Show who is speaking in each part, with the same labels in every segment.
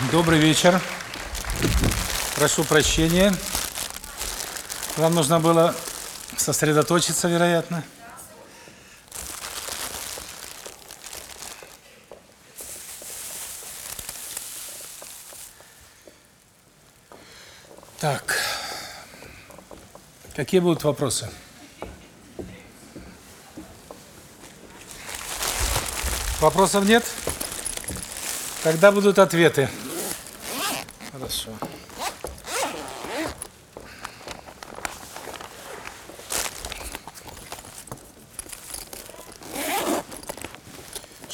Speaker 1: Добрый вечер. Прошу прощения. Вам нужно было сосредоточиться, вероятно. Так. Какие будут вопросы? Вопросов нет? Когда будут ответы? Хорошо.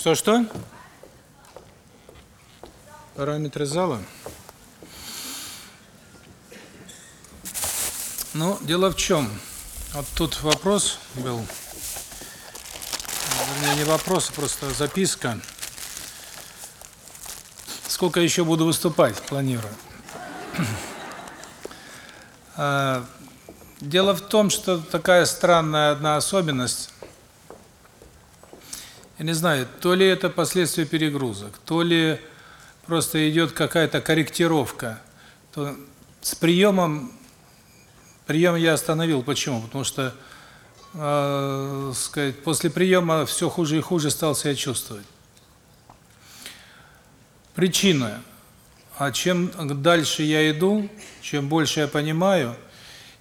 Speaker 1: Что-что? Параметры зала? Ну, дело в чем? Вот тут вопрос был. Вернее, не вопрос, а просто записка. Сколько еще буду выступать, планирую. А, дело в том, что такая странная одна особенность. Не знаю, то ли это последствия перегрузок, то ли просто идет какая-то корректировка. То с приемом прием я остановил. Почему? Потому что, э, сказать, после приема все хуже и хуже стал себя чувствовать. Причина. А чем дальше я иду, чем больше я понимаю,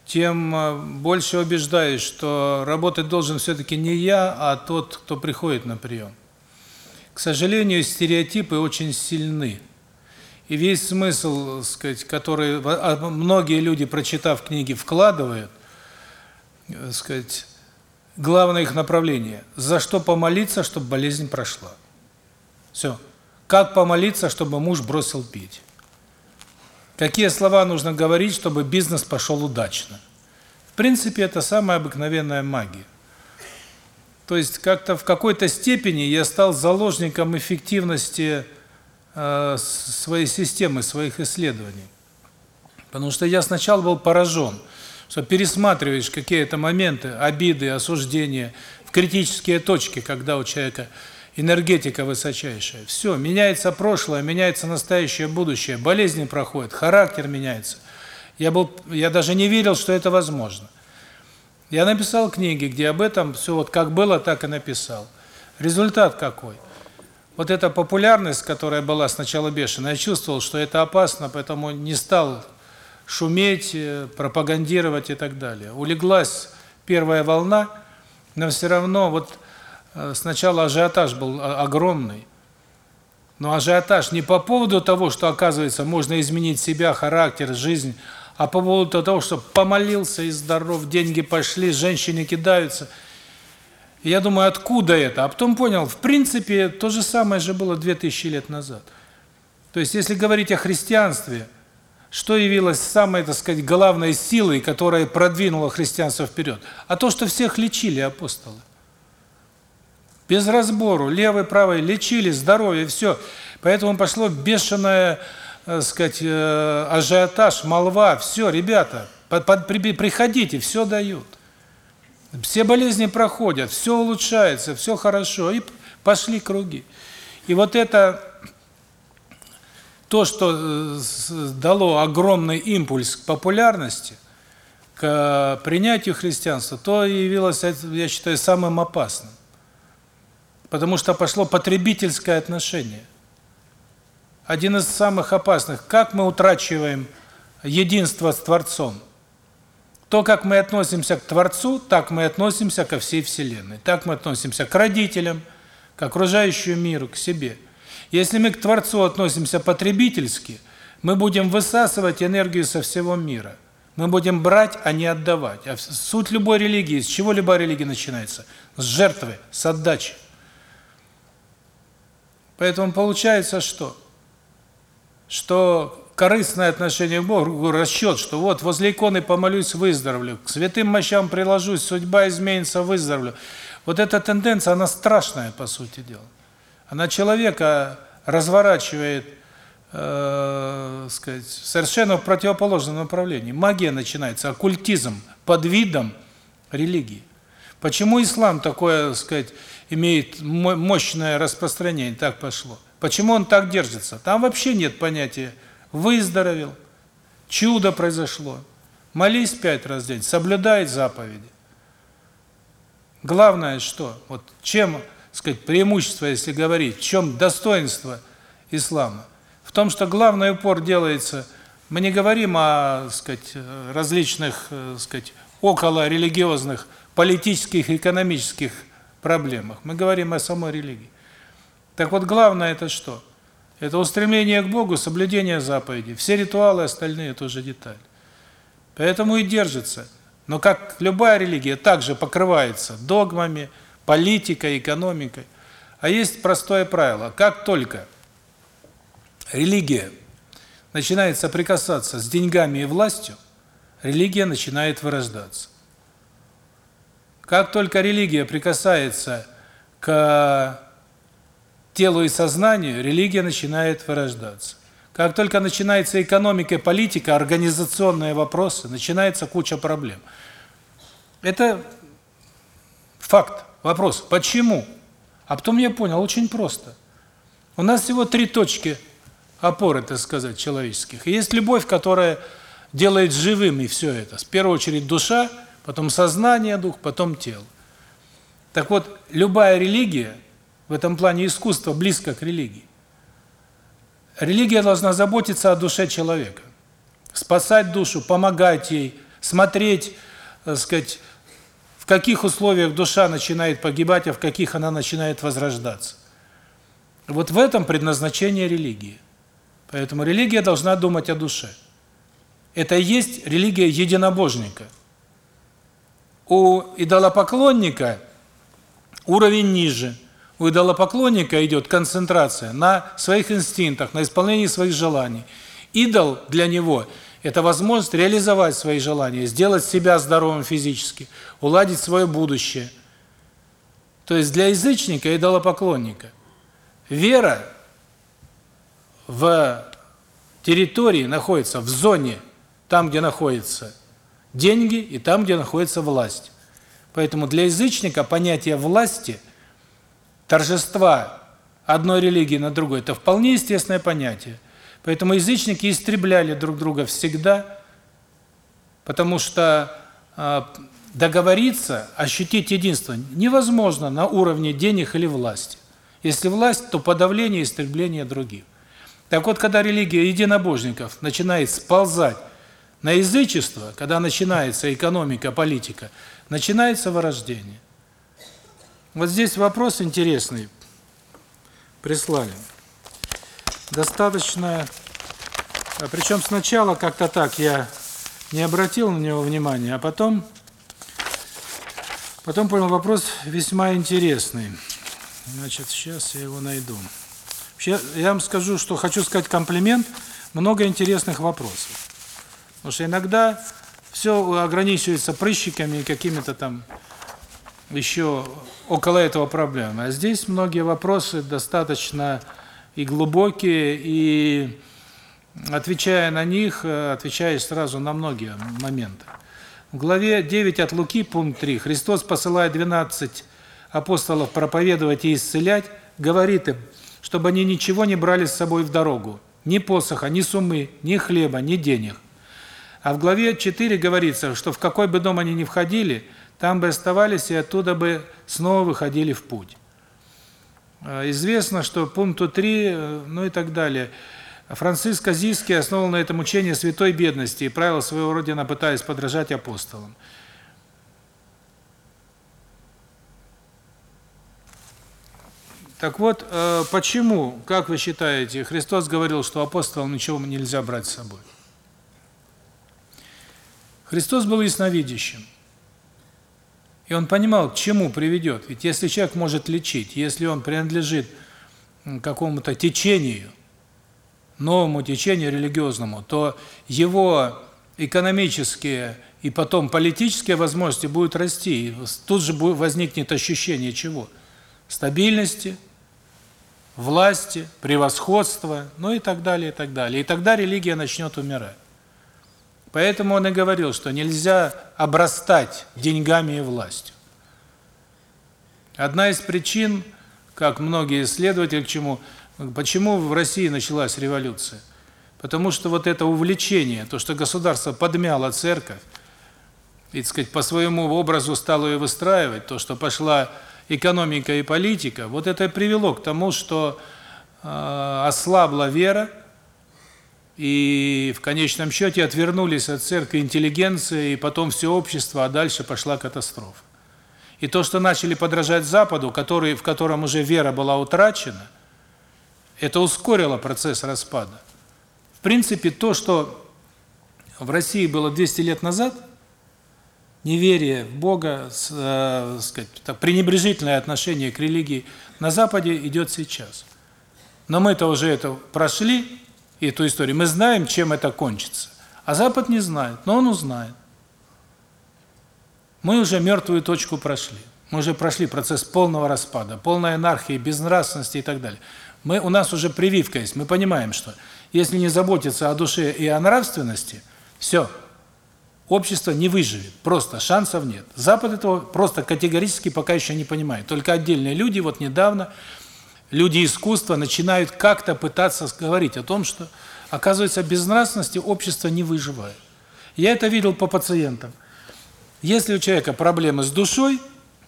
Speaker 1: тем э, больше убеждаюсь, что работать должен все-таки не я, а тот, кто приходит на прием. К сожалению, стереотипы очень сильны. И весь смысл, сказать, который а, многие люди, прочитав книги, вкладывают, э, сказать, главное их направление – за что помолиться, чтобы болезнь прошла. Все. Как помолиться, чтобы муж бросил пить? Какие слова нужно говорить, чтобы бизнес пошел удачно? В принципе, это самая обыкновенная магия. То есть как-то в какой-то степени я стал заложником эффективности э, своей системы, своих исследований. Потому что я сначала был поражен, что пересматриваешь какие-то моменты, обиды, осуждения в критические точки, когда у человека энергетика высочайшая. Все, меняется прошлое, меняется настоящее, будущее, болезни проходят, характер меняется. Я был я даже не верил, что это возможно. Я написал книги, где об этом все вот как было, так и написал. Результат какой? Вот эта популярность, которая была сначала бешеная, я чувствовал, что это опасно, поэтому не стал шуметь, э, пропагандировать и так далее. Улеглась первая волна, но все равно вот сначала ажиотаж был огромный. Но ажиотаж не по поводу того, что, оказывается, можно изменить себя, характер, жизнь, а по поводу того, что помолился и здоров, деньги пошли, женщины кидаются. И я думаю, откуда это? А потом понял, в принципе, то же самое же было 2000 лет назад. То есть, если говорить о христианстве, что явилось самой, так сказать, главной силой, которая продвинула христианство вперед? А то, что всех лечили апостолы без разбору, левый, правый, лечили, здоровье, все. Поэтому пошло бешеное, так э, сказать, э, ажиотаж, молва, все, ребята, под, под, при, приходите, все дают. Все болезни проходят, все улучшается, все хорошо, и пошли круги. И вот это то, что э, дало огромный импульс к популярности, к принятию христианства, то явилось, я считаю, самым опасным потому что пошло потребительское отношение. Один из самых опасных. Как мы утрачиваем единство с Творцом? То, как мы относимся к Творцу, так мы относимся ко всей Вселенной. Так мы относимся к родителям, к окружающему миру, к себе. Если мы к Творцу относимся потребительски, мы будем высасывать энергию со всего мира. Мы будем брать, а не отдавать. А суть любой религии, с чего любая религия начинается? С жертвы, с отдачи. Поэтому получается что? Что корыстное отношение к Богу, расчет, что вот возле иконы помолюсь, выздоровлю, к святым мощам приложусь, судьба изменится, выздоровлю. Вот эта тенденция, она страшная, по сути дела. Она человека разворачивает, э, сказать, совершенно в противоположном направлении. Магия начинается, оккультизм под видом религии. Почему ислам такое, сказать, имеет мощное распространение, так пошло. Почему он так держится? Там вообще нет понятия «выздоровел», «чудо произошло». Молись пять раз в день, соблюдай заповеди. Главное что? Вот чем, сказать, преимущество, если говорить, в чем достоинство ислама? В том, что главный упор делается, мы не говорим о, сказать, различных, сказать, около религиозных, политических, экономических проблемах. Мы говорим о самой религии. Так вот, главное это что? Это устремление к Богу, соблюдение заповедей. Все ритуалы остальные тоже детали. Поэтому и держится. Но как любая религия, также покрывается догмами, политикой, экономикой. А есть простое правило. Как только религия начинает соприкасаться с деньгами и властью, религия начинает вырождаться. Как только религия прикасается к телу и сознанию, религия начинает вырождаться. Как только начинается экономика, политика, организационные вопросы, начинается куча проблем. Это факт, вопрос. Почему? А потом я понял, очень просто. У нас всего три точки опоры, так сказать, человеческих. И есть любовь, которая делает живым и все это. В первую очередь душа, потом сознание, дух, потом тело. Так вот, любая религия, в этом плане искусство близко к религии. Религия должна заботиться о душе человека, спасать душу, помогать ей, смотреть, так сказать, в каких условиях душа начинает погибать, а в каких она начинает возрождаться. Вот в этом предназначение религии. Поэтому религия должна думать о душе. Это и есть религия единобожника. У идолопоклонника уровень ниже. У идолопоклонника идет концентрация на своих инстинктах, на исполнении своих желаний. Идол для него – это возможность реализовать свои желания, сделать себя здоровым физически, уладить свое будущее. То есть для язычника и идолопоклонника вера в территории находится, в зоне, там, где находятся деньги и там, где находится власть. Поэтому для язычника понятие власти – торжества одной религии на другой это вполне естественное понятие. Поэтому язычники истребляли друг друга всегда, потому что э, договориться, ощутить единство невозможно на уровне денег или власти. Если власть, то подавление и истребление других. Так вот, когда религия единобожников начинает сползать на язычество, когда начинается экономика, политика, начинается вырождение. Вот здесь вопрос интересный. Прислали. Достаточно... А причем сначала как-то так я не обратил на него внимания, а потом... Потом понял, вопрос весьма интересный. Значит, сейчас я его найду. Вообще, я вам скажу, что хочу сказать комплимент. Много интересных вопросов. Потому что иногда все ограничивается прыщиками и какими-то там еще около этого проблемы. А здесь многие вопросы достаточно и глубокие, и отвечая на них, отвечаешь сразу на многие моменты. В главе 9 от Луки, пункт 3, Христос посылает 12 апостолов проповедовать и исцелять, говорит им, чтобы они ничего не брали с собой в дорогу, ни посоха, ни сумы, ни хлеба, ни денег. А в главе 4 говорится, что в какой бы дом они ни входили – там бы оставались и оттуда бы снова выходили в путь. А, известно, что пункту 3, э, ну и так далее. Франциск Азийский основал на этом учение святой бедности и правил своего родина, пытаясь подражать апостолам. Так вот, э, почему, как вы считаете, Христос говорил, что апостолам ничего нельзя брать с собой? Христос был ясновидящим. И он понимал, к чему приведет. Ведь если человек может лечить, если он принадлежит какому-то течению, новому течению религиозному, то его экономические и потом политические возможности будут расти. И тут же возникнет ощущение чего? Стабильности, власти, превосходства, ну и так далее, и так далее. И тогда религия начнет умирать. Поэтому он и говорил, что нельзя обрастать деньгами и властью. Одна из причин, как многие исследователи к чему, Почему в России началась революция? Потому что вот это увлечение, то, что государство подмяло церковь, и, так сказать, по своему образу стало ее выстраивать, то, что пошла экономика и политика, вот это привело к тому, что э, ослабла вера, и в конечном счете отвернулись от церкви интеллигенция, и потом все общество, а дальше пошла катастрофа. И то, что начали подражать Западу, который, в котором уже вера была утрачена, это ускорило процесс распада. В принципе, то, что в России было 200 лет назад – неверие в Бога, э, сказать, пренебрежительное отношение к религии на Западе идет сейчас. Но мы-то уже это прошли, эту историю. Мы знаем, чем это кончится. А Запад не знает, но он узнает. Мы уже мертвую точку прошли. Мы уже прошли процесс полного распада, полной анархии, безнравственности и так далее. Мы у нас уже прививка есть. Мы понимаем, что если не заботиться о душе и о нравственности, все – общество не выживет. Просто шансов нет. Запад этого просто категорически пока еще не понимает. Только отдельные люди, вот недавно, люди искусства начинают как-то пытаться говорить о том, что, оказывается, без нравственности общество не выживает. Я это видел по пациентам. Если у человека проблемы с душой,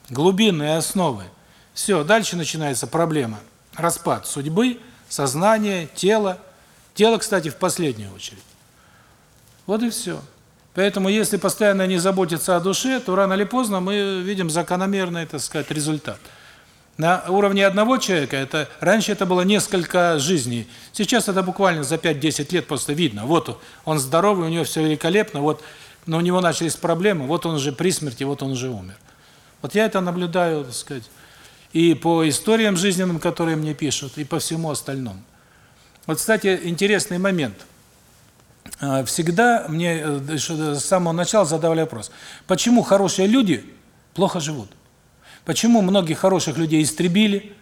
Speaker 1: глубинные основы, все, дальше начинается проблема. Распад судьбы, сознания, тела. Тело, кстати, в последнюю очередь. Вот и все. Поэтому, если постоянно не заботиться о душе, то рано или поздно мы видим закономерный, так сказать, результат. На уровне одного человека это раньше это было несколько жизней. Сейчас это буквально за 5-10 лет просто видно. Вот он здоровый, у него все великолепно, вот но у него начались проблемы, вот он уже при смерти, вот он уже умер. Вот я это наблюдаю, так сказать, и по историям жизненным, которые мне пишут, и по всему остальному. Вот, кстати, интересный момент – а, всегда мне э, с самого начала задавали вопрос, почему хорошие люди плохо живут? Почему многих хороших людей истребили?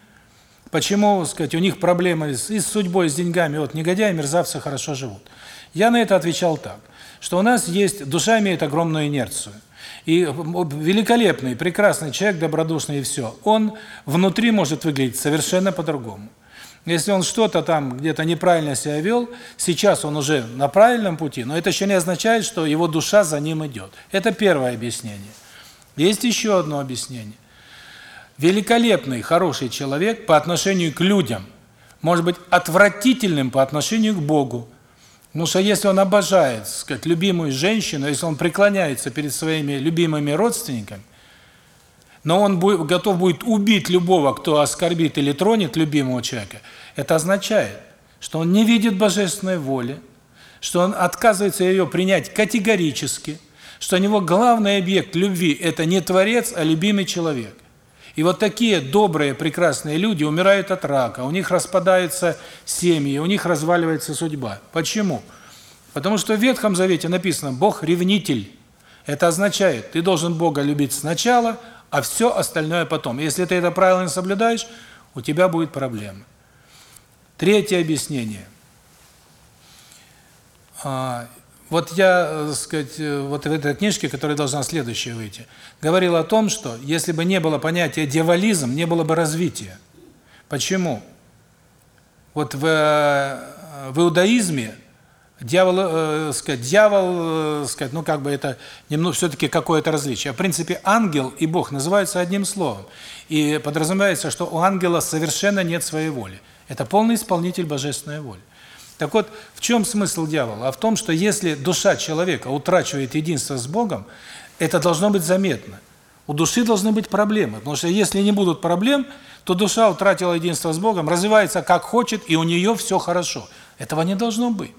Speaker 1: Почему, сказать, у них проблемы с, и с судьбой, с деньгами, вот негодяи, мерзавцы хорошо живут? Я на это отвечал так, что у нас есть, душа имеет огромную инерцию. И великолепный, прекрасный человек, добродушный и все, он внутри может выглядеть совершенно по-другому. Если он что-то там где-то неправильно себя вел, сейчас он уже на правильном пути, но это еще не означает, что его душа за ним идет. Это первое объяснение. Есть еще одно объяснение. Великолепный, хороший человек по отношению к людям может быть отвратительным по отношению к Богу. Потому что если он обожает, сказать, любимую женщину, если он преклоняется перед своими любимыми родственниками, но он будет, готов будет убить любого, кто оскорбит или тронет любимого человека, это означает, что он не видит божественной воли, что он отказывается ее принять категорически, что у него главный объект любви – это не Творец, а любимый человек. И вот такие добрые, прекрасные люди умирают от рака, у них распадаются семьи, у них разваливается судьба. Почему? Потому что в Ветхом Завете написано «Бог ревнитель». Это означает, ты должен Бога любить сначала, а все остальное потом. Если ты это правило не соблюдаешь, у тебя будет проблема. Третье объяснение. Вот я, так э, сказать, э, вот в этой книжке, которая должна следующая выйти, говорил о том, что если бы не было понятия дьяволизм, не было бы развития. Почему? Вот в, э, в иудаизме Дьявол, э, сказать, дьявол, э, сказать, ну как бы это немного все-таки какое-то различие. В принципе, ангел и Бог называются одним словом. И подразумевается, что у ангела совершенно нет своей воли. Это полный исполнитель божественной воли. Так вот, в чем смысл дьявола? А в том, что если душа человека утрачивает единство с Богом, это должно быть заметно. У души должны быть проблемы, потому что если не будут проблем, то душа утратила единство с Богом, развивается как хочет, и у нее все хорошо. Этого не должно быть.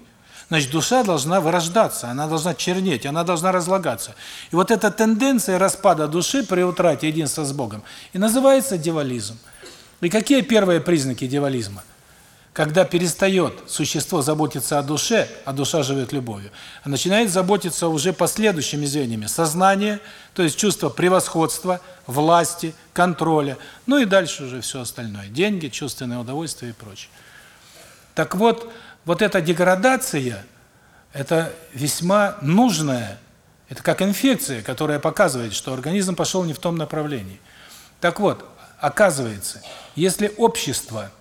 Speaker 1: Значит, душа должна вырождаться, она должна чернеть, она должна разлагаться. И вот эта тенденция распада души при утрате единства с Богом и называется дьяволизм. И какие первые признаки дьяволизма? Когда перестает существо заботиться о душе, а душа живет любовью, а начинает заботиться уже последующими звеньями. Сознание, то есть чувство превосходства, власти, контроля, ну и дальше уже все остальное. Деньги, чувственное удовольствие и прочее. Так вот, вот эта деградация это весьма нужная, это как инфекция, которая показывает, что организм пошел не в том направлении. Так вот, оказывается, если общество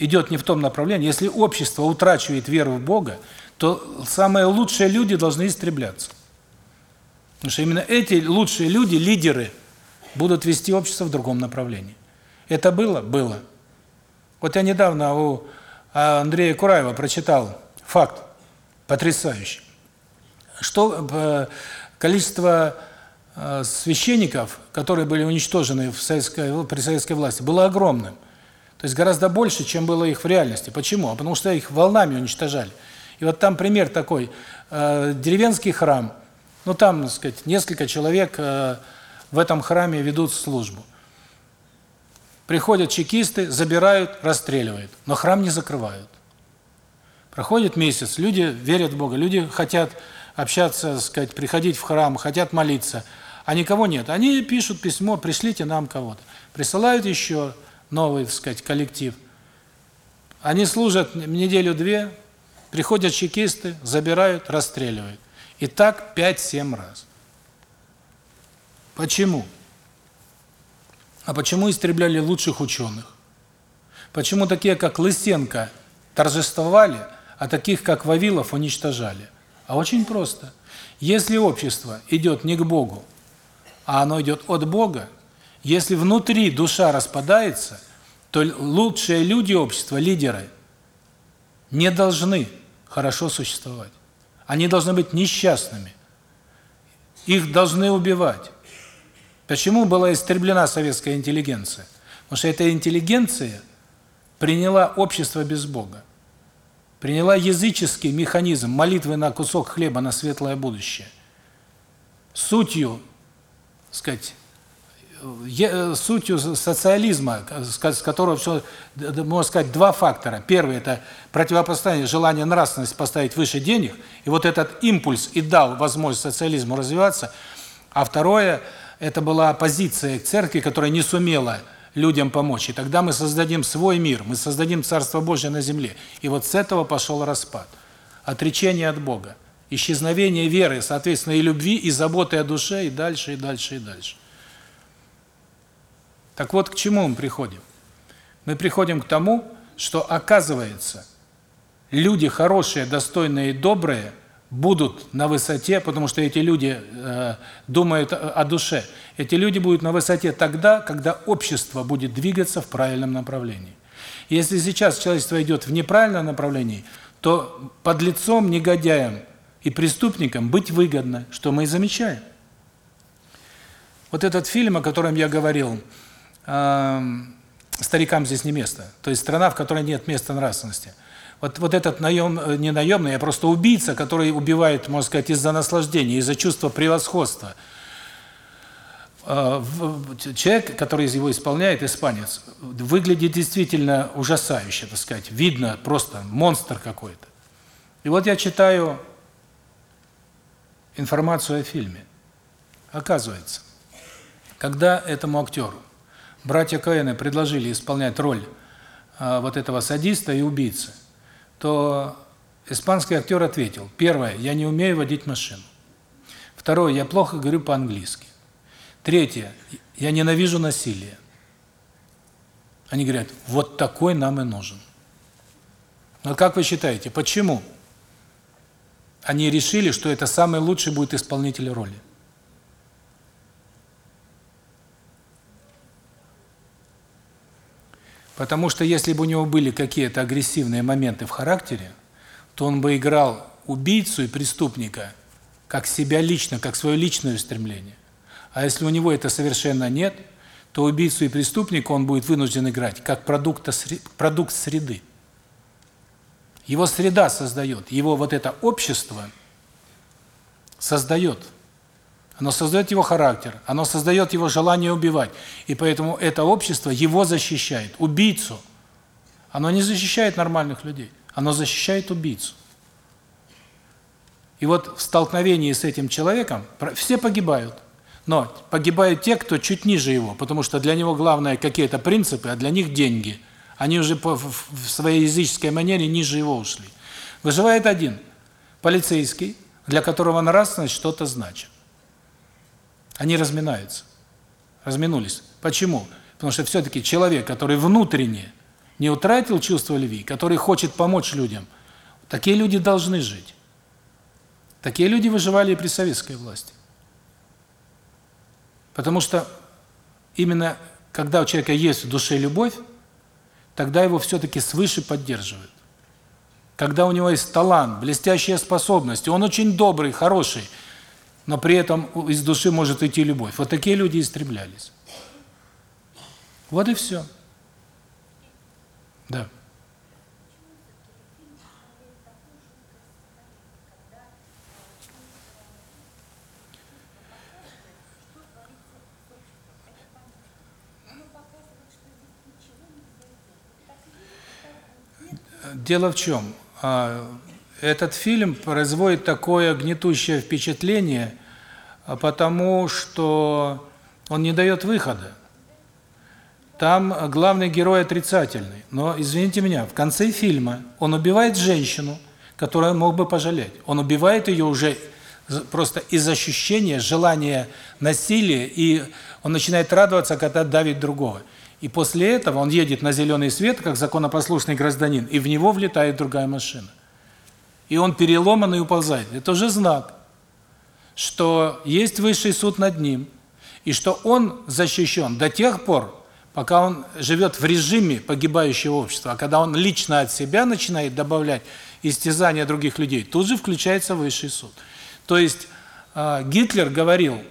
Speaker 1: идет не в том направлении, если общество утрачивает веру в Бога, то самые лучшие люди должны истребляться. Потому что именно эти лучшие люди, лидеры, будут вести общество в другом направлении. Это было? Было. Вот я недавно у Андрея Кураева прочитал факт потрясающий. Что э, количество э, священников, которые были уничтожены в советской, при советской власти, было огромным. То есть гораздо больше, чем было их в реальности. Почему? А потому что их волнами уничтожали. И вот там пример такой. Э, деревенский храм, ну там, так сказать, несколько человек в этом храме ведут службу. Приходят чекисты, забирают, расстреливают. Но храм не закрывают. Проходит месяц, люди верят в Бога, люди хотят общаться, так сказать, приходить в храм, хотят молиться. А никого нет. Они пишут письмо, пришлите нам кого-то. Присылают еще новый, так сказать, коллектив. Они служат неделю-две, приходят чекисты, забирают, расстреливают. И так 5-7 раз. Почему? А почему истребляли лучших ученых? Почему такие, как Лысенко, торжествовали, а таких, как Вавилов, уничтожали? А очень просто. Если общество идет не к Богу, а оно идет от Бога, если внутри душа распадается, то лучшие люди общества, лидеры, не должны хорошо существовать. Они должны быть несчастными. Их должны убивать. Почему была истреблена советская интеллигенция? Потому что эта интеллигенция приняла общество без Бога. Приняла языческий механизм молитвы на кусок хлеба на светлое будущее. Сутью, сказать, сутью социализма, с которого все, можно сказать, два фактора. Первый – это противопоставление желания нравственность поставить выше денег, и вот этот импульс и дал возможность социализму развиваться. А второе – это была оппозиция к церкви, которая не сумела людям помочь. И тогда мы создадим свой мир, мы создадим Царство Божье на земле. И вот с этого пошел распад. Отречение от Бога. Исчезновение веры, соответственно, и любви, и заботы о душе, и дальше, и дальше, и дальше. Так вот, к чему мы приходим? Мы приходим к тому, что, оказывается, люди хорошие, достойные и добрые – будут на высоте, потому что эти люди э, думают о душе. Эти люди будут на высоте тогда, когда общество будет двигаться в правильном направлении. Если сейчас человечество идет в неправильном направлении, то под лицом негодяям и преступникам быть выгодно, что мы и замечаем. Вот этот фильм, о котором я говорил, «Старикам здесь не место», то есть страна, в которой нет места нравственности – вот, вот этот наем, э, не наемный, а просто убийца, который убивает, можно сказать, из-за наслаждения, из-за чувства превосходства. А, человек, который его исполняет, испанец, выглядит действительно ужасающе, так сказать. Видно просто монстр какой-то. И вот я читаю информацию о фильме. Оказывается, когда этому актеру братья Коэны предложили исполнять роль а, вот этого садиста и убийцы, то испанский актер ответил: первое я не умею водить машину. Второе я плохо говорю по-английски. Третье я ненавижу насилие. Они говорят: "Вот такой нам и нужен". Но как вы считаете, почему они решили, что это самый лучший будет исполнитель роли? Потому что если бы у него были какие-то агрессивные моменты в характере, то он бы играл убийцу и преступника как себя лично, как свое личное стремление. А если у него это совершенно нет, то убийцу и преступника он будет вынужден играть как продукта продукт среды. Его среда создает, его вот это общество создает оно создает его характер, оно создает его желание убивать. И поэтому это общество его защищает. Убийцу. Оно не защищает нормальных людей, оно защищает убийцу. И вот в столкновении с этим человеком все погибают. Но погибают те, кто чуть ниже его, потому что для него главное какие-то принципы, а для них деньги. Они уже в своей языческой манере ниже его ушли. Выживает один, полицейский, для которого нравственность что-то значит. Они разминаются. Разминулись. Почему? Потому что все-таки человек, который внутренне не утратил чувство любви, который хочет помочь людям, такие люди должны жить. Такие люди выживали и при советской власти. Потому что именно когда у человека есть в душе любовь, тогда его все-таки свыше поддерживают. Когда у него есть талант, блестящая способность, он очень добрый, хороший, но при этом из души может идти любовь. Вот такие люди истреблялись. Вот и все. Да. Дело в чем? Этот фильм производит такое гнетущее впечатление, а, потому что он не дает выхода. Там главный герой отрицательный. Но, извините меня, в конце фильма он убивает женщину, которую мог бы пожалеть. Он убивает ее уже просто из ощущения, желания насилия, и он начинает радоваться, когда давит другого. И после этого он едет на зеленый свет, как законопослушный гражданин, и в него влетает другая машина. И он переломан и уползает. Это уже знак, что есть высший суд над ним, и что он защищен до тех пор, пока он живет в режиме погибающего общества. А когда он лично от себя начинает добавлять истязания других людей, тут же включается высший суд. То есть э, Гитлер говорил,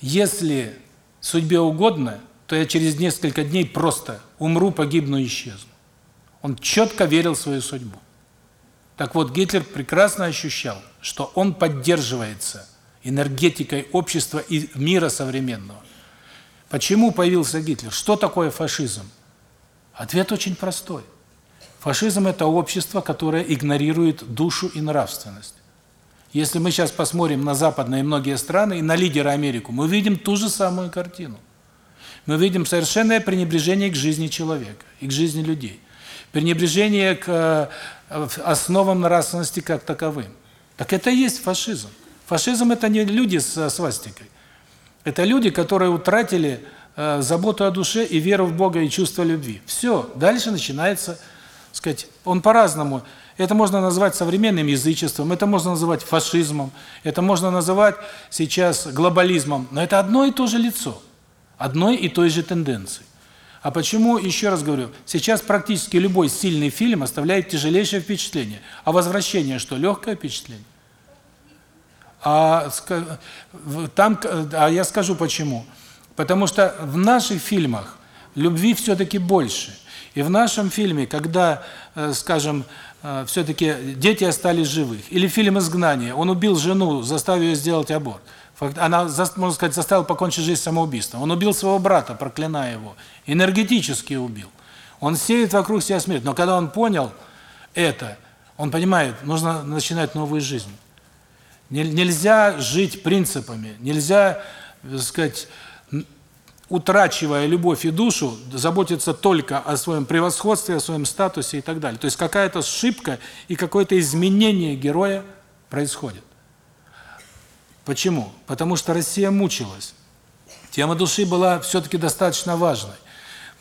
Speaker 1: если судьбе угодно, то я через несколько дней просто умру, погибну и исчезну. Он четко верил в свою судьбу. Так вот, Гитлер прекрасно ощущал, что он поддерживается энергетикой общества и мира современного. Почему появился Гитлер? Что такое фашизм? Ответ очень простой. Фашизм – это общество, которое игнорирует душу и нравственность. Если мы сейчас посмотрим на западные многие страны и на лидера Америку, мы видим ту же самую картину. Мы видим совершенное пренебрежение к жизни человека и к жизни людей. Пренебрежение к э, основам нравственности как таковым. Так это и есть фашизм. Фашизм – это не люди с свастикой. Это люди, которые утратили э, заботу о душе и веру в Бога и чувство любви. Все, дальше начинается, сказать, он по-разному. Это можно назвать современным язычеством, это можно называть фашизмом, это можно называть сейчас глобализмом, но это одно и то же лицо, одной и той же тенденции. А почему, еще раз говорю, сейчас практически любой сильный фильм оставляет тяжелейшее впечатление, а возвращение что, легкое впечатление? А там, а я скажу почему. Потому что в наших фильмах любви все-таки больше. И в нашем фильме, когда, э, скажем, э, все-таки дети остались живых, или фильм «Изгнание», он убил жену, заставил ее сделать аборт. Она, можно сказать, заставила покончить жизнь самоубийством. Он убил своего брата, проклиная его. Энергетически убил. Он сеет вокруг себя смерть. Но когда он понял это, он понимает, нужно начинать новую жизнь. Нельзя жить принципами, нельзя, так сказать, утрачивая любовь и душу, заботиться только о своем превосходстве, о своем статусе и так далее. То есть какая-то ошибка и какое-то изменение героя происходит. Почему? Потому что Россия мучилась. Тема души была все-таки достаточно важной.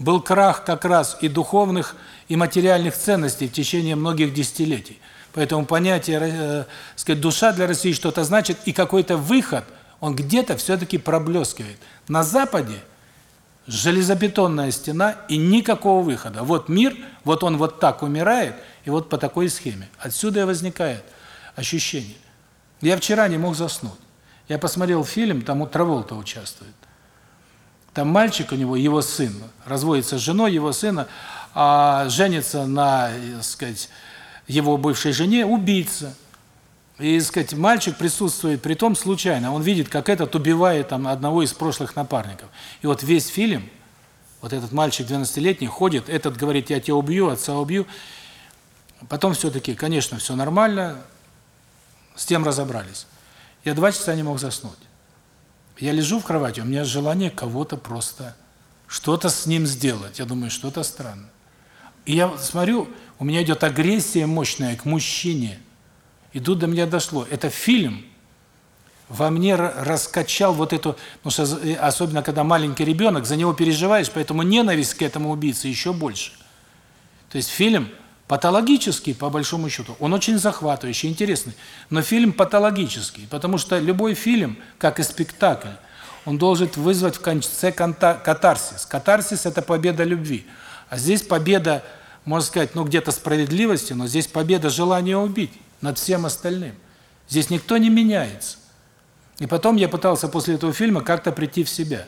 Speaker 1: Был крах как раз и духовных, и материальных ценностей в течение многих десятилетий. Поэтому понятие, э, сказать, душа для России что-то значит, и какой-то выход, он где-то все-таки проблескивает. На Западе железобетонная стена и никакого выхода. Вот мир, вот он вот так умирает, и вот по такой схеме. Отсюда и возникает ощущение. Я вчера не мог заснуть. Я посмотрел фильм, там Траволта участвует. Там мальчик у него, его сын, разводится с женой его сына, а женится на, так сказать, его бывшей жене убийца. И, сказать, мальчик присутствует при том случайно, он видит, как этот убивает там одного из прошлых напарников. И вот весь фильм, вот этот мальчик 12-летний ходит, этот говорит, я тебя убью, отца убью. Потом все-таки, конечно, все нормально, с тем разобрались. Я два часа не мог заснуть. Я лежу в кровати, у меня желание кого-то просто что-то с ним сделать. Я думаю, что-то странно. И я смотрю, у меня идет агрессия мощная к мужчине. И тут до меня дошло. Это фильм во мне раскачал вот эту, э, особенно когда маленький ребенок, за него переживаешь, поэтому ненависть к этому убийце еще больше. То есть фильм патологический, по большому счету. Он очень захватывающий, интересный. Но фильм патологический, потому что любой фильм, как и спектакль, он должен вызвать в конце катарсис. Катарсис – это победа любви. А здесь победа, можно сказать, ну где-то справедливости, но здесь победа желания убить над всем остальным. Здесь никто не меняется. И потом я пытался после этого фильма как-то прийти в себя.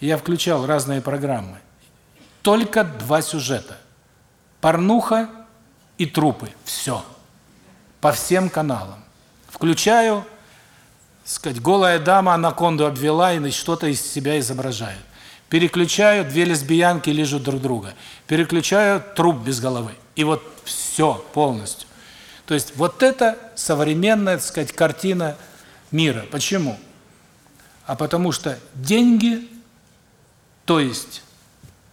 Speaker 1: Я включал разные программы. Только два сюжета. Порнуха и трупы. Все. По всем каналам. Включаю, сказать, голая дама анаконду обвела и что-то из себя изображает. Переключаю, две лесбиянки лежат друг друга. Переключаю, труп без головы. И вот все полностью. То есть вот это современная, так сказать, картина мира. Почему? А потому что деньги, то есть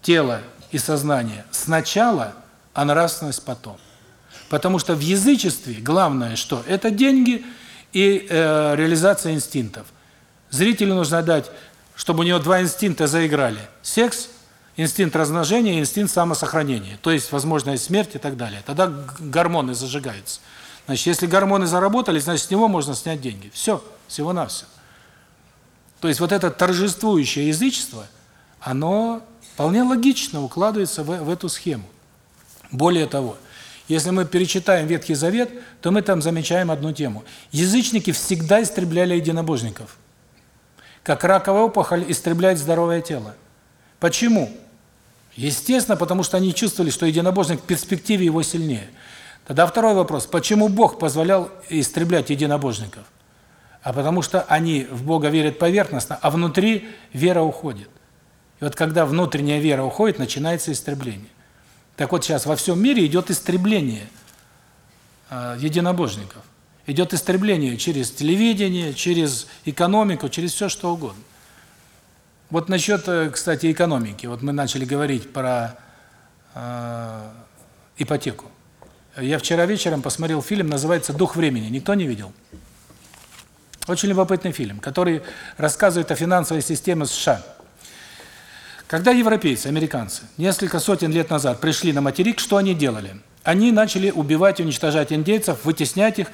Speaker 1: тело и сознание сначала, а нравственность потом. Потому что в язычестве главное что? Это деньги и э, реализация инстинктов. Зрителю нужно дать, чтобы у него два инстинкта заиграли. Секс, инстинкт размножения, инстинкт самосохранения. То есть возможная смерть и так далее. Тогда гормоны зажигаются. Значит, если гормоны заработали, значит, с него можно снять деньги. Все, всего-навсего. То есть вот это торжествующее язычество, оно вполне логично укладывается в, в эту схему. Более того, если мы перечитаем Ветхий Завет, то мы там замечаем одну тему. Язычники всегда истребляли единобожников. Как раковая опухоль истребляет здоровое тело. Почему? Естественно, потому что они чувствовали, что единобожник в перспективе его сильнее. Тогда второй вопрос. Почему Бог позволял истреблять единобожников? А потому что они в Бога верят поверхностно, а внутри вера уходит. И вот когда внутренняя вера уходит, начинается истребление. Так вот сейчас во всем мире идет истребление э, единобожников. Идет истребление через телевидение, через экономику, через все что угодно. Вот насчет, э, кстати, экономики. Вот мы начали говорить про э, ипотеку. Я вчера вечером посмотрел фильм, называется «Дух времени». Никто не видел? Очень любопытный фильм, который рассказывает о финансовой системе США. Когда европейцы, американцы, несколько сотен лет назад пришли на материк, что они делали? Они начали убивать уничтожать индейцев, вытеснять их,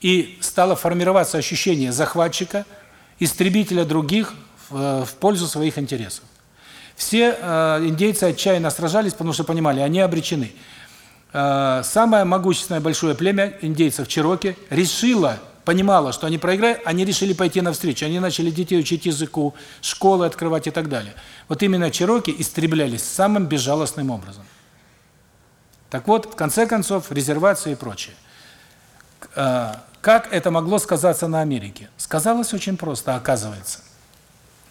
Speaker 1: и стало формироваться ощущение захватчика, истребителя других в, в пользу своих интересов. Все э, индейцы отчаянно сражались, потому что понимали, они обречены. Э, самое могущественное большое племя индейцев Чироки решило, понимало, что они проиграют, они решили пойти навстречу. Они начали детей учить языку, школы открывать и так далее. Вот именно Чироки истреблялись самым безжалостным образом. Так вот, в конце концов, резервации и прочее. Э, как это могло сказаться на Америке? Сказалось очень просто, оказывается.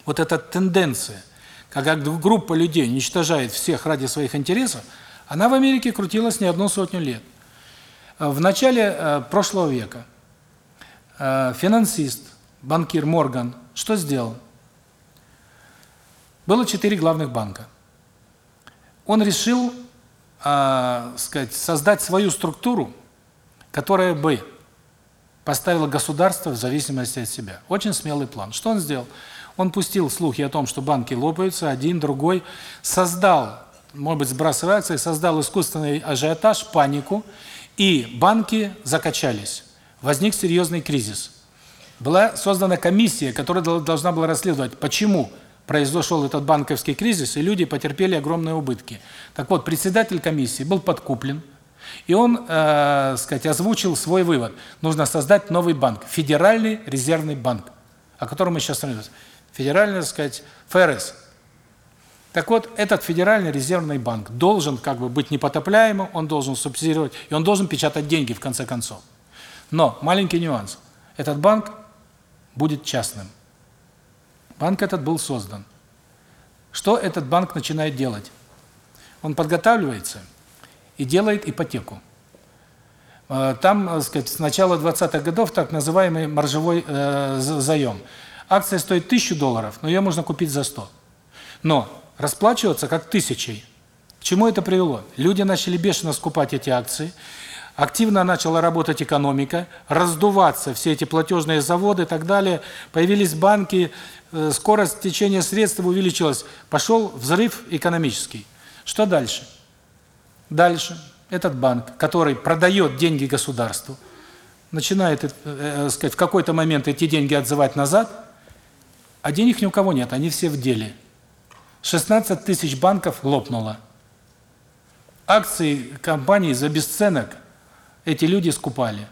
Speaker 1: Вот эта тенденция, когда группа людей уничтожает всех ради своих интересов – она в Америке крутилась не одну сотню лет. В начале э, прошлого века э, финансист, банкир Морган что сделал? Было четыре главных банка. Он решил, э, сказать, создать свою структуру, которая бы поставила государство в зависимости от себя. Очень смелый план. Что он сделал? Он пустил слухи о том, что банки лопаются, один, другой, создал может быть, сбрасывается и создал искусственный ажиотаж, панику, и банки закачались. Возник серьезный кризис. Была создана комиссия, которая должна была расследовать, почему произошел этот банковский кризис, и люди потерпели огромные убытки. Так вот, председатель комиссии был подкуплен, и он, э, сказать, озвучил свой вывод. Нужно создать новый банк, Федеральный резервный банк, о котором мы сейчас говорим. Федеральный, так сказать, ФРС, так вот, этот Федеральный резервный банк должен как бы быть непотопляемым, он должен субсидировать, и он должен печатать деньги в конце концов. Но маленький нюанс. Этот банк будет частным. Банк этот был создан. Что этот банк начинает делать? Он подготавливается и делает ипотеку. Э, там, так сказать, с начала 20-х годов так называемый маржевой э, заем. Акция стоит 1000 долларов, но ее можно купить за 100. Но расплачиваться как тысячей. К чему это привело? Люди начали бешено скупать эти акции, активно начала работать экономика, раздуваться все эти платежные заводы и так далее, появились банки, э, скорость течения средств увеличилась, пошел взрыв экономический. Что дальше?
Speaker 2: Дальше этот банк, который продает деньги государству, начинает, э, э, сказать, в какой-то момент эти деньги отзывать назад, а денег ни у кого нет, они все в деле. 16 тысяч банков лопнуло. Акции компаний за бесценок эти люди скупали.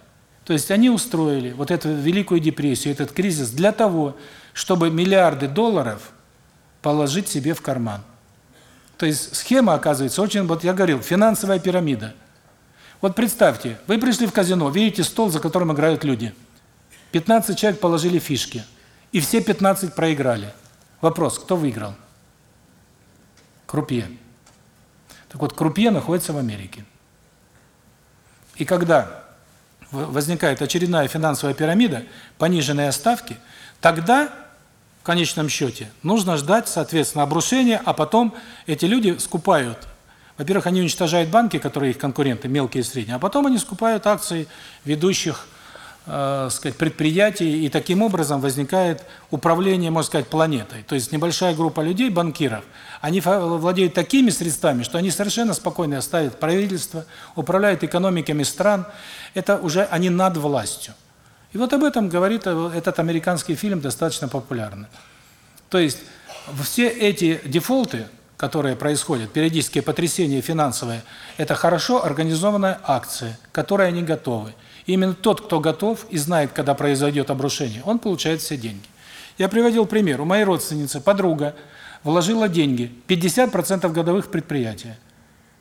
Speaker 2: То есть они устроили вот эту великую депрессию, этот кризис для того, чтобы миллиарды долларов положить себе в карман. То есть схема оказывается очень, вот я говорил, финансовая пирамида. Вот представьте, вы пришли в казино, видите стол, за которым играют люди. 15 человек положили фишки, и все 15 проиграли. Вопрос, кто выиграл? Крупье. Так вот, крупье находится в Америке. И когда возникает очередная финансовая пирамида, пониженные ставки, тогда в конечном счете нужно ждать, соответственно, обрушения, а потом эти люди скупают. Во-первых, они уничтожают банки, которые их конкуренты, мелкие и средние, а потом они скупают акции ведущих э, сказать, предприятий, и таким образом возникает управление, можно сказать, планетой. То есть небольшая группа людей, банкиров, они владеют такими средствами, что они совершенно спокойно оставят правительство, управляют экономиками стран. Это уже они над властью. И вот об этом говорит э, этот американский фильм, достаточно популярный. То есть все эти дефолты, которые происходят, периодические потрясения финансовые, это хорошо организованная акция, к которой они готовы. И именно тот, кто готов и знает, когда произойдет обрушение, он получает все деньги. Я приводил пример. У моей родственницы подруга вложила деньги, 50% годовых предприятия.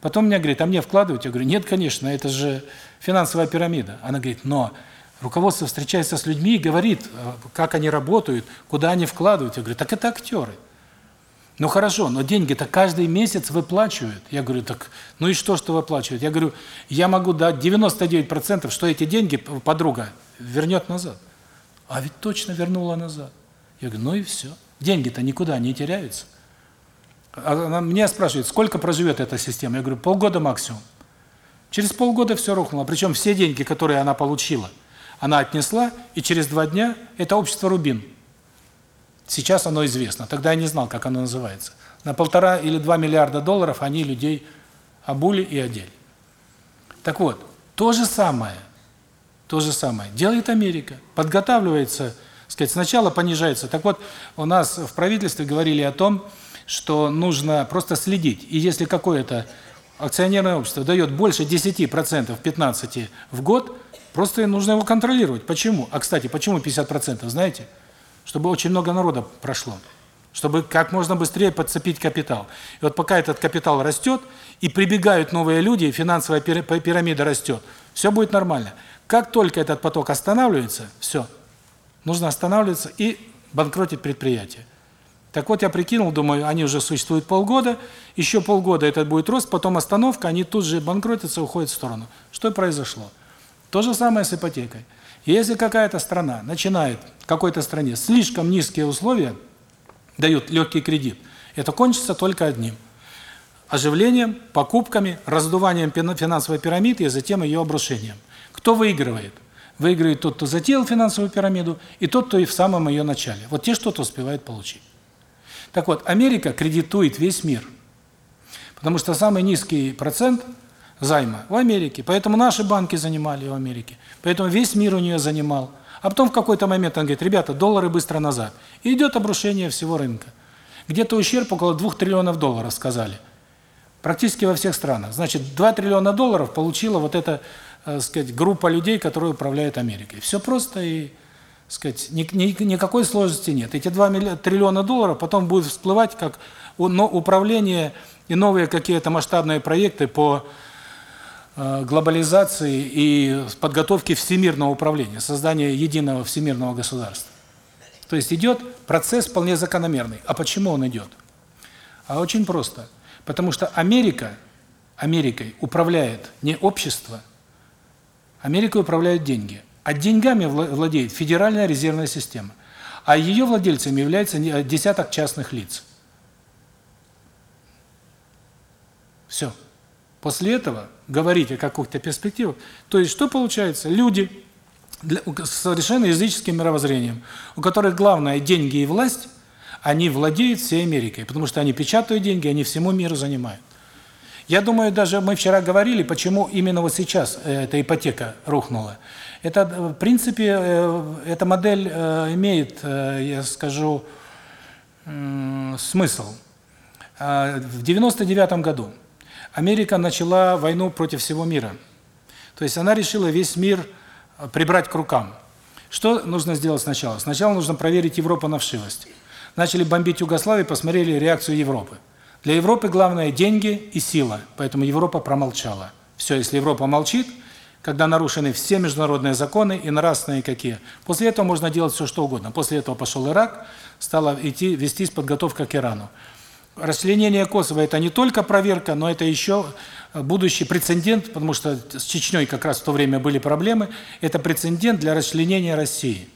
Speaker 2: Потом мне говорит, а мне вкладывать? Я говорю, нет, конечно, это же финансовая пирамида. Она говорит, но Руководство встречается с людьми и говорит, э, как они работают, куда они вкладывают. Я говорю, так это актеры. Ну хорошо, но деньги-то каждый месяц выплачивают. Я говорю, так, ну и что, что выплачивают? Я говорю, я могу дать 99%, что эти деньги подруга вернет назад. А ведь точно вернула назад. Я говорю, ну и все. Деньги-то никуда не теряются. А она меня спрашивает, сколько проживет эта система? Я говорю, полгода максимум. Через полгода все рухнуло. Причем все деньги, которые она получила – она отнесла, и через два дня это общество «Рубин». Сейчас оно известно. Тогда я не знал, как оно называется. На полтора или два миллиарда долларов они людей обули и одели. Так вот, то же самое, то же самое делает Америка. Подготавливается, сказать, сначала понижается. Так вот, у нас в правительстве говорили о том, что нужно просто следить. И если какое-то акционерное общество дает больше 10%, 15% в год, Просто нужно его контролировать. Почему? А, кстати, почему 50%, знаете? Чтобы очень много народа прошло. Чтобы как можно быстрее подцепить капитал. И вот пока этот капитал растет, и прибегают новые люди, и финансовая пирамида растет, все будет нормально. Как только этот поток останавливается, все. Нужно останавливаться и банкротить предприятие. Так вот, я прикинул, думаю, они уже существуют полгода, еще полгода этот будет рост, потом остановка, они тут же банкротятся, уходят в сторону. Что произошло? То же самое с ипотекой. Если какая-то страна начинает какой-то стране слишком низкие условия, дают легкий кредит, это кончится только одним – оживлением, покупками, раздуванием финансовой пирамиды и затем ее обрушением. Кто выигрывает? Выигрывает тот, кто затеял финансовую пирамиду, и тот, кто и в самом ее начале. Вот те что-то успевают получить. Так вот, Америка кредитует весь мир. Потому что самый низкий процент – займа в Америке. Поэтому наши банки занимали в Америке. Поэтому весь мир у нее занимал. А потом в какой-то момент он говорит, ребята, доллары быстро назад. И идет обрушение всего рынка. Где-то ущерб около 2 триллионов долларов, сказали. Практически во всех странах. Значит, 2 триллиона долларов получила вот эта, э, сказать, группа людей, которые управляют Америкой. Все просто и, сказать, ни, ни, никакой сложности нет. Эти 2 триллиона долларов потом будут всплывать как управление и новые какие-то масштабные проекты по Э, глобализации и подготовки всемирного управления, создания единого всемирного государства. То есть идет процесс вполне закономерный. А почему он идет? А очень просто. Потому что Америка, Америкой управляет не общество, Америкой управляют деньги. А деньгами владеет Федеральная резервная система. А ее владельцами является десяток частных лиц. Все. После этого говорить о каких-то перспективах. То есть что получается? Люди для, с совершенно языческим мировоззрением, у которых главное деньги и власть, они владеют всей Америкой, потому что они печатают деньги, они всему миру занимают. Я думаю, даже мы вчера говорили, почему именно вот сейчас э, эта ипотека рухнула. Это, в принципе, э, эта модель э, имеет, я скажу, смысл. А, в 99 году Америка начала войну против всего мира. То есть она решила весь мир прибрать к рукам. Что нужно сделать сначала? Сначала нужно проверить Европу на вшивость. Начали бомбить Югославию, посмотрели реакцию Европы. Для Европы главное деньги и сила, поэтому Европа промолчала. Все, если Европа молчит, когда нарушены все международные законы и нравственные какие. После этого можно делать все что угодно. После этого пошел Ирак, стала идти вестись подготовка к Ирану. Расчленение Косово это не только проверка, но это еще будущий прецедент, потому что с Чечней как раз в то время были проблемы. Это прецедент для расчленения России.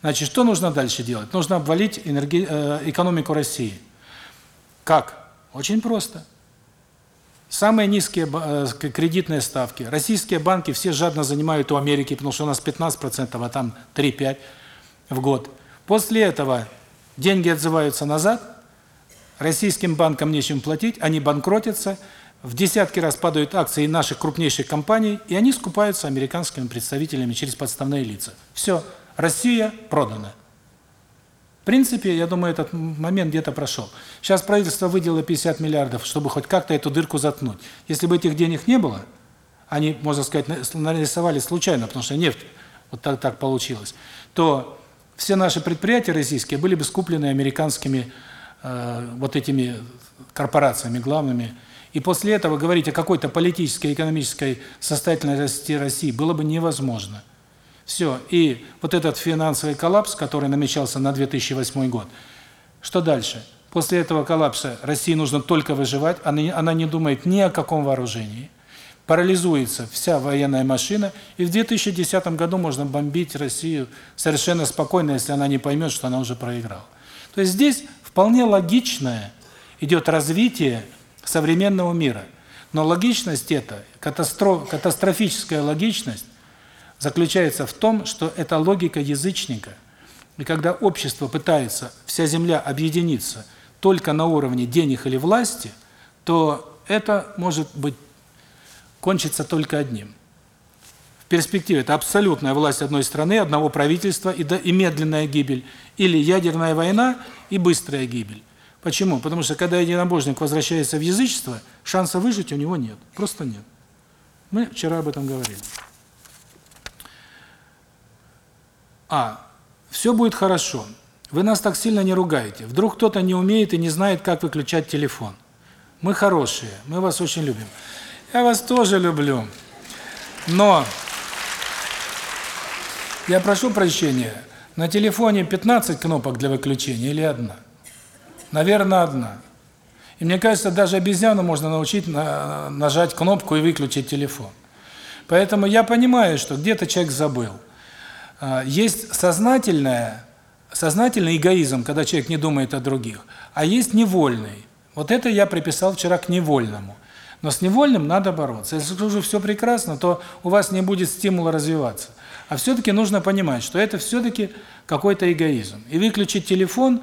Speaker 2: Значит, что нужно дальше делать? Нужно обвалить энерги... Э, экономику России. Как? Очень просто. Самые низкие э, кредитные ставки. Российские банки все жадно занимают у Америки, потому что у нас 15%, а там 3-5 в год. После этого деньги отзываются назад, российским банкам нечем платить, они банкротятся, в десятки раз падают акции наших крупнейших компаний, и они скупаются американскими представителями через подставные лица. Все, Россия продана. Принципе, я думаю, этот момент где-то прошел. Сейчас правительство выделило 50 миллиардов, чтобы хоть как-то эту дырку заткнуть. Если бы этих денег не было, они, можно сказать, нарисовали случайно, потому что нефть вот так так получилось, то все наши предприятия российские были бы скуплены американскими э, вот этими корпорациями главными. И после этого говорить о какой-то политической, экономической состоятельности России было бы невозможно. Все. И вот этот финансовый коллапс, который намечался на 2008 год, что дальше? После этого коллапса России нужно только выживать, она она не думает ни о каком вооружении, парализуется вся военная машина, и в 2010 году можно бомбить Россию совершенно спокойно, если она не поймет, что она уже проиграла. То есть здесь вполне логичное идет развитие современного мира. Но логичность это, катастроф, катастрофическая логичность, заключается в том, что это логика язычника. И когда общество пытается, вся земля объединиться только на уровне денег или власти, то это может быть кончиться только одним. В перспективе это абсолютная власть одной страны, одного правительства и, и медленная гибель, или ядерная война и быстрая гибель. Почему? Потому что когда единобожник возвращается в язычество, шанса выжить у него нет. Просто нет. Мы вчера об этом говорили. А. Все будет хорошо. Вы нас так сильно не ругаете. Вдруг кто-то не умеет и не знает, как выключать телефон. Мы хорошие, мы вас очень любим. Я вас тоже люблю. Но я прошу прощения, на телефоне 15 кнопок для выключения или одна? Наверное, одна. И мне кажется, даже обезьяну можно научить на, нажать кнопку и выключить телефон. Поэтому я понимаю, что где-то человек забыл. А, есть сознательное, сознательный эгоизм, когда человек не думает о других, а есть невольный. Вот это я приписал вчера к невольному. Но с невольным надо бороться. Если уже все прекрасно, то у вас не будет стимула развиваться. А все-таки нужно понимать, что это все-таки какой-то эгоизм. И выключить телефон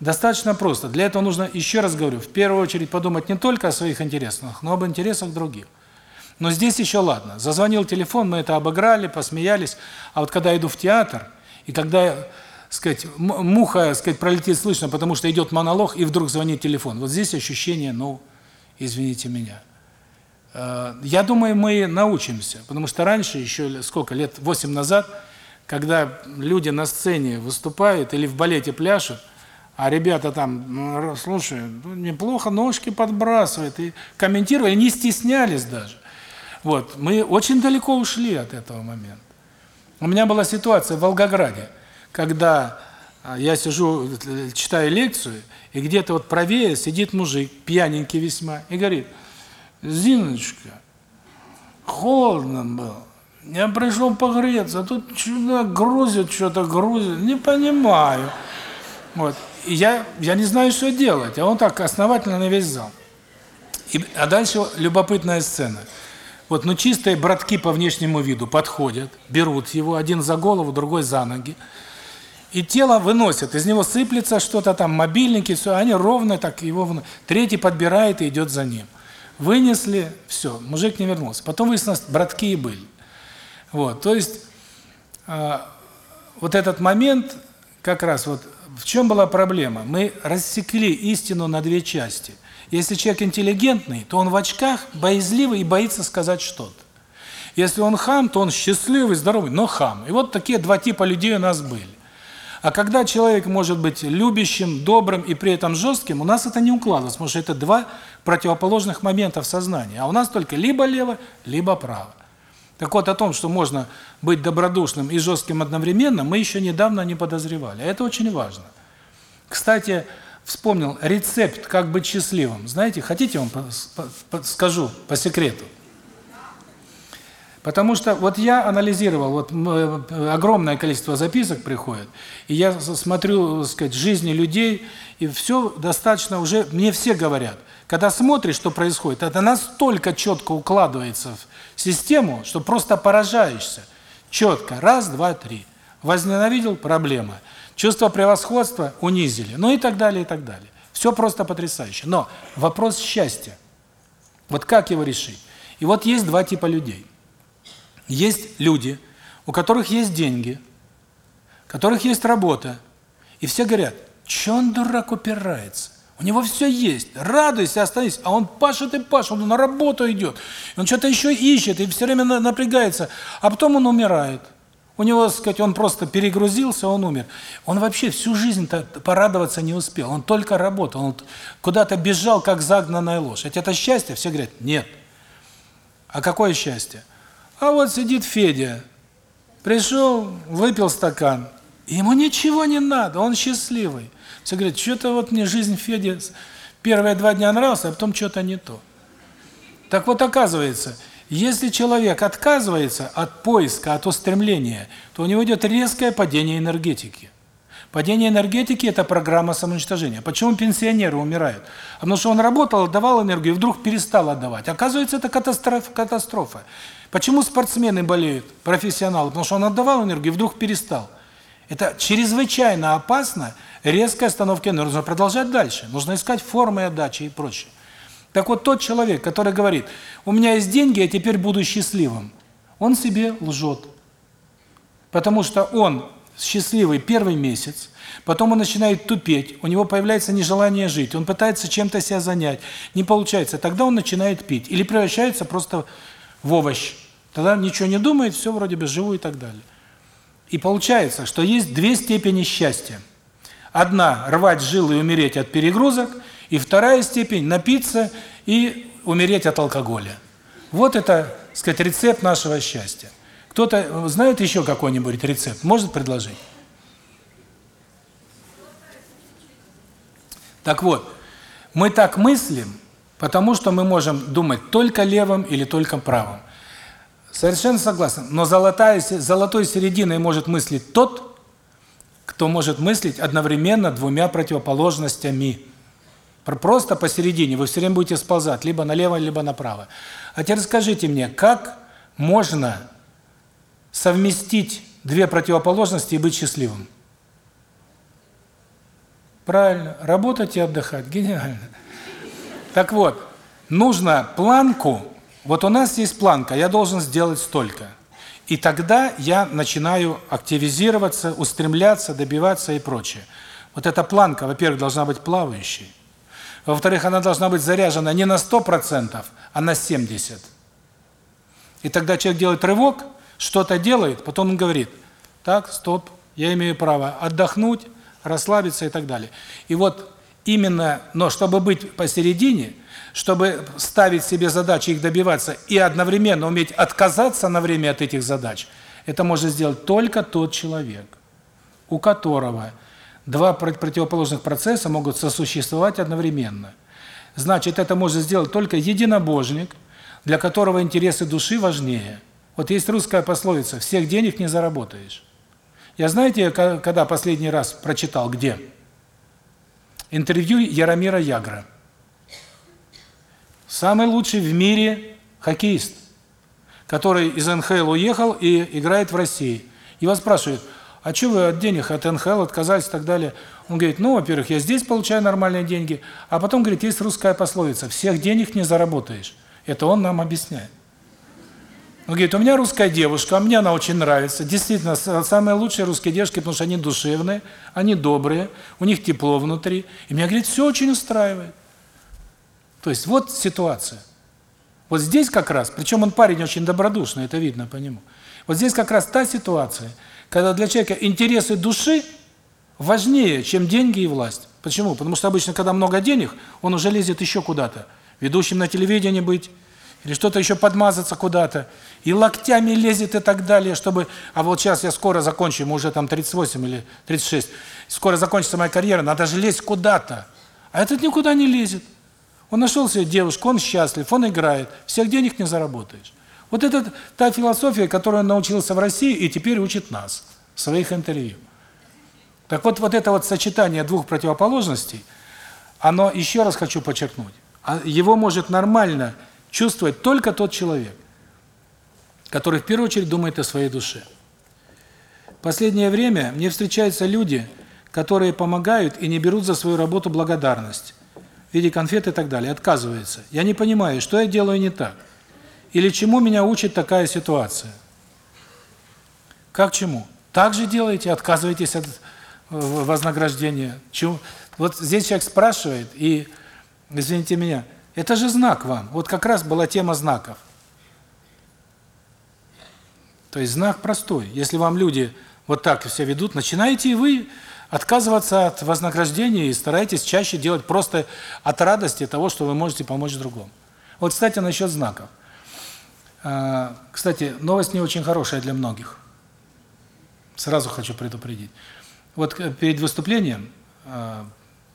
Speaker 2: достаточно просто. Для этого нужно, еще раз говорю, в первую очередь подумать не только о своих интересах, но об интересах других. Но здесь еще ладно. Зазвонил телефон, мы это обыграли, посмеялись. А вот когда иду в театр, и когда, сказать, муха, сказать, пролетит слышно, потому что идет монолог, и вдруг звонит телефон. Вот здесь ощущение, ну, извините меня. Э, я думаю, мы научимся, потому что раньше, еще сколько, лет 8 назад, когда люди на сцене выступают или в балете пляшут, а ребята там, ну, слушай, ну, неплохо ножки подбрасывают, и комментировали, не стеснялись даже. Вот, мы очень далеко ушли от этого момента. У меня была ситуация в Волгограде, когда а, я сижу, читаю лекцию, и где-то вот правее сидит мужик, пьяненький весьма, и говорит, Зиночка, холодно было, я пришел погреться, а тут чудо грузит, что-то грузит, не понимаю. Вот. И я, я не знаю, что делать, а он так основательно на весь зал. И, а дальше любопытная сцена – вот, ну чистые братки по внешнему виду подходят, берут его, один за голову, другой за ноги. И тело выносят, из него сыплется что-то там, мобильники, все, они ровно так его. Третий подбирает и идет за ним. Вынесли, все, мужик не вернулся. Потом выяснилось, братки и были. Вот, то есть, э, вот этот момент, как раз вот, в чем была проблема? Мы рассекли истину на две части. Если человек интеллигентный, то он в очках, боязливый и боится сказать что-то. Если он хам, то он счастливый, здоровый, но хам. И вот такие два типа людей у нас были. А когда человек может быть любящим, добрым и при этом жестким, у нас это не укладывается, потому что это два противоположных момента в сознании. А у нас только либо лево, либо право. Так вот, о том, что можно быть добродушным и жестким одновременно, мы еще недавно не подозревали. Это очень важно. Кстати, вспомнил рецепт, как быть счастливым. Знаете, хотите, вам скажу по секрету? Потому что вот я анализировал, вот э, огромное количество записок приходит, и я смотрю, так сказать, жизни людей, и все достаточно уже, мне все говорят, когда смотришь, что происходит, это настолько четко укладывается в систему, что просто поражаешься. Четко, раз, два, три. Возненавидел – проблема. Чувство превосходства – унизили. Ну и так далее, и так далее. Все просто потрясающе. Но вопрос счастья. Вот как его решить? И вот есть два типа людей – есть люди, у которых есть деньги, у которых есть работа, и все говорят, что он, дурак, упирается? У него все есть, радуйся, останься, а он пашет и пашет, он на работу идет, он что-то еще ищет и все время напрягается, а потом он умирает. У него, сказать, он просто перегрузился, он умер. Он вообще всю жизнь-то порадоваться не успел, он только работал, он куда-то бежал, как загнанная лошадь. Это счастье? Все говорят, нет. А какое счастье? А вот сидит Федя, пришел, выпил стакан, ему ничего не надо, он счастливый. Все говорят, что-то вот мне жизнь Феди первые два дня нравился, а потом что-то не то. Так вот оказывается, если человек отказывается от поиска, от устремления, то у него идет резкое падение энергетики. Падение энергетики – это программа самоуничтожения. Почему пенсионеры умирают? Потому что он работал, отдавал энергию, вдруг перестал отдавать. Оказывается, это катастрофа. катастрофа. Почему спортсмены болеют, профессионалы? Потому что он отдавал энергию, вдруг перестал. Это чрезвычайно опасно, резкая остановка энергии. Нужно продолжать дальше, нужно искать формы отдачи и прочее. Так вот, тот человек, который говорит, у меня есть деньги, я теперь буду счастливым, он себе лжет. Потому что он счастливый первый месяц, потом он начинает тупеть, у него появляется нежелание жить, он пытается чем-то себя занять, не получается, тогда он начинает пить или превращается просто в овощ. Тогда ничего не думает, все вроде бы живу и так далее. И получается, что есть две степени счастья. Одна – рвать жилы и умереть от перегрузок, и вторая степень – напиться и умереть от алкоголя. Вот это, так сказать, рецепт нашего счастья. Кто-то знает еще какой-нибудь рецепт? Может предложить? Так вот, мы так мыслим, Потому что мы можем думать только левым или только правым. Совершенно согласен. Но золотая, золотой серединой может мыслить тот, кто может мыслить одновременно двумя противоположностями. Просто посередине вы все время будете сползать, либо налево, либо направо. А теперь скажите мне, как можно совместить две противоположности и быть счастливым? Правильно, работать и отдыхать. Гениально. Так вот, нужно планку, вот у нас есть планка, я должен сделать столько. И тогда я начинаю активизироваться, устремляться, добиваться и прочее. Вот эта планка, во-первых, должна быть плавающей. Во-вторых, она должна быть заряжена не на 100%, а на 70%. И тогда человек делает рывок, что-то делает, потом он говорит, так, стоп, я имею право отдохнуть, расслабиться и так далее. И вот именно, но чтобы быть посередине, чтобы ставить себе задачи, их добиваться и одновременно уметь отказаться на время от этих задач, это может сделать только тот человек, у которого два противоположных процесса могут сосуществовать одновременно. Значит, это может сделать только единобожник, для которого интересы души важнее. Вот есть русская пословица «всех денег не заработаешь». Я знаете, когда последний раз прочитал, где? Интервью Яромира Ягра. Самый лучший в мире хоккеист, который из НХЛ уехал и играет в России. Его спрашивают, а что вы от денег, от НХЛ отказались и так далее? Он говорит, ну, во-первых, я здесь получаю нормальные деньги, а потом, говорит, есть русская пословица, всех денег не заработаешь. Это он нам объясняет. Он говорит, у меня русская девушка, а мне она очень нравится. Действительно, самые лучшие русские девушки, потому что они душевные, они добрые, у них тепло внутри. И меня, говорит, все очень устраивает. То есть вот ситуация. Вот здесь как раз, причем он парень очень добродушный, это видно по нему. Вот здесь как раз та ситуация, когда для человека интересы души важнее, чем деньги и власть. Почему? Потому что обычно, когда много денег, он уже лезет еще куда-то. Ведущим на телевидении быть, или что-то еще подмазаться куда-то, и локтями лезет и так далее, чтобы... А вот сейчас я скоро закончу, ему уже там 38 или 36, скоро закончится моя карьера, надо же лезть куда-то. А этот никуда не лезет. Он нашел себе девушку, он счастлив, он играет, всех денег не заработаешь. Вот это та философия, которую он научился в России и теперь учит нас в своих интервью. Так вот, вот это вот сочетание двух противоположностей, оно, еще раз хочу подчеркнуть, а его может нормально чувствовать только тот человек, который в первую очередь думает о своей душе. В последнее время мне встречаются люди, которые помогают и не берут за свою работу благодарность в виде конфет и так далее, отказываются. Я не понимаю, что я делаю не так. Или чему меня учит такая ситуация? Как чему? Так же делаете, отказываетесь от э, вознаграждения. Чему? Вот здесь человек спрашивает, и, извините меня, это же знак вам. Вот как раз была тема знаков. То есть знак простой. Если вам люди вот так все ведут, начинаете и вы отказываться от вознаграждения и старайтесь чаще делать просто от радости того, что вы можете помочь другому. Вот, кстати, насчет знаков. А, кстати, новость не очень хорошая для многих. Сразу хочу предупредить. Вот э, перед выступлением а,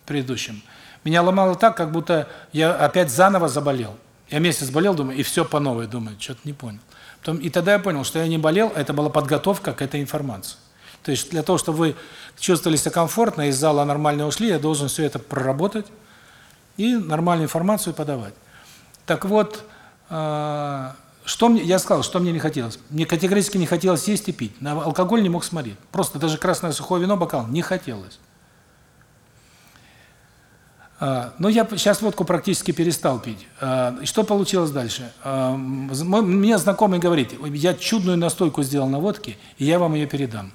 Speaker 2: предыдущим меня ломало так, как будто я опять заново заболел. Я месяц болел, думаю, и все по новой, думаю, что-то не понял. Потом, и тогда я понял, что я не болел, а это была подготовка к этой информации. То есть для того, чтобы вы чувствовали себя комфортно, из зала нормально ушли, я должен все это проработать и нормальную информацию подавать. Так вот, что мне, я сказал, что мне не хотелось. Мне категорически не хотелось есть и пить. На алкоголь не мог смотреть. Просто даже красное сухое вино, бокал, не хотелось. А, но я сейчас водку практически перестал пить. А, и что получилось дальше? А, мне знакомый говорит, я чудную настойку сделал на водке, и я вам ее передам.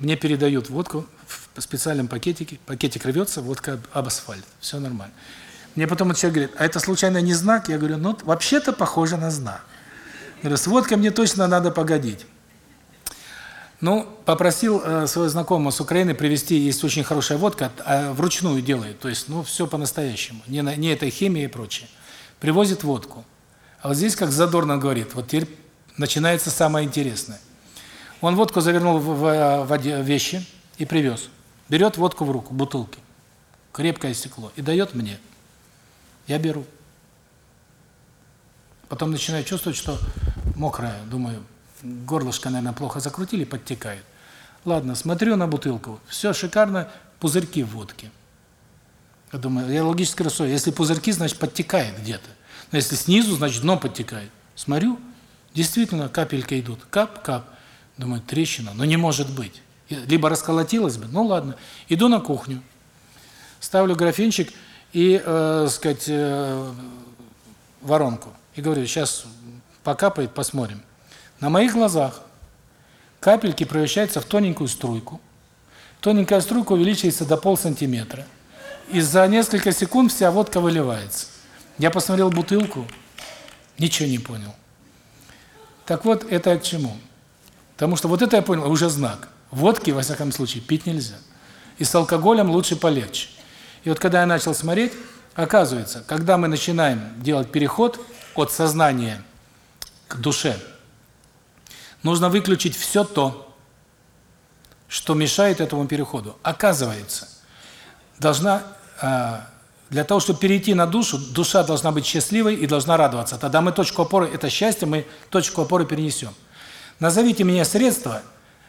Speaker 2: Мне передают водку в специальном пакетике, пакетик рвется, водка об асфальт, все нормально. Мне потом человек говорит, а это случайно не знак? Я говорю, ну, вообще-то похоже на знак. Я говорю, с водкой мне точно надо погодить. Ну, попросил э, своего знакомого с Украины привезти, есть очень хорошая водка, а вручную делает, то есть, ну, все по-настоящему, не, не этой химии и прочее. Привозит водку. А вот здесь, как Задорнов говорит, вот теперь начинается самое интересное. Он водку завернул в, в, в вещи и привез. Берет водку в руку, бутылки, крепкое стекло, и дает мне. Я беру. Потом начинаю чувствовать, что мокрая, думаю, горлышко, наверное, плохо закрутили, подтекает. Ладно, смотрю на бутылку, все шикарно, пузырьки в водке. Я думаю, я логически рассуждаю, если пузырьки, значит, подтекает где-то. Но если снизу, значит, дно подтекает. Смотрю, действительно, капельки идут, кап-кап. Думаю, трещина, но не может быть. Либо расколотилась бы, ну ладно. Иду на кухню, ставлю графинчик и, э, сказать, э, воронку. И говорю, сейчас покапает, посмотрим. На моих глазах капельки превращаются в тоненькую струйку. Тоненькая струйка увеличивается до полсантиметра. И за несколько секунд вся водка выливается. Я посмотрел бутылку, ничего не понял. Так вот, это к чему? Потому что вот это я понял, уже знак. Водки, во всяком случае, пить нельзя. И с алкоголем лучше полегче. И вот когда я начал смотреть, оказывается, когда мы начинаем делать переход от сознания к душе, нужно выключить все то, что мешает этому переходу. Оказывается, должна а, для того, чтобы перейти на душу, душа должна быть счастливой и должна радоваться. Тогда мы точку опоры это счастье, мы точку опоры перенесем. Назовите мне средства,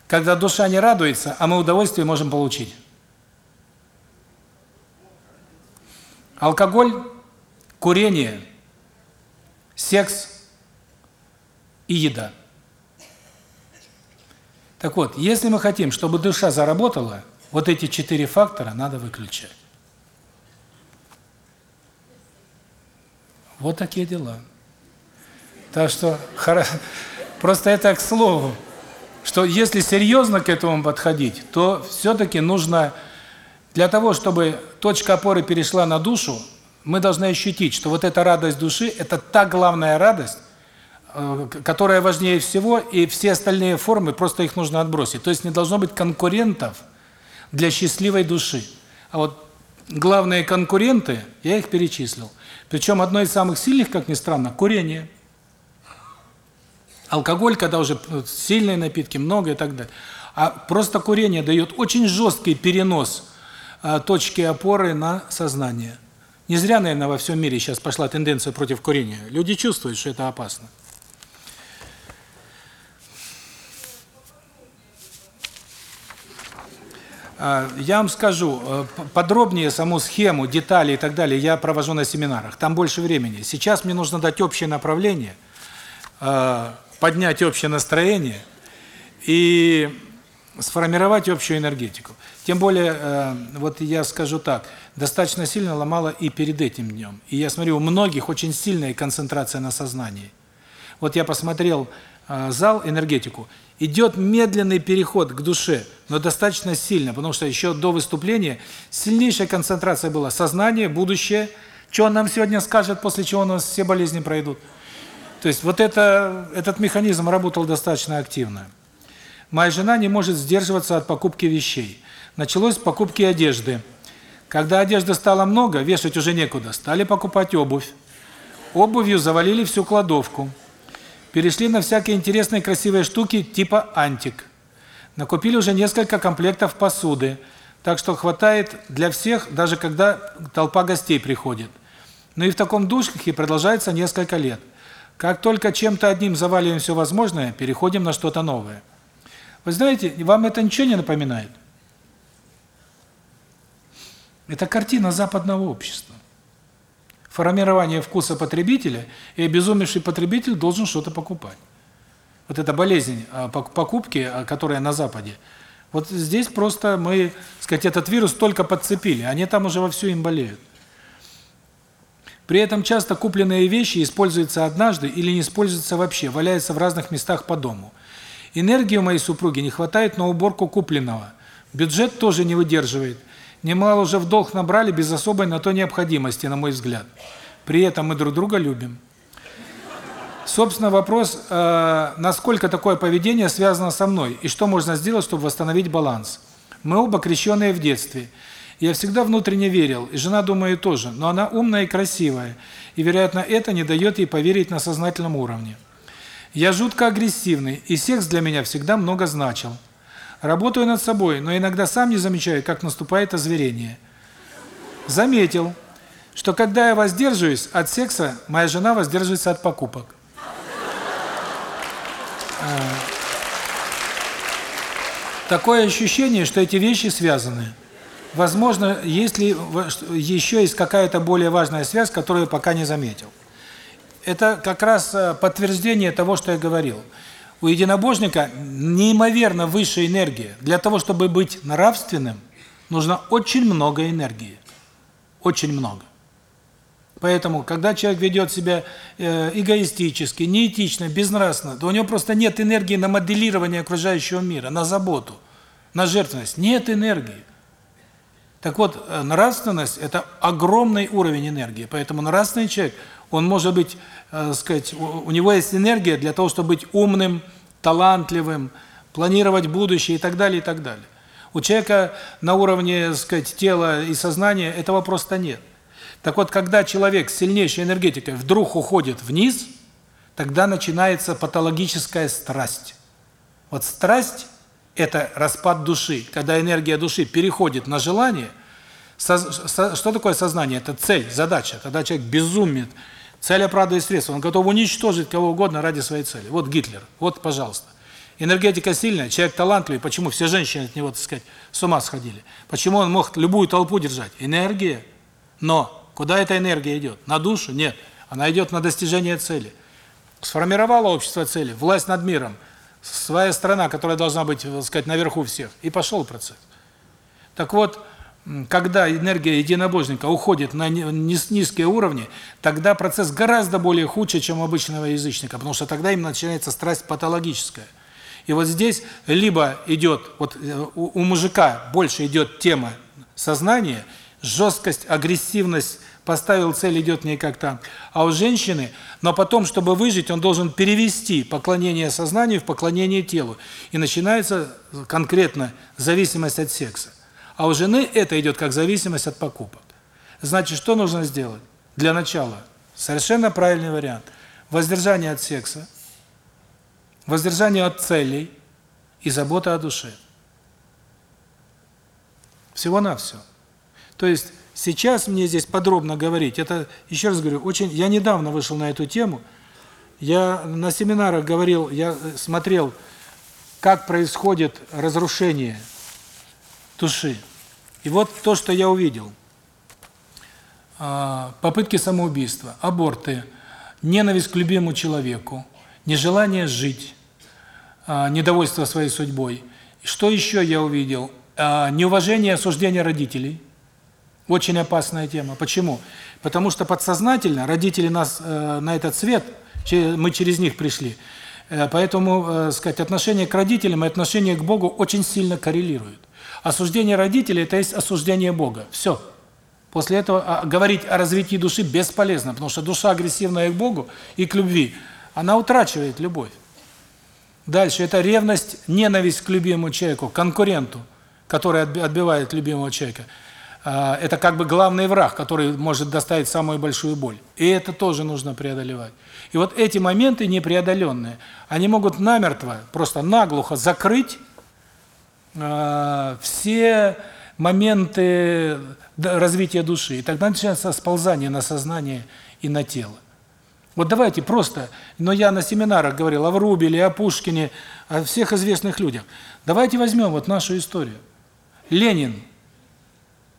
Speaker 2: когда душа не радуется, а мы удовольствие можем получить. Алкоголь, курение, секс и еда. Так вот, если мы хотим, чтобы душа заработала, вот эти четыре фактора надо выключать. Вот такие дела. Так что, просто это к слову, что если серьезно к этому подходить, то все-таки нужно, для того, чтобы точка опоры перешла на душу, мы должны ощутить, что вот эта радость души – это та главная радость, э, которая важнее всего, и все остальные формы, просто их нужно отбросить. То есть не должно быть конкурентов для счастливой души. А вот главные конкуренты, я их перечислил. Причем одно из самых сильных, как ни странно, курение. Алкоголь, когда уже сильные напитки, много и так далее. А просто курение дает очень жесткий перенос точки опоры на сознание. Не зря, наверное, во всем мире сейчас пошла тенденция против курения. Люди чувствуют, что это опасно. А, я вам скажу э, подробнее саму схему, детали и так далее я провожу на семинарах. Там больше времени. Сейчас мне нужно дать общее направление, э, поднять общее настроение и сформировать общую энергетику. Тем более, э, вот я скажу так, достаточно сильно ломало и перед этим днем. И я смотрю, у многих очень сильная концентрация на сознании. Вот я посмотрел зал, энергетику, идет медленный переход к душе, но достаточно сильно, потому что еще до выступления сильнейшая концентрация была. Сознание, будущее, что он нам сегодня скажет, после чего у нас все болезни пройдут. То есть вот это, этот механизм работал достаточно активно. Моя жена не может сдерживаться от покупки вещей. Началось с покупки одежды. Когда одежды стало много, вешать уже некуда, стали покупать обувь. Обувью завалили всю кладовку. Перешли на всякие интересные красивые штуки типа антик. Накупили уже несколько комплектов посуды, так что хватает для всех, даже когда толпа гостей приходит. Ну и в таком духе продолжается несколько лет. Как только чем-то одним заваливаем все возможное, переходим на что-то новое. Вы знаете, вам это ничего не напоминает? Это картина западного общества формирование вкуса потребителя, и обезумевший потребитель должен что-то покупать. Вот эта болезнь а, покупки, а, которая на Западе, вот здесь просто мы, сказать, этот вирус только подцепили, они там уже вовсю им болеют. При этом часто купленные вещи используются однажды или не используются вообще, валяются в разных местах по дому. Энергии у моей супруги не хватает на уборку купленного. Бюджет тоже не выдерживает – Немало уже в долг набрали без особой на то необходимости, на мой взгляд. При этом мы друг друга любим. Собственно, вопрос, э, насколько такое поведение связано со мной, и что можно сделать, чтобы восстановить баланс. Мы оба крещенные в детстве. Я всегда внутренне верил, и жена, думаю, тоже, но она умная и красивая, и, вероятно, это не дает ей поверить на сознательном уровне. Я жутко агрессивный, и секс для меня всегда много значил. Работаю над собой, но иногда сам не замечаю, как наступает озверение. Заметил, что когда я воздерживаюсь от секса, моя жена воздерживается от покупок. А, такое ощущение, что эти вещи связаны. Возможно, есть ли еще есть какая-то более важная связь, которую я пока не заметил. Это как раз э, подтверждение того, что я говорил у единобожника неимоверно высшая энергия. Для того, чтобы быть нравственным, нужно очень много энергии. Очень много. Поэтому, когда человек ведет себя э, эгоистически, неэтично, безнравственно, то у него просто нет энергии на моделирование окружающего мира, на заботу, на жертвенность. Нет энергии. Так вот, э, нравственность – это огромный уровень энергии. Поэтому нравственный человек, он может быть, э, сказать, у него есть энергия для того, чтобы быть умным, талантливым, планировать будущее и так далее, и так далее. У человека на уровне, сказать, тела и сознания этого просто нет. Так вот, когда человек с сильнейшей энергетикой вдруг уходит вниз, тогда начинается патологическая страсть. Вот страсть – это распад души. Когда энергия души переходит на желание, что такое сознание? Это цель, задача. Когда человек безумит, цель оправдывает средства, он готов уничтожить кого угодно ради своей цели. Вот Гитлер, вот, пожалуйста. Энергетика сильная, человек талантливый, почему все женщины от него, так сказать, с ума сходили? Почему он мог любую толпу держать? Энергия. Но куда эта энергия идет? На душу? Нет. Она идет на достижение цели. Сформировало общество цели, власть над миром – своя страна, которая должна быть, так сказать, наверху всех. И пошел процесс. Так вот, когда энергия единобожника уходит на низкие уровни, тогда процесс гораздо более худший, чем у обычного язычника, потому что тогда им начинается страсть патологическая. И вот здесь либо идет, вот э, у, мужика больше идет тема сознания, жесткость, агрессивность, поставил цель, идет не как там. А у женщины, но потом, чтобы выжить, он должен перевести поклонение сознанию в поклонение телу. И начинается конкретно зависимость от секса. А у жены это идет как зависимость от покупок. Значит, что нужно сделать? Для начала, совершенно правильный вариант. Воздержание от секса, воздержание от целей и забота о душе. Всего-навсего. То есть, сейчас мне здесь подробно говорить, это, еще раз говорю, очень, я недавно вышел на эту тему, я на семинарах говорил, я смотрел, как происходит разрушение души. И вот то, что я увидел. А, попытки самоубийства, аборты, ненависть к любимому человеку, нежелание жить, а, недовольство своей судьбой. Что еще я увидел? А, неуважение осуждение родителей. Очень опасная тема. Почему? Потому что подсознательно родители нас э, на этот свет, мы через них пришли. Э, поэтому, э, сказать, отношение к родителям и отношение к Богу очень сильно коррелируют. Осуждение родителей – это есть осуждение Бога. Все. После этого а, говорить о развитии души бесполезно, потому что душа агрессивная к Богу и к любви, она утрачивает любовь. Дальше – это ревность, ненависть к любимому человеку, конкуренту, который отбивает любимого человека. А, это как бы главный враг, который может доставить самую большую боль. И это тоже нужно преодолевать. И вот эти моменты непреодоленные, они могут намертво, просто наглухо закрыть все моменты развития души. И тогда начинается сползание на сознание и на тело. Вот давайте просто, но я на семинарах говорил о Врубеле, о Пушкине, о всех известных людях. Давайте возьмем вот нашу историю. Ленин,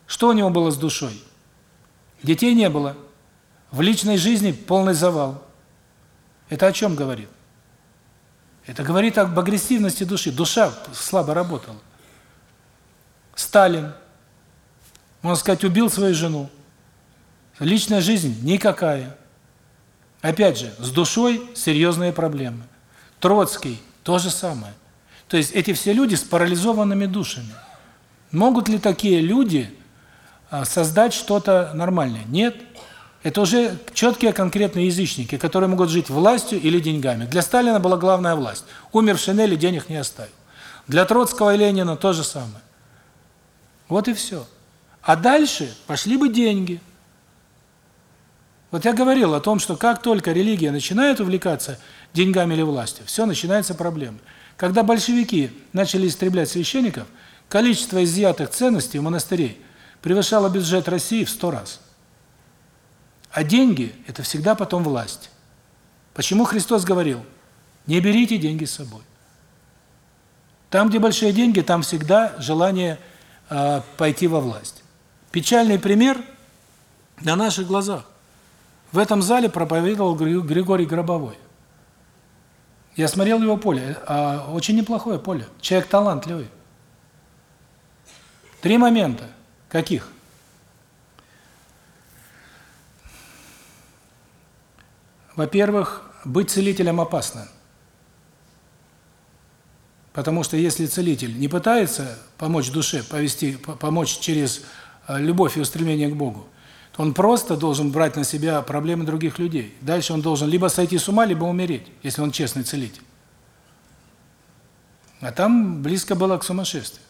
Speaker 2: что у него было с душой? Детей не было. В личной жизни полный завал. Это о чем говорит? Это говорит об агрессивности души. Душа слабо работала. Сталин, можно сказать, убил свою жену. Личная жизнь никакая. Опять же, с душой серьезные проблемы. Троцкий то же самое. То есть эти все люди с парализованными душами. Могут ли такие люди а, создать что-то нормальное? Нет. Это уже четкие конкретные язычники, которые могут жить властью или деньгами. Для Сталина была главная власть. Умер в Шинели, денег не оставил. Для Троцкого и Ленина то же самое. Вот и все. А дальше пошли бы деньги. Вот я говорил о том, что как только религия начинает увлекаться деньгами или властью, все, начинаются проблемы. Когда большевики начали истреблять священников, количество изъятых ценностей в монастырей превышало бюджет России в сто раз. А деньги – это всегда потом власть. Почему Христос говорил, не берите деньги с собой? Там, где большие деньги, там всегда желание пойти во власть. Печальный пример на наших глазах. В этом зале проповедовал Григорий Гробовой. Я смотрел его поле, а, очень неплохое поле. Человек талантливый. Три момента. Каких? Во-первых, быть целителем опасно. Потому что если целитель не пытается помочь душе, повести, помочь через э, любовь и устремление к Богу, то он просто должен брать на себя проблемы других людей. Дальше он должен либо сойти с ума, либо умереть, если он честный целитель. А там близко было к сумасшествию.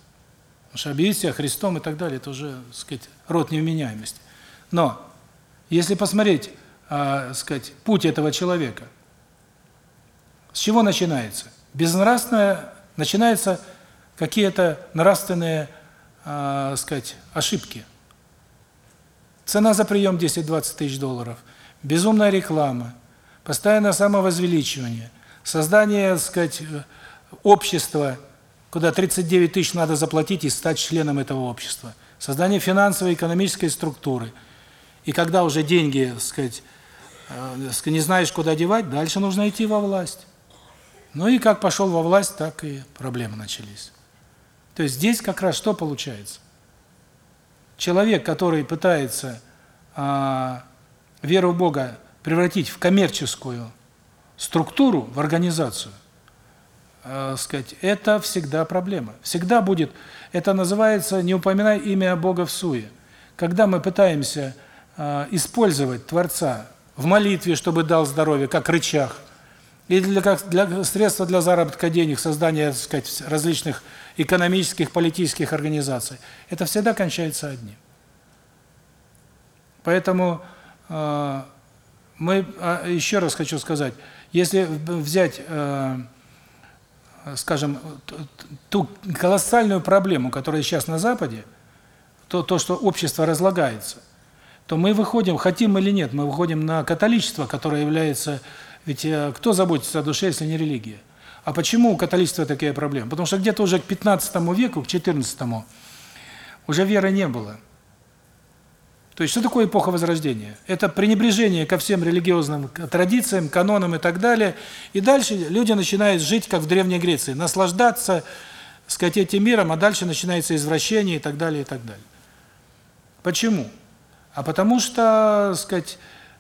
Speaker 2: Потому что объявить себя Христом и так далее, это уже, так сказать, род невменяемости. Но если посмотреть э, сказать, путь этого человека. С чего начинается? Безнравственное начинаются какие-то нравственные, э, сказать, ошибки. Цена за прием 10-20 тысяч долларов, безумная реклама, постоянное самовозвеличивание, создание, сказать, общества, куда 39 тысяч надо заплатить и стать членом этого общества, создание финансовой и экономической структуры. И когда уже деньги, сказать, Э, не знаешь, куда девать, дальше нужно идти во власть. Ну и как пошел во власть, так и проблемы начались. То есть здесь как раз что получается? Человек, который пытается а, веру в Бога превратить в коммерческую структуру, в организацию, э, сказать, это всегда проблема. Всегда будет, это называется «не упоминай имя Бога в суе». Когда мы пытаемся э, использовать Творца в молитве, чтобы дал здоровье, как рычаг, или для, как, для средства для заработка денег, создания, так сказать, различных экономических, политических организаций, это всегда кончается одним. Поэтому э, мы, а, еще раз хочу сказать, если взять, э, скажем, ту колоссальную проблему, которая сейчас на Западе, то, то, что общество разлагается, то мы выходим, хотим или нет, мы выходим на католичество, которое является... Ведь э, кто заботится о душе, если не религия? А почему у католичества такие проблемы? Потому что где-то уже к 15 веку, к 14 уже веры не было. То есть что такое эпоха Возрождения? Это пренебрежение ко всем религиозным традициям, канонам и так далее. И дальше люди начинают жить, как в Древней Греции, наслаждаться, сказать, этим миром, а дальше начинается извращение и так далее, и так далее. Почему? А потому что, сказать,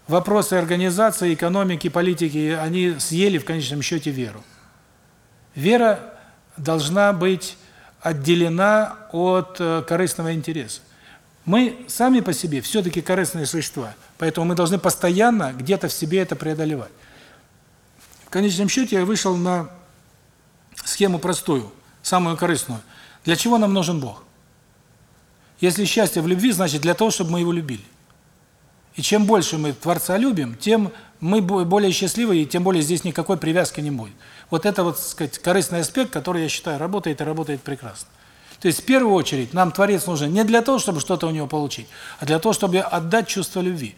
Speaker 2: вопросы организации, экономики, политики, они съели в конечном счете веру. Вера должна быть отделена от э, корыстного интереса. Мы сами по себе все-таки корыстные существа, поэтому мы должны постоянно где-то в себе это преодолевать. В конечном счете я вышел на схему простую, самую корыстную. Для чего нам нужен Бог? Если счастье в любви, значит для того, чтобы мы его любили. И чем больше мы Творца любим, тем мы более счастливы, и тем более здесь никакой привязки не будет. Вот это вот, так сказать, корыстный аспект, который, я считаю, работает и работает прекрасно. То есть в первую очередь нам Творец нужен не для того, чтобы что-то у него получить, а для того, чтобы отдать чувство любви.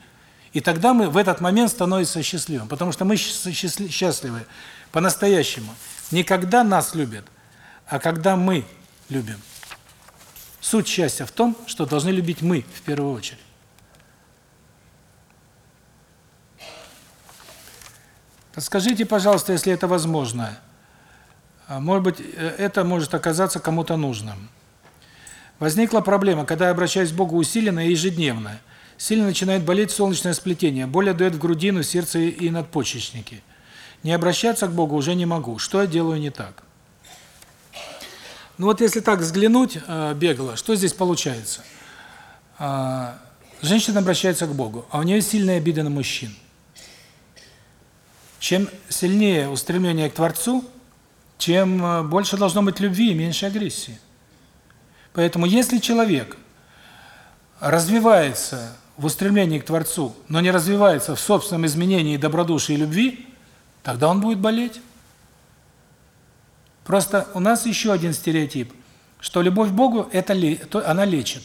Speaker 2: И тогда мы в этот момент становимся счастливым, потому что мы счастливы по-настоящему. Не когда нас любят, а когда мы любим. Суть счастья в том, что должны любить мы в первую очередь. Скажите, пожалуйста, если это возможно, а, может быть, э, это может оказаться кому-то нужным. Возникла проблема, когда я обращаюсь к Богу усиленно и ежедневно. Сильно начинает болеть солнечное сплетение, боль отдает в грудину, сердце и надпочечники. Не обращаться к Богу уже не могу. Что я делаю не так? Ну вот если так взглянуть э, бегло, что здесь получается? Э, женщина обращается к Богу, а у нее сильная обида на мужчин. Чем сильнее устремление к Творцу, тем э, больше должно быть любви и меньше агрессии. Поэтому если человек развивается в устремлении к Творцу, но не развивается в собственном изменении добродушия и любви, тогда он будет болеть. Просто у нас еще один стереотип, что любовь к Богу это она лечит.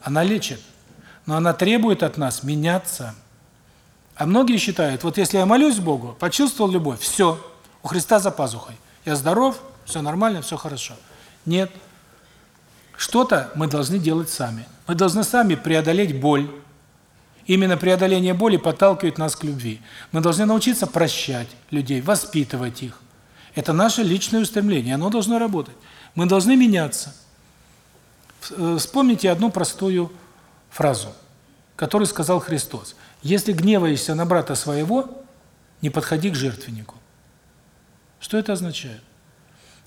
Speaker 2: Она лечит. Но она требует от нас меняться. А многие считают, вот если я молюсь Богу, почувствовал любовь, все, у Христа за пазухой. Я здоров, все нормально, все хорошо. Нет. Что-то мы должны делать сами. Мы должны сами преодолеть боль. Именно преодоление боли подталкивает нас к любви. Мы должны научиться прощать людей, воспитывать их. Это наше личное устремление, оно должно работать. Мы должны меняться. Вспомните одну простую фразу, которую сказал Христос. Если гневаешься на брата своего, не подходи к жертвеннику. Что это означает?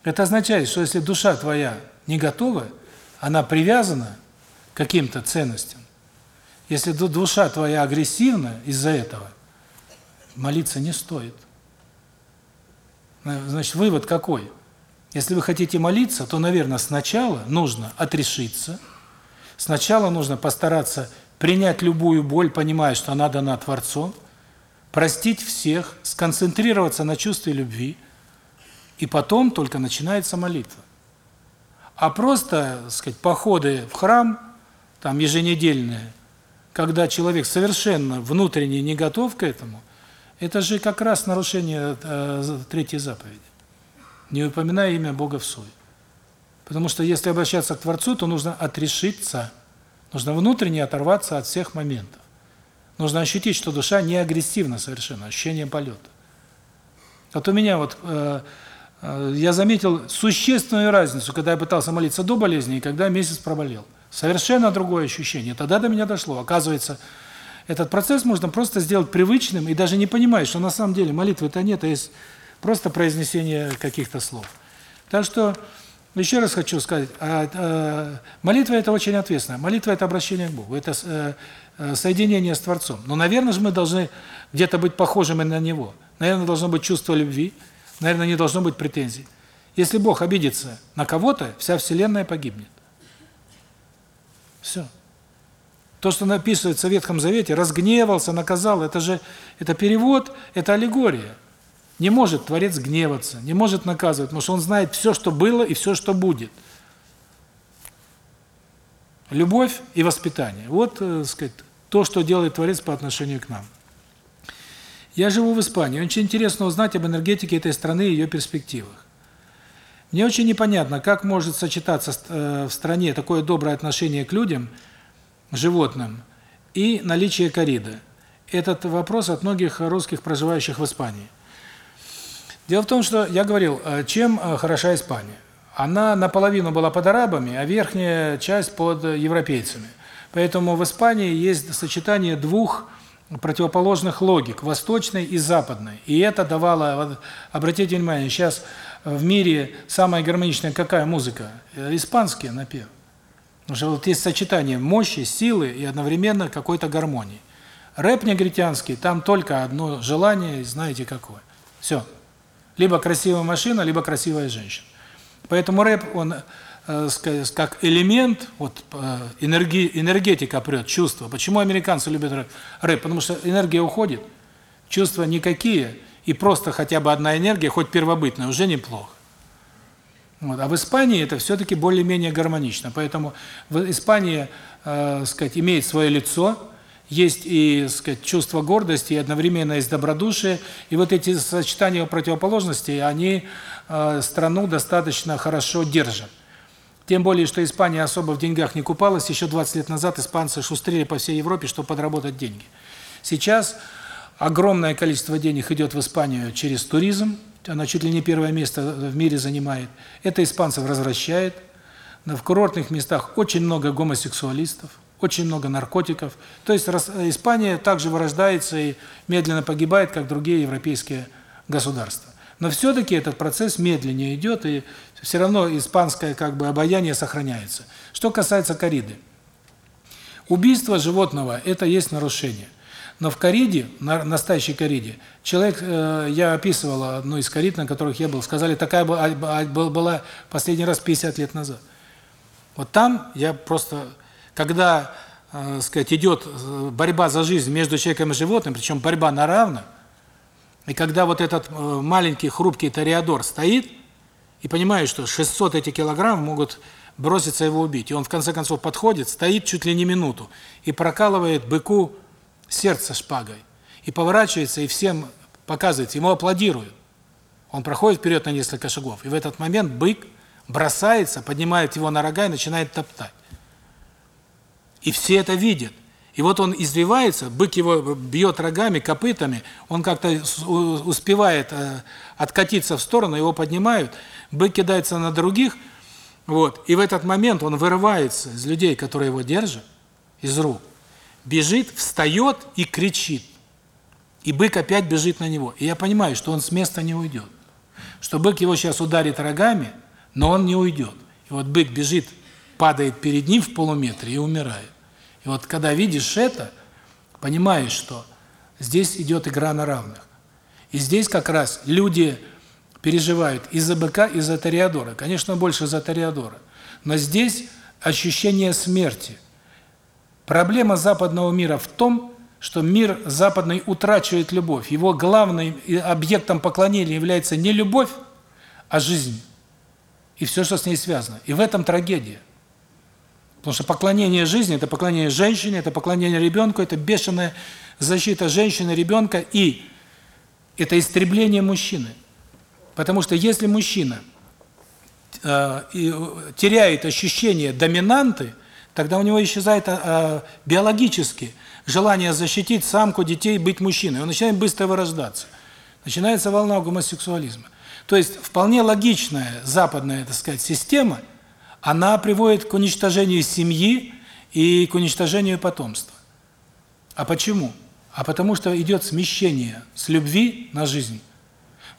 Speaker 2: Это означает, что если душа твоя не готова, она привязана к каким-то ценностям. Если душа твоя агрессивна из-за этого, молиться не стоит. Значит, вывод какой? Если вы хотите молиться, то, наверное, сначала нужно отрешиться, сначала нужно постараться принять любую боль, понимая, что она дана Творцом, простить всех, сконцентрироваться на чувстве любви – и потом только начинается молитва. А просто, так сказать, походы в храм, там еженедельные, когда человек совершенно внутренне не готов к этому, это же как раз нарушение э, третьей заповеди. Не упоминая имя Бога в суе. Потому что если обращаться к Творцу, то нужно отрешиться. Нужно внутренне оторваться от всех моментов. Нужно ощутить, что душа не агрессивна совершенно, ощущение полета. Вот у меня вот, э, э, я заметил существенную разницу, когда я пытался молиться до болезни и когда месяц проболел. Совершенно другое ощущение. Тогда до меня дошло. Оказывается, этот процесс можно просто сделать привычным и даже не понимать, что на самом деле молитвы-то нет, а есть просто произнесение каких-то слов. Так что еще раз хочу сказать, а, а, молитва это очень ответственно. Молитва это обращение к Богу, это э, э, соединение с Творцом. Но, наверное же, мы должны где-то быть похожими на Него. Наверное, должно быть чувство любви, наверное, не должно быть претензий. Если Бог обидится на кого-то, вся Вселенная погибнет. Все. То, что написывается в Ветхом Завете, разгневался, наказал, это же это перевод, это аллегория. Не может Творец гневаться, не может наказывать, потому что Он знает все, что было и все, что будет. Любовь и воспитание. Вот, э, сказать, то, что делает Творец по отношению к нам. Я живу в Испании. Очень интересно узнать об энергетике этой страны и ее перспективах. Мне очень непонятно, как может сочетаться э, в стране такое доброе отношение к людям, животным, и наличие кориды. Этот вопрос от многих русских, проживающих в Испании. Дело в том, что я говорил, э, чем э, хороша Испания. Она наполовину была под арабами, а верхняя часть под европейцами. Поэтому в Испании есть сочетание двух противоположных логик, восточной и западной. И это давало, обратите внимание, сейчас в мире самая гармоничная какая музыка? Э, испанские напев. Потому что вот есть сочетание мощи, силы и одновременно какой-то гармонии. Рэп негритянский, там только одно желание, знаете какое. Все. Либо красивая машина, либо красивая женщина. Поэтому рэп, он э, как элемент, вот э, энергии, энергетика прет, чувства. Почему американцы любят рэп? Потому что энергия уходит, чувства никакие, и просто хотя бы одна энергия, хоть первобытная, уже неплохо. Вот. А в Испании это все-таки более-менее гармонично. Поэтому в Испании, э, сказать, имеет свое лицо, есть и, сказать, чувство гордости, и одновременно есть добродушие. И вот эти сочетания противоположностей, они э, страну достаточно хорошо держат. Тем более, что Испания особо в деньгах не купалась. Еще 20 лет назад испанцы шустрили по всей Европе, чтобы подработать деньги. Сейчас огромное количество денег идет в Испанию через туризм. Она чуть ли не первое место в мире занимает. Это испанцев развращает. В курортных местах очень много гомосексуалистов очень много наркотиков. То есть Испания также вырождается и медленно погибает, как другие европейские государства. Но все-таки этот процесс медленнее идет, и все равно испанское как бы обаяние сохраняется. Что касается кориды. Убийство животного – это есть нарушение. Но в кориде, на настоящей кориде, человек, э, я описывал одну из корид, на которых я был, сказали, такая была последний раз 50 лет назад. Вот там я просто когда, э, сказать, идет э, борьба за жизнь между человеком и животным, причем борьба на равных, и когда вот этот э, маленький хрупкий тореадор стоит и понимает, что 600 эти килограмм могут броситься его убить, и он в конце концов подходит, стоит чуть ли не минуту и прокалывает быку сердце шпагой, и поворачивается, и всем показывает, ему аплодируют. Он проходит вперед на несколько шагов, и в этот момент бык бросается, поднимает его на рога и начинает топтать. И все это видят. И вот он извивается, бык его бьет рогами, копытами, он как-то успевает э, откатиться в сторону, его поднимают, бык кидается на других, вот, и в этот момент он вырывается из людей, которые его держат, из рук, бежит, встает и кричит. И бык опять бежит на него. И я понимаю, что он с места не уйдет. Что бык его сейчас ударит рогами, но он не уйдет. И вот бык бежит падает перед ним в полуметре и умирает. И вот когда видишь это, понимаешь, что здесь идет игра на равных. И здесь как раз люди переживают из-за быка, из-за Тореадора. Конечно, больше за Тореадора. Но здесь ощущение смерти. Проблема западного мира в том, что мир западный утрачивает любовь. Его главным объектом поклонения является не любовь, а жизнь. И все, что с ней связано. И в этом трагедия. Потому что поклонение жизни – это поклонение женщине, это поклонение ребенку, это бешеная защита женщины, ребенка, и это истребление мужчины. Потому что если мужчина э, теряет ощущение доминанты, тогда у него исчезает э, э, биологически желание защитить самку, детей, быть мужчиной. Он начинает быстро вырождаться. начинается волна гомосексуализма. То есть вполне логичная западная, так сказать, система, она приводит к уничтожению семьи и к уничтожению потомства. А почему? А потому что идет смещение с любви на жизнь.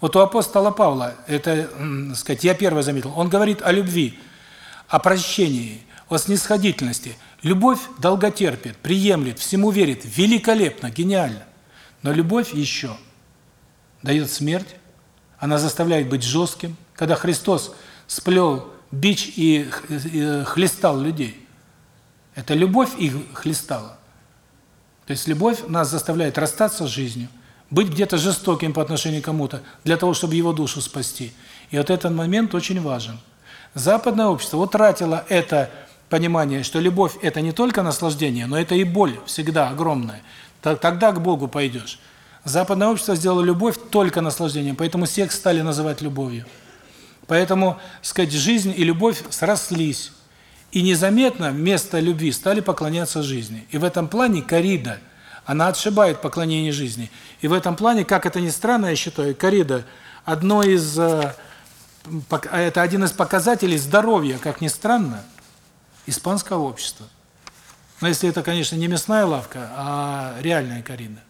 Speaker 2: Вот у апостола Павла, это, так сказать, я первый заметил, он говорит о любви, о прощении, о снисходительности. Любовь долготерпит, приемлет, всему верит, великолепно, гениально. Но любовь еще дает смерть, она заставляет быть жестким. Когда Христос сплел бич и хлестал людей, это любовь их хлестала. То есть любовь нас заставляет расстаться с жизнью, быть где-то жестоким по отношению к кому-то, для того, чтобы его душу спасти. И вот этот момент очень важен. Западное общество утратило это понимание, что любовь – это не только наслаждение, но это и боль всегда огромная. Тогда к Богу пойдешь. Западное общество сделало любовь только наслаждением, поэтому секс стали называть любовью. Поэтому, сказать, жизнь и любовь срослись. И незаметно вместо любви стали поклоняться жизни. И в этом плане корида, она отшибает поклонение жизни. И в этом плане, как это ни странно, я считаю, корида одно из э, это один из показателей здоровья, как ни странно, испанского общества. Но если это, конечно, не мясная лавка, а реальная корида.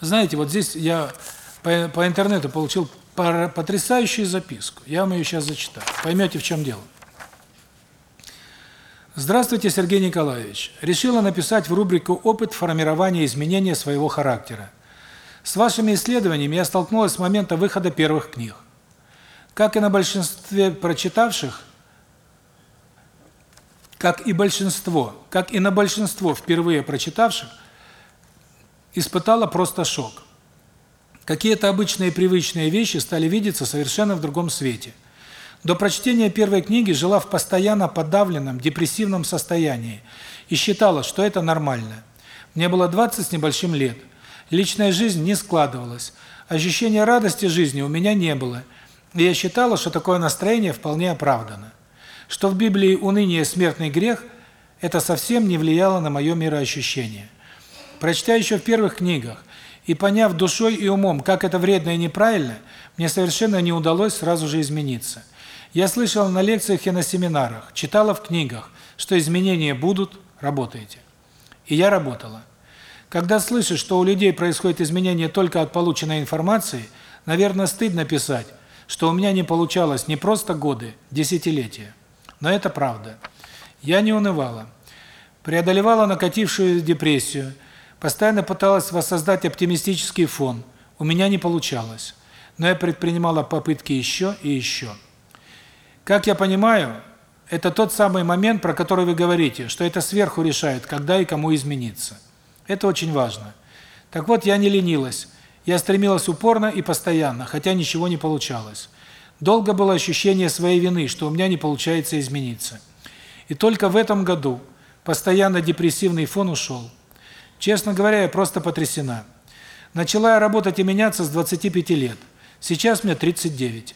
Speaker 2: Знаете, вот здесь я по, по интернету получил потрясающую записку. Я вам ее сейчас зачитаю. Поймете, в чем дело. Здравствуйте, Сергей Николаевич. Решила написать в рубрику «Опыт формирования изменения своего характера». С вашими исследованиями я столкнулась с момента выхода первых книг. Как и на большинстве прочитавших, как и большинство, как и на большинство впервые прочитавших, испытала просто шок. Какие-то обычные привычные вещи стали видеться совершенно в другом свете. До прочтения первой книги жила в постоянно подавленном, депрессивном состоянии и считала, что это нормально. Мне было 20 с небольшим лет. Личная жизнь не складывалась. Ощущения радости жизни у меня не было. И я считала, что такое настроение вполне оправдано. Что в Библии уныние – смертный грех, это совсем не влияло на мое мироощущение. Прочтя еще в первых книгах и поняв душой и умом, как это вредно и неправильно, мне совершенно не удалось сразу же измениться. Я слышала на лекциях и на семинарах, читала в книгах, что изменения будут, работаете. И я работала. Когда слышишь, что у людей происходит изменение только от полученной информации, наверное, стыдно писать, что у меня не получалось не просто годы, десятилетия. Но это правда. Я не унывала. Преодолевала накатившую депрессию, Постоянно пыталась воссоздать оптимистический фон. У меня не получалось. Но я предпринимала попытки еще и еще. Как я понимаю, это тот самый момент, про который вы говорите, что это сверху решает, когда и кому измениться. Это очень важно. Так вот, я не ленилась. Я стремилась упорно и постоянно, хотя ничего не получалось. Долго было ощущение своей вины, что у меня не получается измениться. И только в этом году постоянно депрессивный фон ушел. Честно говоря, я просто потрясена. Начала я работать и меняться с 25 лет. Сейчас мне 39.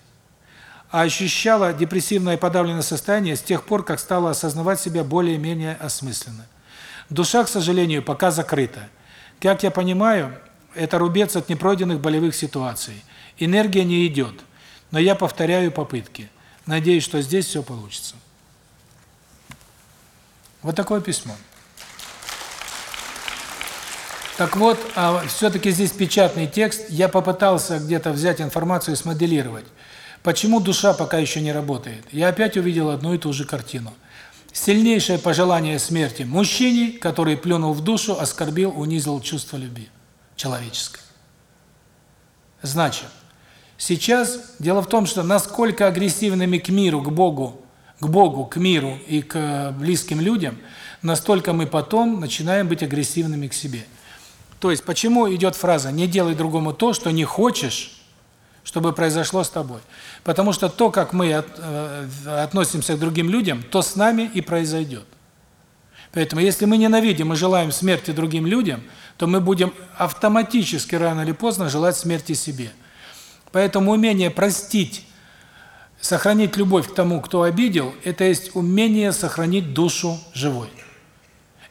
Speaker 2: А ощущала депрессивное и подавленное состояние с тех пор, как стала осознавать себя более-менее осмысленно. Душа, к сожалению, пока закрыта. Как я понимаю, это рубец от непройденных болевых ситуаций. Энергия не идет, но я повторяю попытки. Надеюсь, что здесь все получится. Вот такое письмо. Так вот, а все-таки здесь печатный текст. Я попытался где-то взять информацию и смоделировать. Почему душа пока еще не работает? Я опять увидел одну и ту же картину. Сильнейшее пожелание смерти мужчине, который плюнул в душу, оскорбил, унизил чувство любви человеческой. Значит, сейчас дело в том, что насколько агрессивными к миру, к Богу, к Богу, к миру и к близким людям, настолько мы потом начинаем быть агрессивными к себе. То есть, почему идет фраза «не делай другому то, что не хочешь, чтобы произошло с тобой»? Потому что то, как мы от, э, относимся к другим людям, то с нами и произойдет. Поэтому, если мы ненавидим и желаем смерти другим людям, то мы будем автоматически рано или поздно желать смерти себе. Поэтому умение простить, сохранить любовь к тому, кто обидел, это есть умение сохранить душу живой.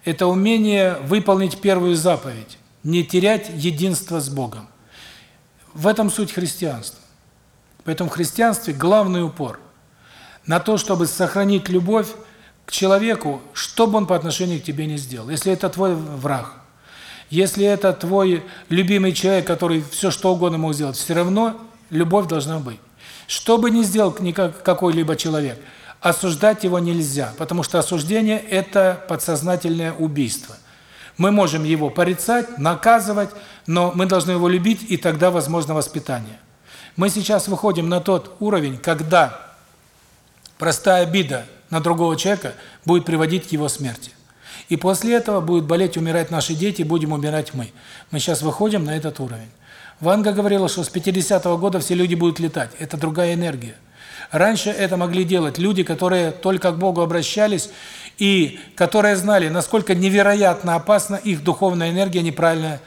Speaker 2: Это умение выполнить первую заповедь не терять единство с Богом. В этом суть христианства. Поэтому в христианстве главный упор на то, чтобы сохранить любовь к человеку, что бы он по отношению к тебе не сделал. Если это твой враг, если это твой любимый человек, который все что угодно мог сделать, все равно любовь должна быть. Что бы ни сделал какой-либо человек, осуждать его нельзя, потому что осуждение – это подсознательное убийство. Мы можем его порицать, наказывать, но мы должны его любить, и тогда возможно воспитание. Мы сейчас выходим на тот уровень, когда простая обида на другого человека будет приводить к его смерти. И после этого будут болеть, умирать наши дети, будем умирать мы. Мы сейчас выходим на этот уровень. Ванга говорила, что с 50-го года все люди будут летать. Это другая энергия. Раньше это могли делать люди, которые только к Богу обращались и которые знали, насколько невероятно опасна их духовная энергия неправильно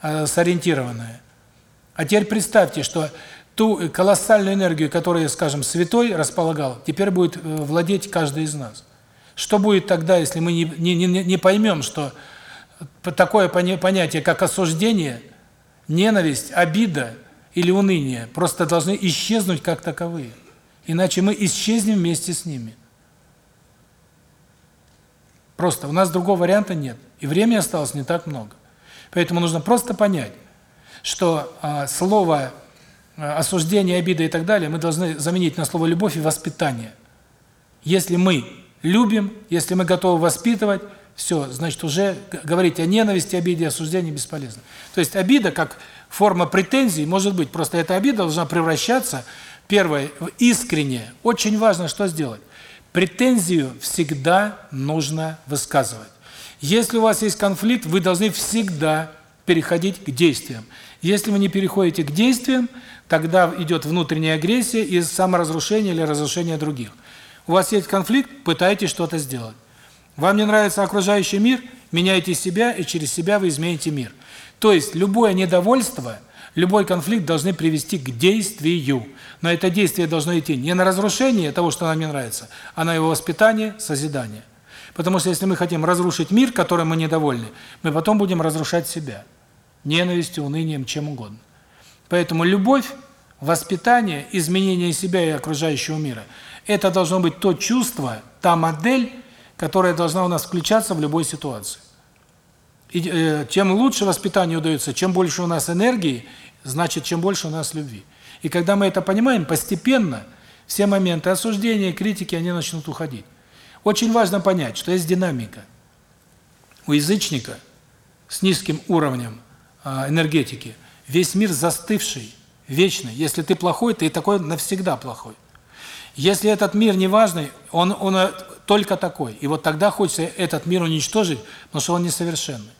Speaker 2: э, сориентированная. А теперь представьте, что ту колоссальную энергию, которую, скажем, святой располагал, теперь будет э, владеть каждый из нас. Что будет тогда, если мы не, не, не, не поймем, что такое понятие, как осуждение, ненависть, обида или уныние просто должны исчезнуть как таковые? Иначе мы исчезнем вместе с ними. Просто у нас другого варианта нет. И времени осталось не так много. Поэтому нужно просто понять, что а, слово а, осуждение, обида и так далее мы должны заменить на слово любовь и воспитание. Если мы любим, если мы готовы воспитывать, все, значит, уже говорить о ненависти, обиде, осуждении бесполезно. То есть обида как форма претензий может быть, просто эта обида должна превращаться, первое, в искреннее. Очень важно что сделать. Претензию всегда нужно высказывать. Если у вас есть конфликт, вы должны всегда переходить к действиям. Если вы не переходите к действиям, тогда идет внутренняя агрессия и саморазрушение или разрушение других. У вас есть конфликт, пытайтесь что-то сделать. Вам не нравится окружающий мир, меняйте себя, и через себя вы измените мир. То есть любое недовольство, любой конфликт должны привести к действию. Но это действие должно идти не на разрушение того, что нам не нравится, а на его воспитание, созидание. Потому что если мы хотим разрушить мир, которым мы недовольны, мы потом будем разрушать себя. Ненавистью, унынием, чем угодно. Поэтому любовь, воспитание, изменение себя и окружающего мира – это должно быть то чувство, та модель, которая должна у нас включаться в любой ситуации. И э, чем лучше воспитание удается, чем больше у нас энергии, значит, чем больше у нас любви. И когда мы это понимаем, постепенно все моменты осуждения, критики, они начнут уходить. Очень важно понять, что есть динамика. У язычника с низким уровнем э, энергетики весь мир застывший, вечный. Если ты плохой, ты такой навсегда плохой. Если этот мир не важный, он он э, только такой. И вот тогда хочется этот мир уничтожить, потому что он несовершенный.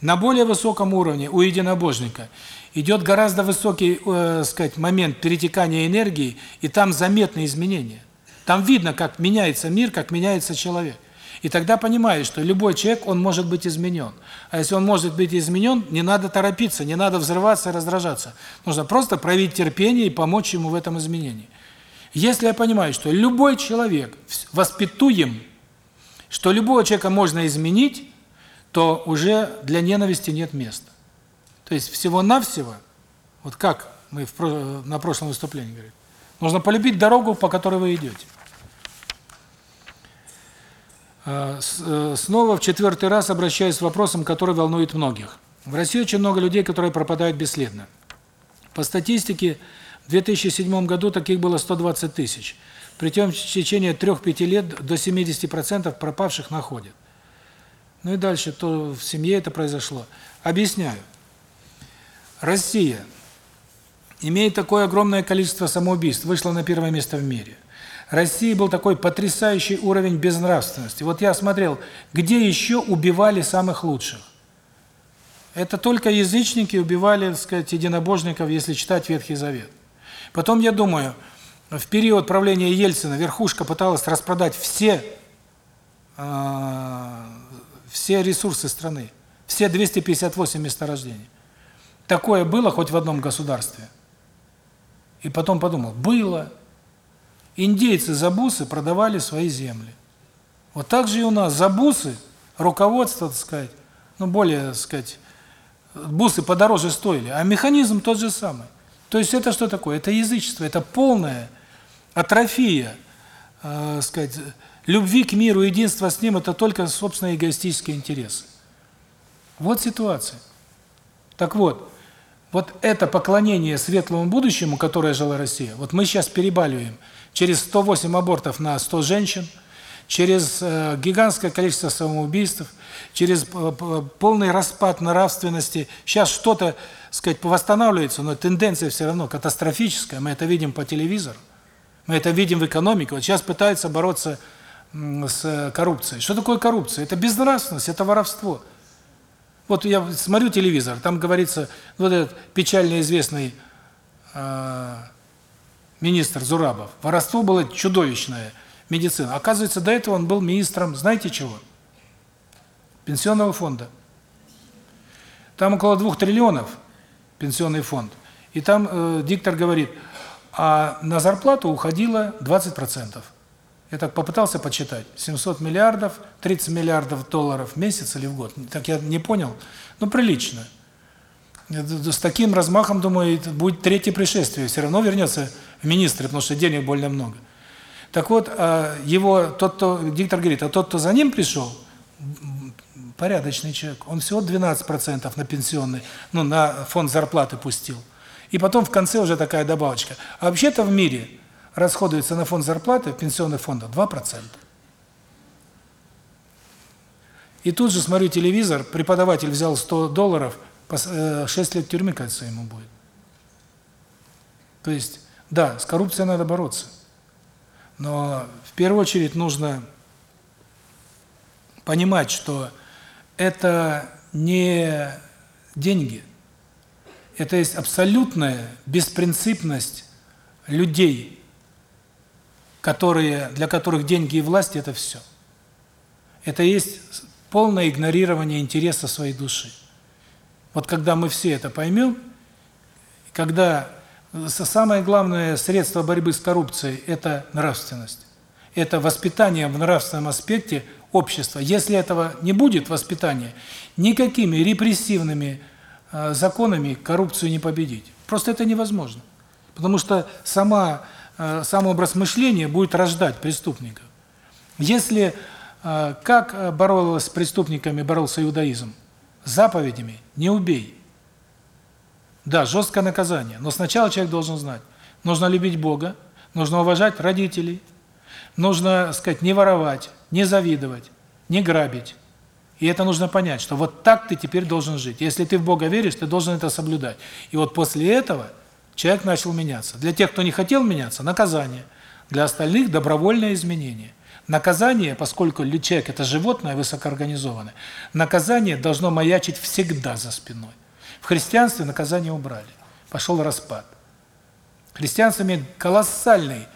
Speaker 2: На более высоком уровне у единобожника идет гораздо высокий, э, сказать, момент перетекания энергии, и там заметны изменения. Там видно, как меняется мир, как меняется человек. И тогда понимаешь, что любой человек, он может быть изменен. А если он может быть изменен, не надо торопиться, не надо взрываться и раздражаться. Нужно просто проявить терпение и помочь ему в этом изменении. Если я понимаю, что любой человек воспитуем, что любого человека можно изменить, то уже для ненависти нет места. То есть всего-навсего, вот как мы в, на прошлом выступлении говорили, нужно полюбить дорогу, по которой вы идете. А, э, снова в четвертый раз обращаюсь с вопросом, который волнует многих. В России очень много людей, которые пропадают бесследно. По статистике, в 2007 году таких было 120 тысяч. Притом в течение 3-5 лет до 70% пропавших находят. Ну и дальше, то в семье это произошло. Объясняю. Россия имеет такое огромное количество самоубийств, вышла на первое место в мире. России был такой потрясающий уровень безнравственности. Вот я смотрел, где еще убивали самых лучших. Это только язычники убивали, так сказать, единобожников, если читать Ветхий Завет. Потом я думаю, в период правления Ельцина верхушка пыталась распродать все э, все ресурсы страны, все 258 месторождений. Такое было хоть в одном государстве. И потом подумал, было. Индейцы за бусы продавали свои земли. Вот так же и у нас за бусы руководство, так сказать, ну более, так сказать, бусы подороже стоили, а механизм тот же самый. То есть это что такое? Это язычество, это полная атрофия, э, сказать, любви к миру, единства с ним, это только собственные эгоистические интересы. Вот ситуация. Так вот, вот это поклонение светлому будущему, которое жила Россия, вот мы сейчас перебаливаем через 108 абортов на 100 женщин, через э, гигантское количество самоубийств, через э, полный распад нравственности. Сейчас что-то, сказать, восстанавливается, но тенденция все равно катастрофическая. Мы это видим по телевизору. Мы это видим в экономике. Вот сейчас пытаются бороться с коррупцией. Что такое коррупция? Это безнравственность, это воровство. Вот я смотрю телевизор, там говорится, вот этот печально известный э, министр Зурабов. Воровство было чудовищное, медицина. Оказывается, до этого он был министром, знаете чего? Пенсионного фонда. Там около двух триллионов пенсионный фонд. И там э, диктор говорит, а на зарплату уходило 20%. Я так попытался почитать. 700 миллиардов, 30 миллиардов долларов в месяц или в год. Так я не понял. Ну, прилично. С таким размахом, думаю, будет третье пришествие. Все равно вернется в министры, потому что денег больно много. Так вот, а, его, тот, кто, диктор говорит, а тот, кто за ним пришел, порядочный человек, он всего 12% на пенсионный, ну, на фонд зарплаты пустил. И потом в конце уже такая добавочка. А вообще-то в мире расходуется на фонд зарплаты пенсионных фондов 2%. И тут же смотрю телевизор, преподаватель взял 100 долларов, 6 э, лет тюрьмы, кажется, ему будет. То есть, да, с коррупцией надо бороться. Но в первую очередь нужно понимать, что это не деньги. Это есть абсолютная беспринципность людей, которые для которых деньги и власть это все. Это есть полное игнорирование интереса своей души. Вот когда мы все это поймем, когда самое главное средство борьбы с коррупцией это нравственность. Это воспитание в нравственном аспекте общества. Если этого не будет воспитания, никакими репрессивными э, законами коррупцию не победить. Просто это невозможно. Потому что сама сам образ мышления будет рождать преступников. Если э, как боролся с преступниками, боролся иудаизм? Заповедями «не убей». Да, жесткое наказание, но сначала человек должен знать. Нужно любить Бога, нужно уважать родителей, нужно, сказать, не воровать, не завидовать, не грабить. И это нужно понять, что вот так ты теперь должен жить. Если ты в Бога веришь, ты должен это соблюдать. И вот после этого – человек начал меняться. Для тех, кто не хотел меняться, наказание. Для остальных добровольное изменение. Наказание, поскольку человек это животное высокоорганизованное, наказание должно маячить всегда за спиной. В христианстве наказание убрали. Пошел распад. Христианство имеет колоссальный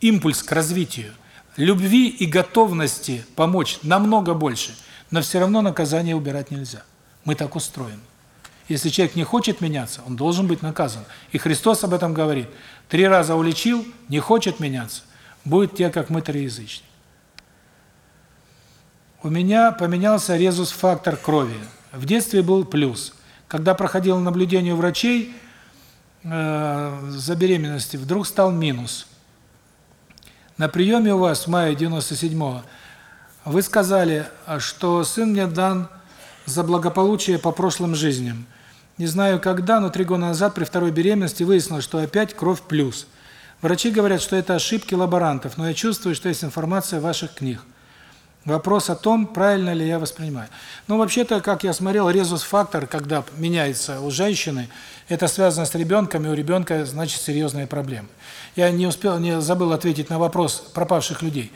Speaker 2: импульс к развитию, любви и готовности помочь намного больше, но все равно наказание убирать нельзя. Мы так устроены. Если человек не хочет меняться, он должен быть наказан. И Христос об этом говорит. Три раза уличил, не хочет меняться, будет те, как мытарь-язычник. У меня поменялся резус-фактор крови. В детстве был плюс. Когда проходил наблюдение у врачей э, за беременностью, вдруг стал минус. На приеме у вас в мае 97-го вы сказали, что сын мне дан за благополучие по прошлым жизням. Не знаю когда, но три года назад при второй беременности выяснилось, что опять кровь плюс. Врачи говорят, что это ошибки лаборантов, но я чувствую, что есть информация в ваших книг. Вопрос о том, правильно ли я воспринимаю. Ну, вообще-то, как я смотрел, резус-фактор, когда меняется у женщины, это связано с ребенком, и у ребенка, значит, серьезные проблемы. Я не успел, не забыл ответить на вопрос пропавших людей.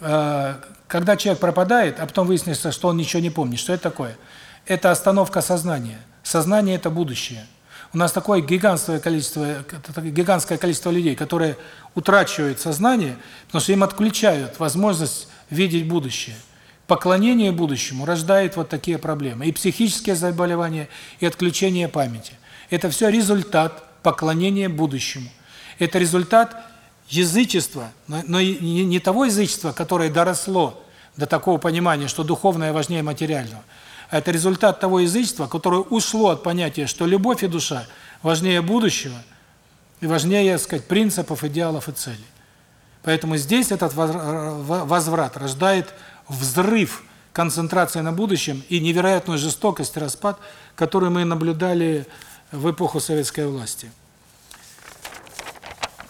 Speaker 2: Э, когда человек пропадает, а потом выяснится, что он ничего не помнит, что это такое? Это остановка сознания. Сознание это будущее. У нас такое гигантское количество гигантское количество людей, которые утрачивают сознание, потому что им отключают возможность видеть будущее. Поклонение будущему рождает вот такие проблемы: и психические заболевания, и отключение памяти. Это все результат поклонения будущему. Это результат язычества, но, не, того язычества, которое доросло до такого понимания, что духовное важнее материального, это результат того язычества, которое ушло от понятия, что любовь и душа важнее будущего и важнее, так сказать, принципов, идеалов и целей. Поэтому здесь этот возврат рождает взрыв концентрации на будущем и невероятную жестокость и распад, который мы наблюдали в эпоху советской власти.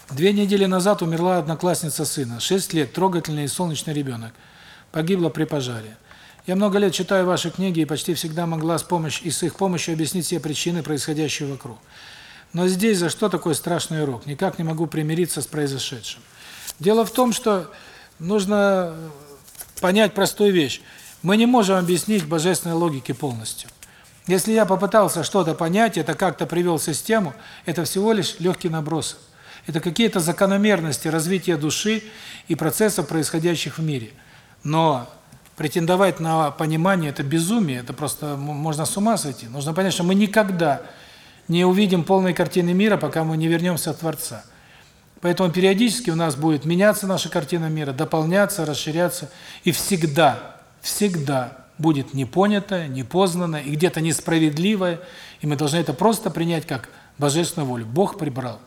Speaker 2: Две недели назад умерла одноклассница сына, 6 лет, трогательный и солнечный ребенок. Погибла при пожаре. Я много лет читаю ваши книги и почти всегда могла с помощью и с их помощью объяснить все причины происходящего вокруг. Но здесь за что такой страшный урок? Никак не могу примириться с произошедшим. Дело в том, что нужно понять простую вещь. Мы не можем объяснить божественной логике полностью. Если я попытался что-то понять, это как-то привел систему, это всего лишь легкий набросок. Это какие-то закономерности развития души и процессов, происходящих в мире. Но претендовать на понимание – это безумие, это просто можно с ума сойти. Нужно понять, что мы никогда не увидим полной картины мира, пока мы не вернемся от Творца. Поэтому периодически у нас будет меняться наша картина мира, дополняться, расширяться, и всегда, всегда будет непонятое, непознанное и где-то несправедливое, и мы должны это просто принять как божественную волю. Бог прибрал.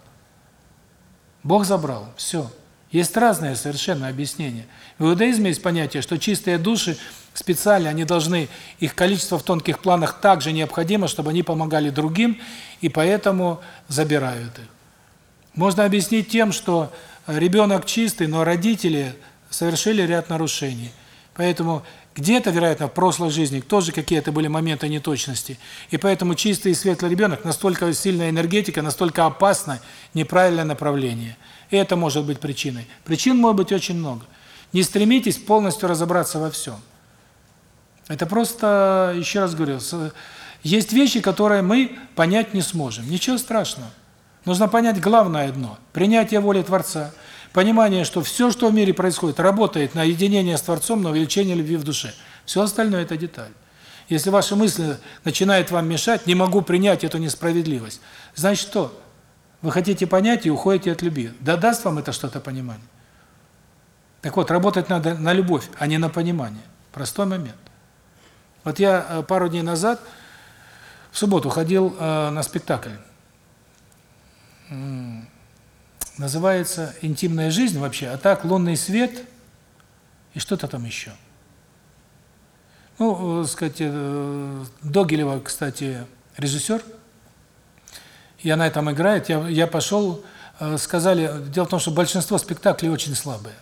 Speaker 2: Бог забрал. Все. Есть разные совершенно объяснения. В иудаизме есть понятие, что чистые души специально, они должны, их количество в тонких планах также необходимо, чтобы они помогали другим, и поэтому забирают их. Можно объяснить тем, что ребенок чистый, но родители совершили ряд нарушений. Поэтому где-то, вероятно, в прошлой жизни тоже какие-то были моменты неточности. И поэтому чистый и светлый ребенок настолько сильная энергетика, настолько опасно неправильное направление. И это может быть причиной. Причин может быть очень много. Не стремитесь полностью разобраться во всем. Это просто, еще раз говорю, есть вещи, которые мы понять не сможем. Ничего страшного. Нужно понять главное одно – принятие воли Творца – Понимание, что все, что в мире происходит, работает на единение с Творцом, на увеличение любви в душе. Все остальное – это деталь. Если ваши мысли начинают вам мешать, не могу принять эту несправедливость, значит что? Вы хотите понять и уходите от любви. Да даст вам это что-то понимание? Так вот, работать надо на любовь, а не на понимание. Простой момент. Вот я э, пару дней назад, в субботу, ходил э, на спектакль называется «Интимная жизнь» вообще, а так «Лунный свет» и что-то там еще. Ну, э, сказать, Догилева, кстати, режиссер, и она там играет. Я, я пошел, э, сказали, дело в том, что большинство спектаклей очень слабые.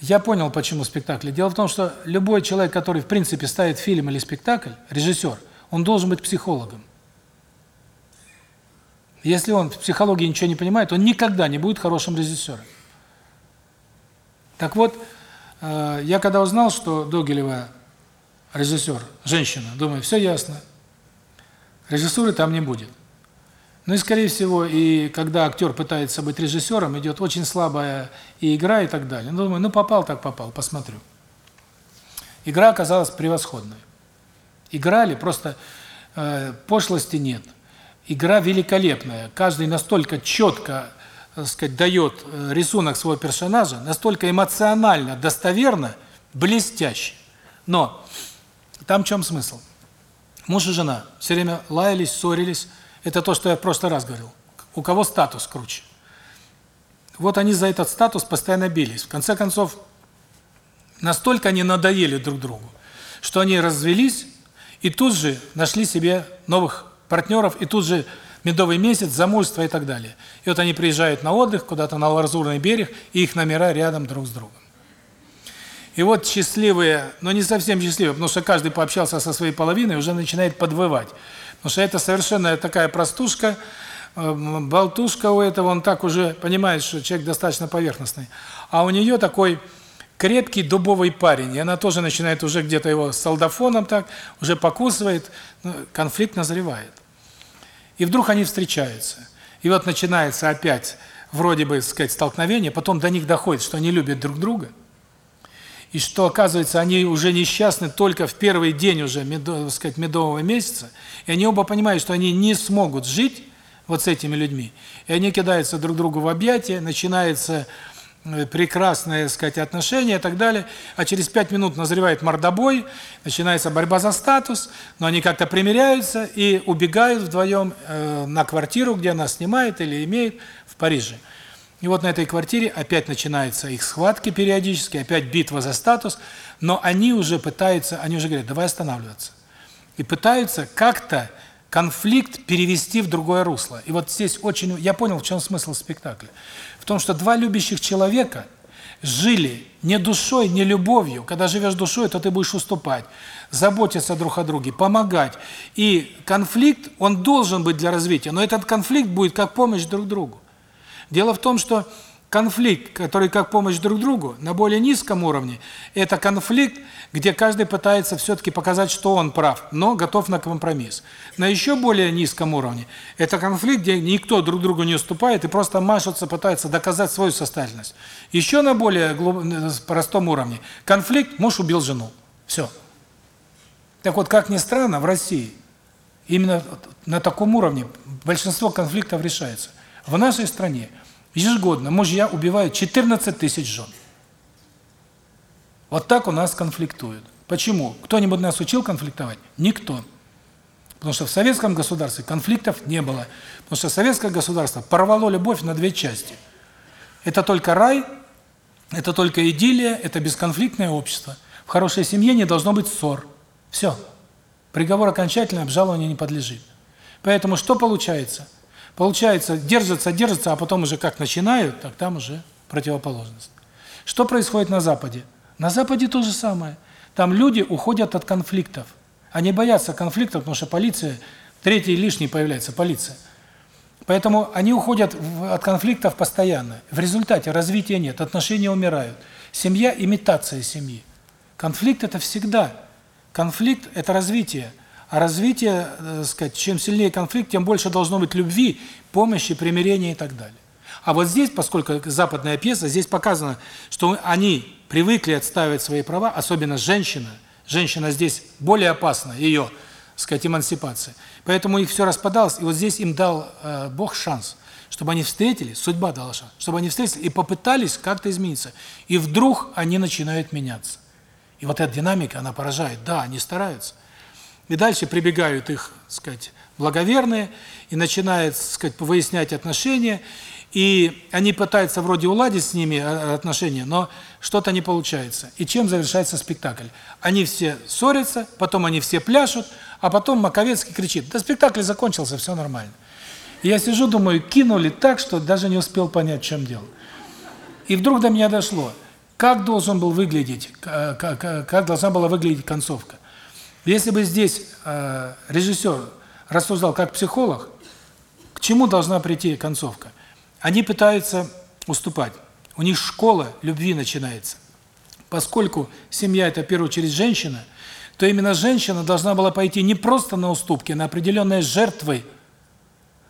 Speaker 2: Я понял, почему спектакли. Дело в том, что любой человек, который, в принципе, ставит фильм или спектакль, режиссер, он должен быть психологом. Если он в психологии ничего не понимает, он никогда не будет хорошим режиссером. Так вот, э, я когда узнал, что Догилева режиссер, женщина, думаю, все ясно. Режиссуры там не будет. Ну и, скорее всего, и когда актер пытается быть режиссером, идет очень слабая и игра, и так далее. Ну, думаю, ну попал так попал, посмотрю. Игра оказалась превосходной. Играли, просто э, пошлости нет. Игра великолепная. Каждый настолько четко, так сказать, дает э, рисунок своего персонажа, настолько эмоционально, достоверно, блестяще. Но там в чем смысл? Муж и жена все время лаялись, ссорились. Это то, что я в прошлый раз говорил. У кого статус круче? Вот они за этот статус постоянно бились. В конце концов, настолько они надоели друг другу, что они развелись и тут же нашли себе новых партнеров, и тут же медовый месяц, замужество и так далее. И вот они приезжают на отдых куда-то на Лазурный берег, и их номера рядом друг с другом. И вот счастливые, но не совсем счастливые, потому что каждый пообщался со своей половиной уже начинает подвывать. Потому что это совершенно такая простушка, э, болтушка у этого, он так уже понимает, что человек достаточно поверхностный. А у нее такой крепкий дубовый парень, и она тоже начинает уже где-то его с солдафоном так, уже покусывает, ну, конфликт назревает. И вдруг они встречаются. И вот начинается опять вроде бы, сказать, столкновение, потом до них доходит, что они любят друг друга, и что, оказывается, они уже несчастны только в первый день уже, медо, сказать, медового месяца, и они оба понимают, что они не смогут жить вот с этими людьми, и они кидаются друг другу в объятия, начинается э, прекрасные, так сказать, отношения и так далее, а через пять минут назревает мордобой, начинается борьба за статус, но они как-то примиряются и убегают вдвоем э, на квартиру, где она снимает или имеет в Париже. И вот на этой квартире опять начинаются их схватки периодически, опять битва за статус, но они уже пытаются, они уже говорят, давай останавливаться. И пытаются как-то конфликт перевести в другое русло. И вот здесь очень... Я понял, в чем смысл спектакля. В том, что два любящих человека жили не душой, не любовью. Когда живешь душой, то ты будешь уступать, заботиться друг о друге, помогать. И конфликт, он должен быть для развития, но этот конфликт будет как помощь друг другу. Дело в том, что конфликт, который как помощь друг другу, на более низком уровне, это конфликт, где каждый пытается все-таки показать, что он прав, но готов на компромисс. На еще более низком уровне, это конфликт, где никто друг другу не уступает и просто машутся, пытаются доказать свою состоятельность. Еще на более глуб... простом уровне, конфликт, муж убил жену. Все. Так вот, как ни странно, в России именно на таком уровне большинство конфликтов решается. В нашей стране ежегодно мужья убивают 14 тысяч жен. Вот так у нас конфликтуют. Почему? Кто-нибудь нас учил конфликтовать? Никто. Потому что в советском государстве конфликтов не было. Потому что советское государство порвало любовь на две части. Это только рай, это только идиллия, это бесконфликтное общество. В хорошей семье не должно быть ссор. Все. Приговор окончательно обжалованию не подлежит. Поэтому что получается? Получается, держатся, держатся, а потом уже как начинают, так там уже противоположность. Что происходит на Западе? На Западе то же самое. Там люди уходят от конфликтов. Они боятся конфликтов, потому что полиция, третий лишний появляется, полиция. Поэтому они уходят от конфликтов постоянно. В результате развития нет, отношения умирают. Семья – имитация семьи. Конфликт – это всегда. Конфликт – это развитие. А развитие, так э, сказать, чем сильнее конфликт, тем больше должно быть любви, помощи, примирения и так далее. А вот здесь, поскольку западная пьеса, здесь показано, что они привыкли отстаивать свои права, особенно женщина. Женщина здесь более опасна, ее, так сказать, эмансипация. Поэтому их все распадалось, и вот здесь им дал э, Бог шанс, чтобы они встретились, судьба дала шанс, чтобы они встретились и попытались как-то измениться. И вдруг они начинают меняться. И вот эта динамика, она поражает. Да, они стараются. И дальше прибегают их, так сказать, благоверные, и начинают, так сказать, выяснять отношения, и они пытаются вроде уладить с ними э, отношения, но что-то не получается. И чем завершается спектакль? Они все ссорятся, потом они все пляшут, а потом Маковецкий кричит, да спектакль закончился, все нормально. И я сижу, думаю, кинули так, что даже не успел понять, в чем дело. И вдруг до меня дошло, как должен был выглядеть, как, как, как должна была выглядеть концовка. Если бы здесь э, режиссер рассуждал как психолог, к чему должна прийти концовка? Они пытаются уступать. У них школа любви начинается. Поскольку семья – это в первую очередь женщина, то именно женщина должна была пойти не просто на уступки, на определенные жертвы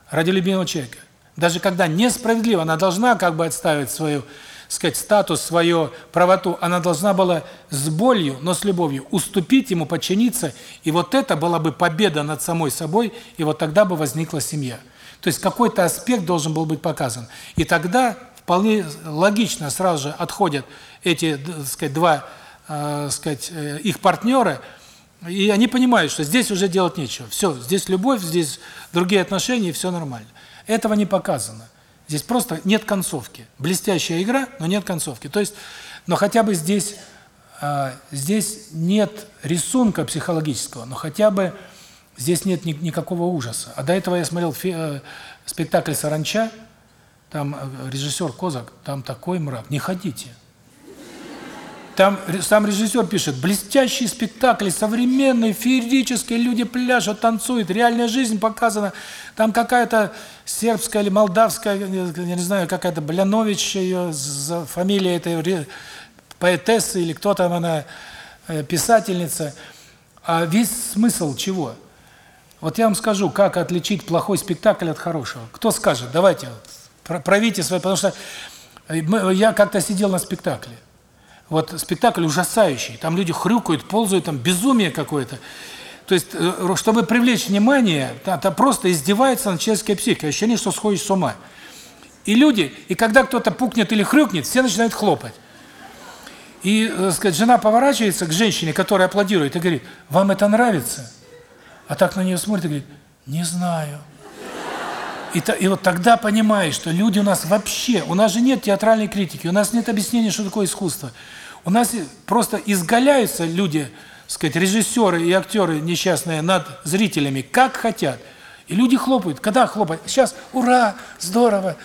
Speaker 2: ради любимого человека. Даже когда несправедливо, она должна как бы отставить свою сказать, статус, свою правоту, она должна была с болью, но с любовью уступить ему, подчиниться, и вот это была бы победа над самой собой, и вот тогда бы возникла семья. То есть какой-то аспект должен был быть показан. И тогда вполне логично сразу же отходят эти, так сказать, два, э, сказать, э, их партнера, и они понимают, что здесь уже делать нечего. Все, здесь любовь, здесь другие отношения, и все нормально. Этого не показано. Здесь просто нет концовки. Блестящая игра, но нет концовки. То есть, но хотя бы здесь э, здесь нет рисунка психологического, но хотя бы здесь нет ни, никакого ужаса. А до этого я смотрел фи, э, спектакль «Саранча», там э, режиссер Козак, там такой мрак. Не ходите. Там сам режиссер пишет, блестящий спектакль, современный, феерический, люди пляшут, танцуют, реальная жизнь показана. Там какая-то сербская или молдавская, я не знаю, какая-то Блянович, ее фамилия этой поэтессы или кто там она, э, писательница. А весь смысл чего? Вот я вам скажу, как отличить плохой спектакль от хорошего. Кто скажет? Давайте, правите свои, потому что э, я как-то сидел на спектакле. Вот спектакль ужасающий, там люди хрюкают, ползают, там безумие какое-то. То есть, э, чтобы привлечь внимание, это просто издевается над человеческой психикой, ощущение, что сходишь с ума. И люди, и когда кто-то пукнет или хрюкнет, все начинают хлопать. И, так сказать, жена поворачивается к женщине, которая аплодирует, и говорит, вам это нравится? А так на нее смотрит и говорит, не знаю. И, и вот тогда понимаешь, что люди у нас вообще, у нас же нет театральной критики, у нас нет объяснения, что такое искусство. У нас просто изгаляются люди, сказать, режиссеры и актеры несчастные над зрителями, как хотят. И люди хлопают. Когда хлопают? Сейчас, ура, здорово.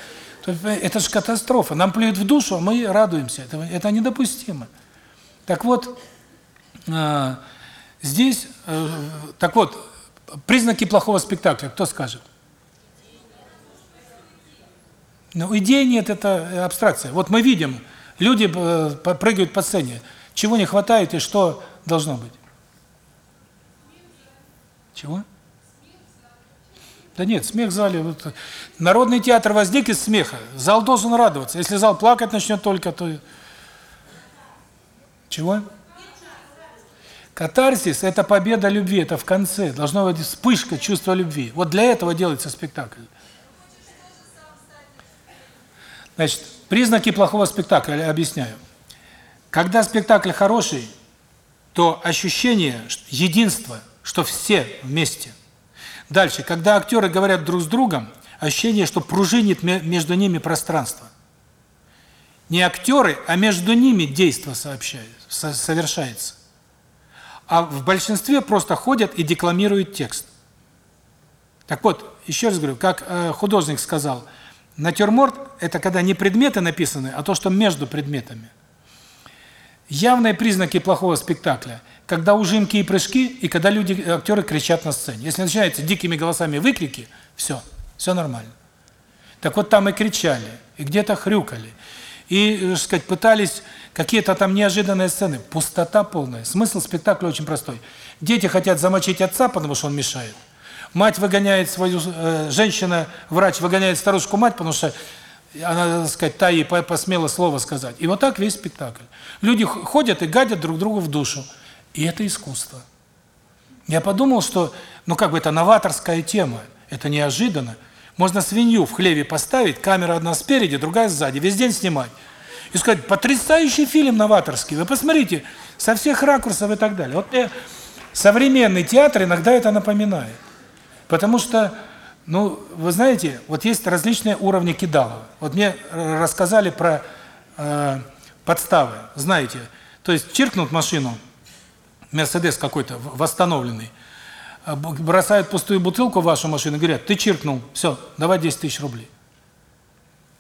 Speaker 2: Это же катастрофа. Нам плюют в душу, а мы радуемся. Это, это недопустимо. Так вот, э, здесь, э, так вот, признаки плохого спектакля, кто скажет? Ну, идеи нет, это абстракция. Вот мы видим, люди э, прыгают по сцене. Чего не хватает и что должно быть? Чего? Да нет, смех в зале. Вот, народный театр возник из смеха. Зал должен радоваться. Если зал плакать начнет только, то... Чего? Катарсис – это победа любви, это в конце. Должна быть вспышка чувства любви. Вот для этого делается спектакль. Значит, признаки плохого спектакля, объясняю. Когда спектакль хороший, то ощущение единства, что все вместе – Дальше, когда актеры говорят друг с другом, ощущение, что пружинит между ними пространство. Не актеры, а между ними действо совершается. А в большинстве просто ходят и декламируют текст. Так вот, еще раз говорю, как э, художник сказал, натюрморт – это когда не предметы написаны, а то, что между предметами. Явные признаки плохого спектакля – когда ужимки и прыжки, и когда люди, актеры кричат на сцене. Если начинаются дикими голосами выкрики, все, все нормально. Так вот там и кричали, и где-то хрюкали, и, так сказать, пытались какие-то там неожиданные сцены. Пустота полная. Смысл спектакля очень простой. Дети хотят замочить отца, потому что он мешает. Мать выгоняет свою, э, женщина, врач выгоняет старушку мать, потому что она, так сказать, та ей посмела слово сказать. И вот так весь спектакль. Люди ходят и гадят друг другу в душу. И это искусство. Я подумал, что, ну как бы это новаторская тема, это неожиданно. Можно свинью в хлеве поставить, камера одна спереди, другая сзади, весь день снимать. И сказать, потрясающий фильм новаторский, вы посмотрите, со всех ракурсов и так далее. Вот мне современный театр иногда это напоминает. Потому что, ну, вы знаете, вот есть различные уровни кидалова. Вот мне рассказали про э, подставы, знаете. То есть чиркнут машину, Мерседес какой-то восстановленный, а, бросают пустую бутылку в вашу машину и говорят, ты чиркнул, все, давай 10 тысяч рублей.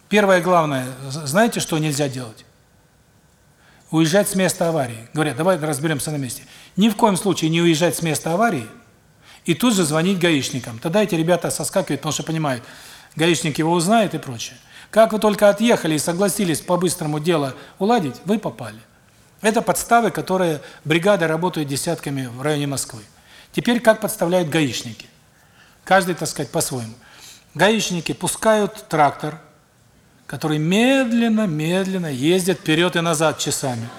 Speaker 2: Первое главное, знаете, что нельзя делать? Уезжать с места аварии. Говорят, давай разберемся на месте. Ни в коем случае не уезжать с места аварии и тут же звонить гаишникам. Тогда эти ребята соскакивают, потому что понимают, гаишник его узнает и прочее. Как вы только отъехали и согласились по-быстрому дело уладить, вы попали. Это подставы, которые бригады работают десятками в районе Москвы. Теперь как подставляют гаишники? Каждый, так сказать, по-своему. Гаишники пускают трактор, который медленно-медленно ездит вперед и назад часами.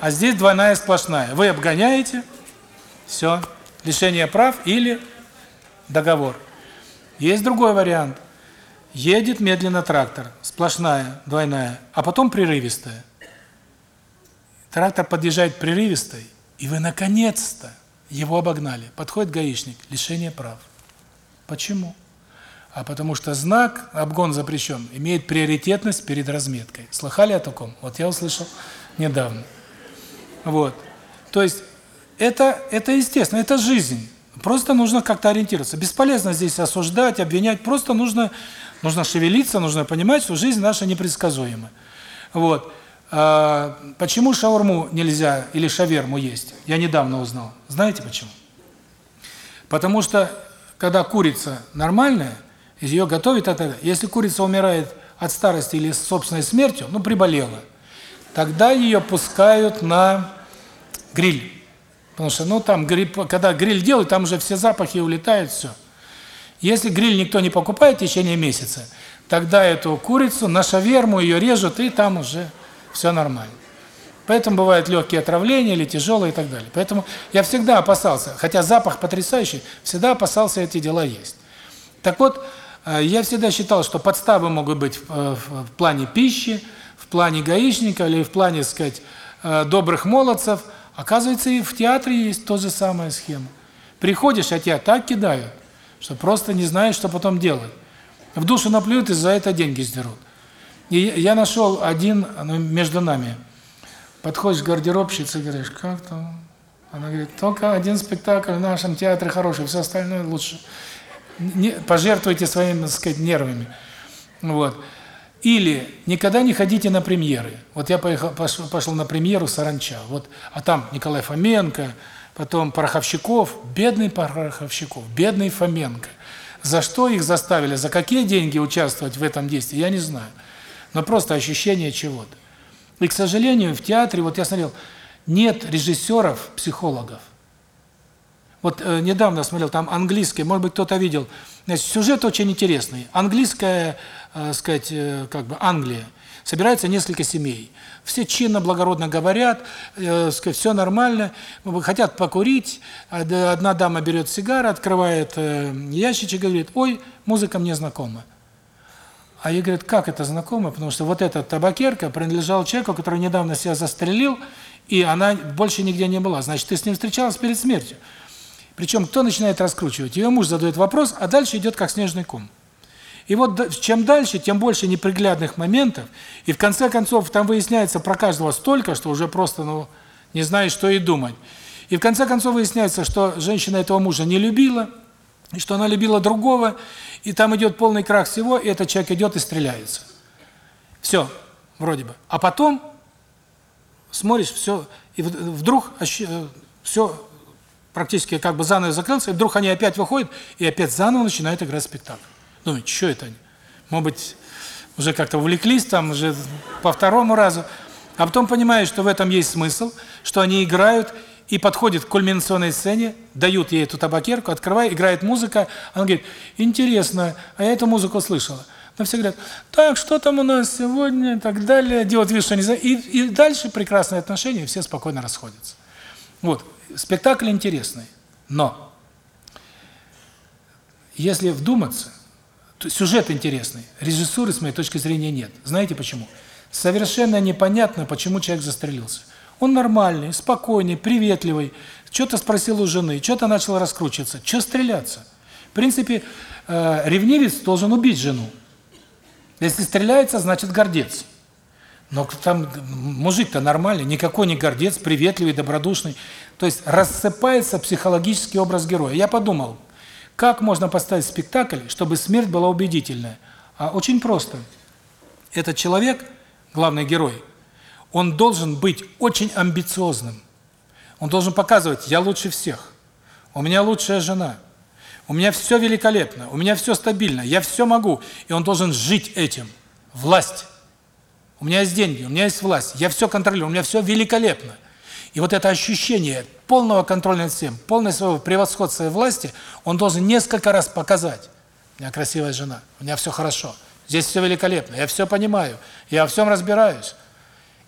Speaker 2: А здесь двойная сплошная. Вы обгоняете, все, лишение прав или договор. Есть другой вариант. Едет медленно трактор, сплошная, двойная, а потом прерывистая. Трактор подъезжает прерывистой, и вы наконец-то его обогнали. Подходит гаишник, лишение прав. Почему? А потому что знак «обгон запрещен» имеет приоритетность перед разметкой. Слыхали о таком? Вот я услышал недавно. Вот. То есть это это естественно, это жизнь. Просто нужно как-то ориентироваться. Бесполезно здесь осуждать, обвинять, просто нужно нужно шевелиться, нужно понимать, что жизнь наша непредсказуема. Вот. А, почему шаурму нельзя или шаверму есть? Я недавно узнал. Знаете почему? Потому что когда курица нормальная, ее готовят это, если курица умирает от старости или собственной смертью, ну приболела, тогда ее пускают на гриль. Потому что, ну, там, когда гриль делают, там уже все запахи улетают, все. Если гриль никто не покупает в течение месяца, тогда эту курицу на шаверму ее режут, и там уже все нормально. Поэтому бывают легкие отравления или тяжелые и так далее. Поэтому я всегда опасался, хотя запах потрясающий, всегда опасался эти дела есть. Так вот, Э, я всегда считал, что подставы могут быть в, в плане пищи, в плане гаишника или в плане, сказать, добрых молодцев. Оказывается, и в театре есть та же самая схема. Приходишь, а тебя так кидают, что просто не знаешь, что потом делать. В душу наплюют и за это деньги сдерут. И я нашел один ну, между нами. Подходишь к гардеробщице и говоришь, как там? Она говорит, только один спектакль в нашем театре хороший, все остальное лучше. Не, пожертвуйте своими, так сказать, нервами. Вот. Или никогда не ходите на премьеры. Вот я поехал, пошел, пошел на премьеру «Саранча». Вот, а там Николай Фоменко, потом Пороховщиков, бедный Пороховщиков, бедный Фоменко. За что их заставили, за какие деньги участвовать в этом действии, я не знаю. Но просто ощущение чего-то. И, к сожалению, в театре, вот я смотрел, нет режиссеров-психологов. Вот э, недавно смотрел, там английский, может быть, кто-то видел. Значит, сюжет очень интересный. Английская, э, сказать, э, как бы Англия. Собирается несколько семей. Все чинно, благородно говорят, э, сказать, все нормально, хотят покурить. Одна дама берет сигару, открывает э, ящичек и говорит, ой, музыка мне знакома. А ей говорят, как это знакомо? Потому что вот эта табакерка принадлежала человеку, который недавно себя застрелил, и она больше нигде не была. Значит, ты с ним встречалась перед смертью. Причем кто начинает раскручивать? Ее муж задает вопрос, а дальше идет как снежный ком. И вот чем дальше, тем больше неприглядных моментов, и в конце концов там выясняется про каждого столько, что уже просто, ну, не знаешь, что и думать. И в конце концов выясняется, что женщина этого мужа не любила, и что она любила другого, и там идет полный крах всего, и этот человек идет и стреляется. Все, вроде бы. А потом смотришь, все, и вдруг э, все практически как бы заново закрылся, и вдруг они опять выходят, и опять заново начинают играть спектакль. Думаете, что это? Может быть, уже как-то увлеклись, там уже по второму разу. А потом понимаешь, что в этом есть смысл, что они играют, и подходит к кульминационной сцене, дают ей эту табакерку, открывает, играет музыка, она говорит, интересно, а я эту музыку слышала. Но все говорят, так, что там у нас сегодня, и так далее, делают вид, что не знаю. И, и дальше прекрасные отношения, все спокойно расходятся. Вот, спектакль интересный, но если вдуматься, сюжет интересный, режиссуры, с моей точки зрения, нет. Знаете почему? Совершенно непонятно, почему человек застрелился. Он нормальный, спокойный, приветливый, что-то спросил у жены, что-то начал раскручиваться. Что стреляться? В принципе, э, ревнивец должен убить жену. Если стреляется, значит гордец. Но там мужик-то нормальный, никакой не гордец, приветливый, добродушный. То есть рассыпается психологический образ героя. Я подумал, как можно поставить спектакль, чтобы смерть была убедительная? А очень просто. Этот человек, главный герой, он должен быть очень амбициозным. Он должен показывать, я лучше всех, у меня лучшая жена, у меня все великолепно, у меня все стабильно, я все могу. И он должен жить этим. Власть. У меня есть деньги, у меня есть власть, я все контролирую, у меня все великолепно. И вот это ощущение полного контроля над всем, полное своего превосходства и власти, он должен несколько раз показать. У меня красивая жена, у меня все хорошо, здесь все великолепно, я все понимаю, я во всем разбираюсь.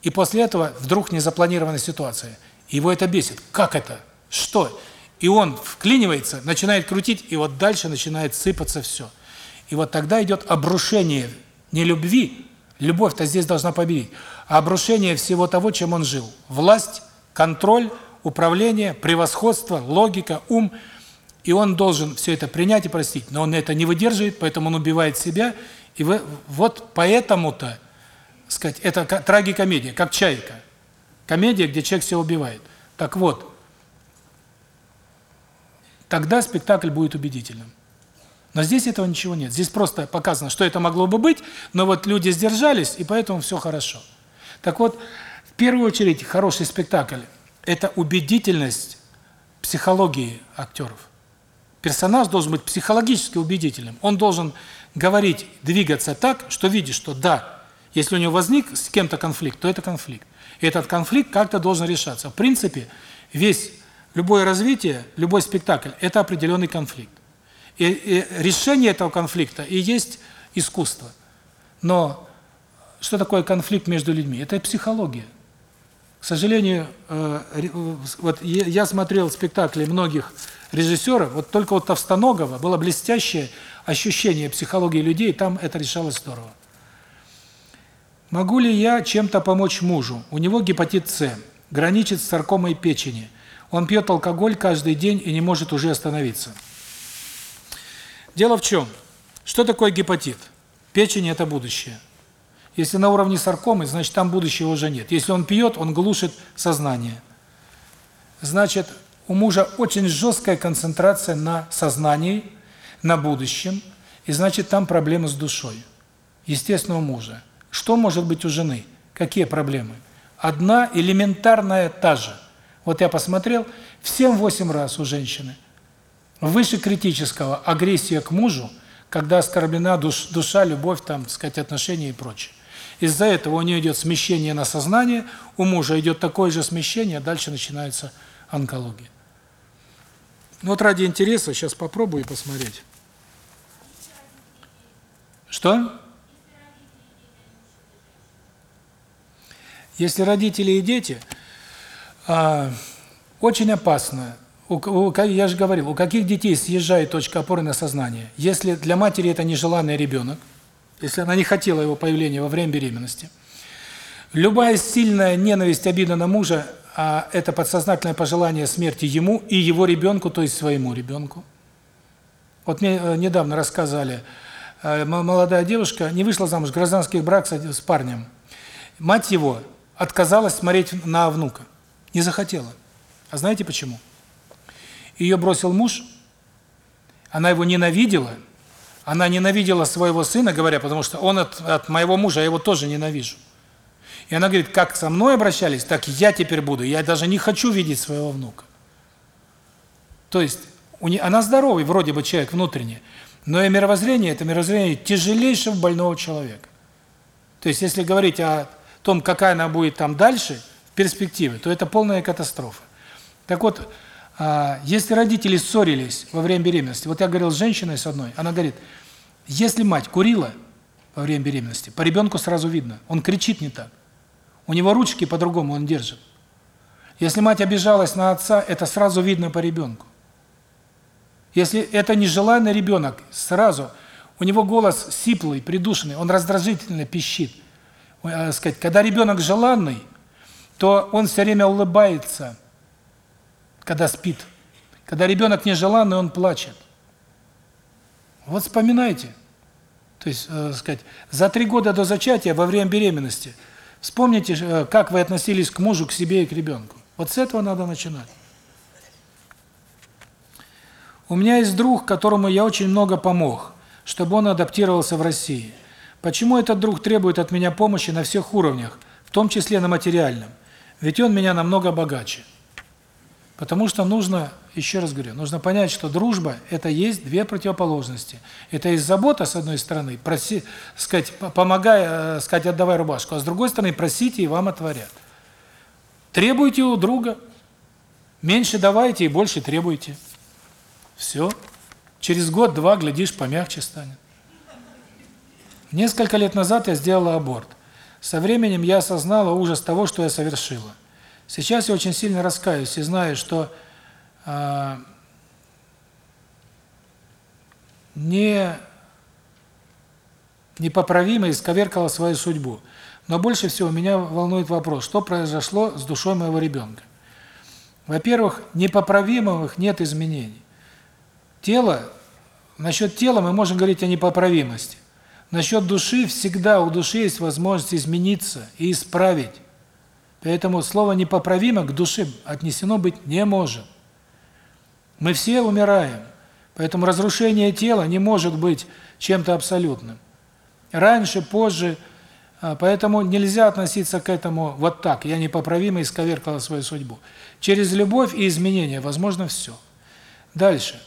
Speaker 2: И после этого вдруг незапланированная ситуация. Его это бесит. Как это? Что? И он вклинивается, начинает крутить, и вот дальше начинает сыпаться все. И вот тогда идет обрушение не любви, любовь-то здесь должна победить, а обрушение всего того, чем он жил. Власть, контроль, управление, превосходство, логика, ум. И он должен все это принять и простить, но он это не выдерживает, поэтому он убивает себя. И вот поэтому-то сказать, это трагикомедия, как «Чайка». Комедия, где человек себя убивает. Так вот, тогда спектакль будет убедительным. Но здесь этого ничего нет. Здесь просто показано, что это могло бы быть, но вот люди сдержались, и поэтому все хорошо. Так вот, первую очередь, хороший спектакль – это убедительность психологии актеров. Персонаж должен быть психологически убедительным. Он должен говорить, двигаться так, что видишь, что да, если у него возник с кем-то конфликт, то это конфликт. И этот конфликт как-то должен решаться. В принципе, весь любое развитие, любой спектакль – это определенный конфликт. И, и решение этого конфликта и есть искусство. Но что такое конфликт между людьми? Это психология. К сожалению, э, вот я смотрел спектакли многих режиссеров, вот только вот Товстоногова было блестящее ощущение психологии людей, там это решалось здорово. Могу ли я чем-то помочь мужу? У него гепатит С, граничит с саркомой печени. Он пьет алкоголь каждый день и не может уже остановиться. Дело в чем? Что такое гепатит? Печень – это будущее. Если на уровне саркомы, значит, там будущего уже нет. Если он пьет, он глушит сознание. Значит, у мужа очень жесткая концентрация на сознании, на будущем, и значит, там проблемы с душой. Естественно, у мужа. Что может быть у жены? Какие проблемы? Одна элементарная та же. Вот я посмотрел, в 7-8 раз у женщины выше критического агрессия к мужу, когда оскорблена душ, душа, любовь, там, сказать, отношения и прочее. Из-за этого у нее идет смещение на сознание, у мужа идет такое же смещение, дальше начинается онкология. Ну вот ради интереса сейчас попробую посмотреть. Что? Если родители и дети, а, очень опасно. У, у, я же говорил, у каких детей съезжает точка опоры на сознание? Если для матери это нежеланный ребенок, если она не хотела его появления во время беременности. Любая сильная ненависть, обида на мужа а это подсознательное пожелание смерти ему и его ребенку, то есть своему ребенку. Вот мне э, недавно рассказали, э, молодая девушка не вышла замуж, гражданский брак с парнем. Мать его отказалась смотреть на внука, не захотела. А знаете почему? Ее бросил муж, она его ненавидела, она ненавидела своего сына, говоря, потому что он от, от моего мужа, я его тоже ненавижу. И она говорит, как со мной обращались, так я теперь буду. Я даже не хочу видеть своего внука. То есть у не, она здоровый, вроде бы человек внутренний, но и мировоззрение – это мировоззрение тяжелейшего больного человека. То есть если говорить о том, какая она будет там дальше, в перспективе, то это полная катастрофа. Так вот, а, если родители ссорились во время беременности, вот я говорил с женщиной с одной, она говорит, если мать курила во время беременности, по ребенку сразу видно, он кричит не так. У него ручки по-другому он держит. Если мать обижалась на отца, это сразу видно по ребенку. Если это нежеланный ребенок, сразу у него голос сиплый, придушенный, он раздражительно пищит. Э, сказать, когда ребенок желанный, то он все время улыбается, когда спит. Когда ребенок нежеланный, он плачет. Вот вспоминайте. То есть, э, сказать, за три года до зачатия, во время беременности, вспомните, э, как вы относились к мужу, к себе и к ребенку. Вот с этого надо начинать. У меня есть друг, которому я очень много помог, чтобы он адаптировался в России. Почему этот друг требует от меня помощи на всех уровнях, в том числе на материальном? Ведь он меня намного богаче. Потому что нужно, еще раз говорю, нужно понять, что дружба – это есть две противоположности. Это есть забота, с одной стороны, проси, сказать, помогай, э, сказать, отдавай рубашку, а с другой стороны, просите, и вам отворят. Требуйте у друга, меньше давайте и больше требуйте. Все. Через год-два, глядишь, помягче станет. Несколько лет назад я сделала аборт. Со временем я осознала ужас того, что я совершила. Сейчас я очень сильно раскаюсь и знаю, что э, не непоправимо исковеркала свою судьбу. Но больше всего меня волнует вопрос, что произошло с душой моего ребенка. Во-первых, непоправимых нет изменений. Тело, насчет тела мы можем говорить о непоправимости. Насчет души всегда у души есть возможность измениться и исправить. Поэтому слово непоправимо к душе отнесено быть не может. Мы все умираем. Поэтому разрушение тела не может быть чем-то абсолютным. Раньше, позже, а, поэтому нельзя относиться к этому вот так. Я непоправимо исковеркала свою судьбу. Через любовь и изменение возможно все. Дальше.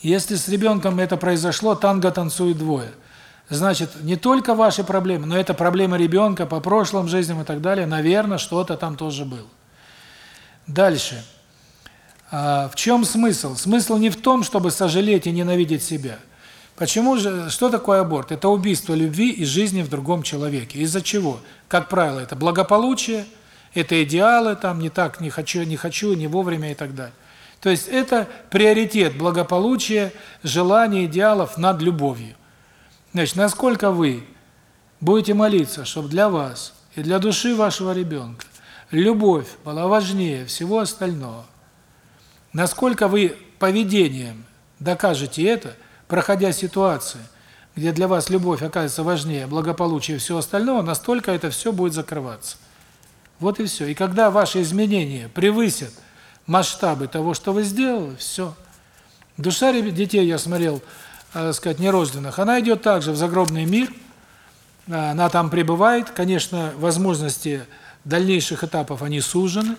Speaker 2: Если с ребенком это произошло, танго танцуют двое – Значит, не только ваши проблемы, но это проблема ребенка по прошлым жизням и так далее. Наверное, что-то там тоже было. Дальше. А, в чем смысл? Смысл не в том, чтобы сожалеть и ненавидеть себя. Почему же, что такое аборт? Это убийство любви и жизни в другом человеке. Из-за чего? Как правило, это благополучие, Это идеалы, там, не так, не хочу, не хочу, не вовремя и так далее. То есть это приоритет благополучия, желаний, идеалов над любовью. Значит, насколько вы будете молиться, чтобы для вас и для души вашего ребенка любовь была важнее всего остального, насколько вы поведением докажете это, проходя ситуации, где для вас любовь оказывается важнее благополучия и всего остального, настолько это все будет закрываться. Вот и все. И когда ваши изменения превысят масштабы того, что вы сделали, все. Душа детей, я смотрел, э, сказать, нерожденных, она идет также в загробный мир, э, она там пребывает, конечно, возможности дальнейших этапов они сужены,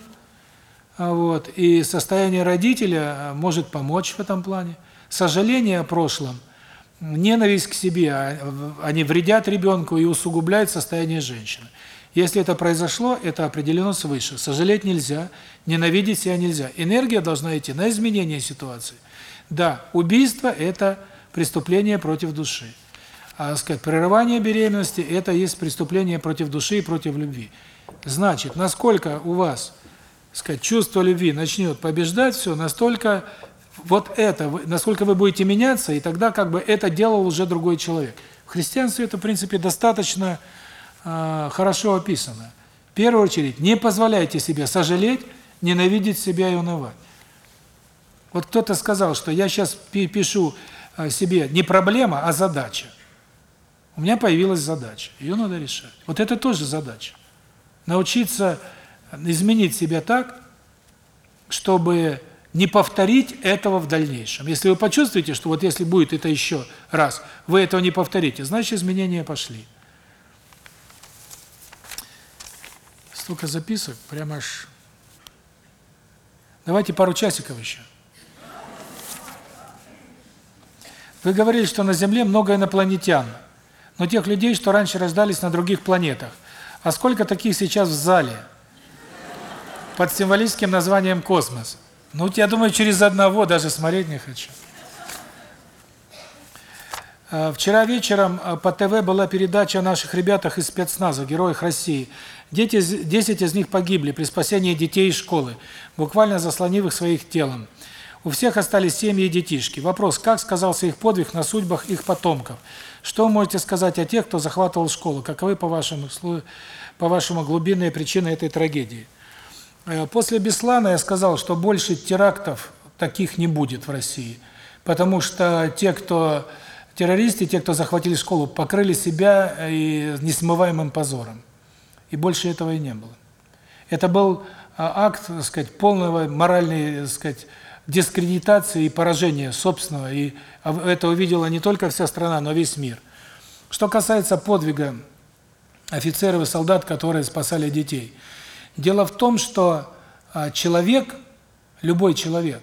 Speaker 2: а вот, и состояние родителя э, может помочь в этом плане. Сожаление о прошлом, ненависть к себе, а, они вредят ребенку и усугубляют состояние женщины. Если это произошло, это определено свыше. Сожалеть нельзя, ненавидеть себя нельзя. Энергия должна идти на изменение ситуации. Да, убийство – это преступление против души. А сказать, прерывание беременности – это есть преступление против души и против любви. Значит, насколько у вас, сказать, чувство любви начнет побеждать все, настолько вот это, насколько вы будете меняться, и тогда как бы это делал уже другой человек. В христианстве это, в принципе, достаточно э, хорошо описано. В первую очередь, не позволяйте себе сожалеть, ненавидеть себя и унывать. Вот кто-то сказал, что я сейчас пишу себе не проблема, а задача. У меня появилась задача, ее надо решать. Вот это тоже задача. Научиться изменить себя так, чтобы не повторить этого в дальнейшем. Если вы почувствуете, что вот если будет это еще раз, вы этого не повторите, значит изменения пошли. Столько записок, прямо аж... Давайте пару часиков еще. Вы говорили, что на Земле много инопланетян, но тех людей, что раньше рождались на других планетах. А сколько таких сейчас в зале? Под символическим названием «Космос». Ну, я думаю, через одного даже смотреть не хочу. А, вчера вечером а, по ТВ была передача о наших ребятах из спецназа, героях России. Дети, 10 из них погибли при спасении детей из школы, буквально заслонив их своих телом. У всех остались семьи и детишки. Вопрос, как сказался их подвиг на судьбах их потомков? Что можете сказать о тех, кто захватывал школу? Каковы, по-вашему, по-вашему глубинные причины этой трагедии? Э, после Беслана я сказал, что больше терактов таких не будет в России, потому что те, кто террористы, те, кто захватили школу, покрыли себя э, и несмываемым позором. И больше этого и не было. Это был а, акт, так сказать, полного моральной, так сказать, дискредитации и поражения собственного, и это увидела не только вся страна, но весь мир. Что касается подвига офицеров и солдат, которые спасали детей – Дело в том, что а, человек, любой человек,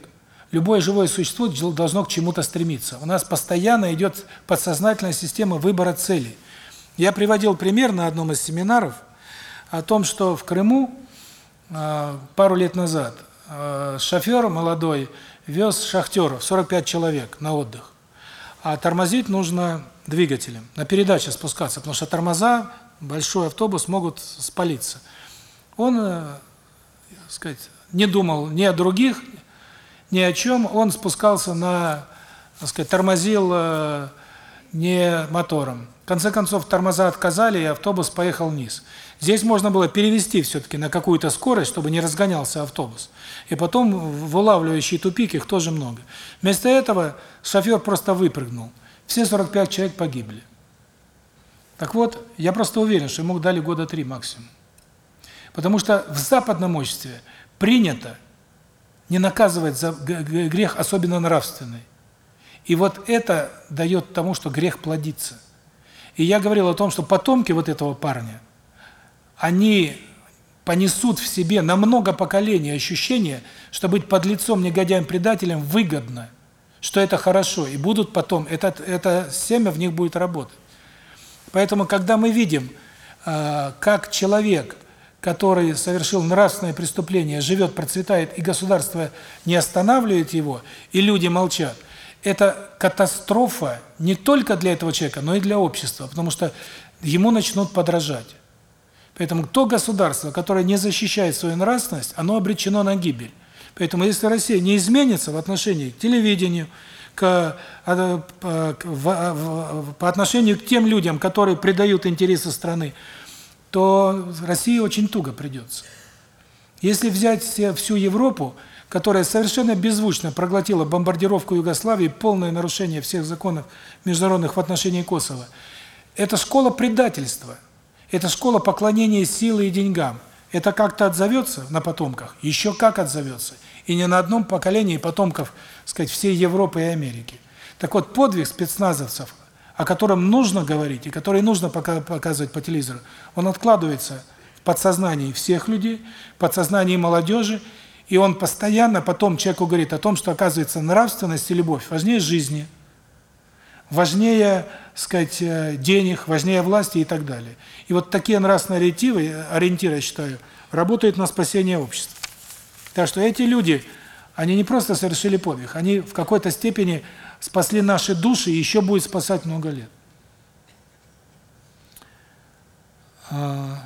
Speaker 2: любое живое существо должно к чему-то стремиться. У нас постоянно идет подсознательная система выбора целей. Я приводил пример на одном из семинаров о том, что в Крыму а, пару лет назад шофер молодой вез шахтеров, 45 человек, на отдых. А тормозить нужно двигателем, на передаче спускаться, потому что тормоза, большой автобус могут спалиться. Он, э, сказать, не думал ни о других, ни о чем. Он спускался на, так сказать, тормозил э, не мотором. В конце концов, тормоза отказали, и автобус поехал вниз. Здесь можно было перевести все-таки на какую-то скорость, чтобы не разгонялся автобус. И потом в улавливающие тупик их тоже много. Вместо этого шофер просто выпрыгнул. Все 45 человек погибли. Так вот, я просто уверен, что ему дали года три максимум. Потому что в западном обществе принято не наказывать за грех, особенно нравственный. И вот это дает тому, что грех плодится. И я говорил о том, что потомки вот этого парня, они понесут в себе на много поколений ощущение, что быть подлецом, негодяем, предателем выгодно, что это хорошо, и будут потом, это, это семя в них будет работать. Поэтому, когда мы видим, а, как человек который совершил нравственное преступление, живет, процветает, и государство не останавливает его, и люди молчат, это катастрофа не только для этого человека, но и для общества, потому что ему начнут подражать. Поэтому то государство, которое не защищает свою нравственность, оно обречено на гибель. Поэтому если Россия не изменится в отношении к телевидению, к, а, к, в, по отношению к тем людям, которые предают интересы страны, то России очень туго придется. Если взять всю Европу, которая совершенно беззвучно проглотила бомбардировку Югославии, полное нарушение всех законов международных в отношении Косово, это школа предательства, это школа поклонения силы и деньгам. Это как-то отзовется на потомках? Еще как отзовется. И не на одном поколении потомков, сказать, всей Европы и Америки. Так вот, подвиг спецназовцев, о котором нужно говорить и который нужно показывать по телевизору, он откладывается в подсознании всех людей, в подсознании молодежи, и он постоянно потом человеку говорит о том, что, оказывается, нравственность и любовь важнее жизни, важнее, сказать, э, денег, важнее власти и так далее. И вот такие нравственные ориентиры, ориентиры, я считаю, работают на спасение общества. Так что эти люди, они не просто совершили подвиг, они в какой-то степени спасли наши души и еще будет спасать много лет. А,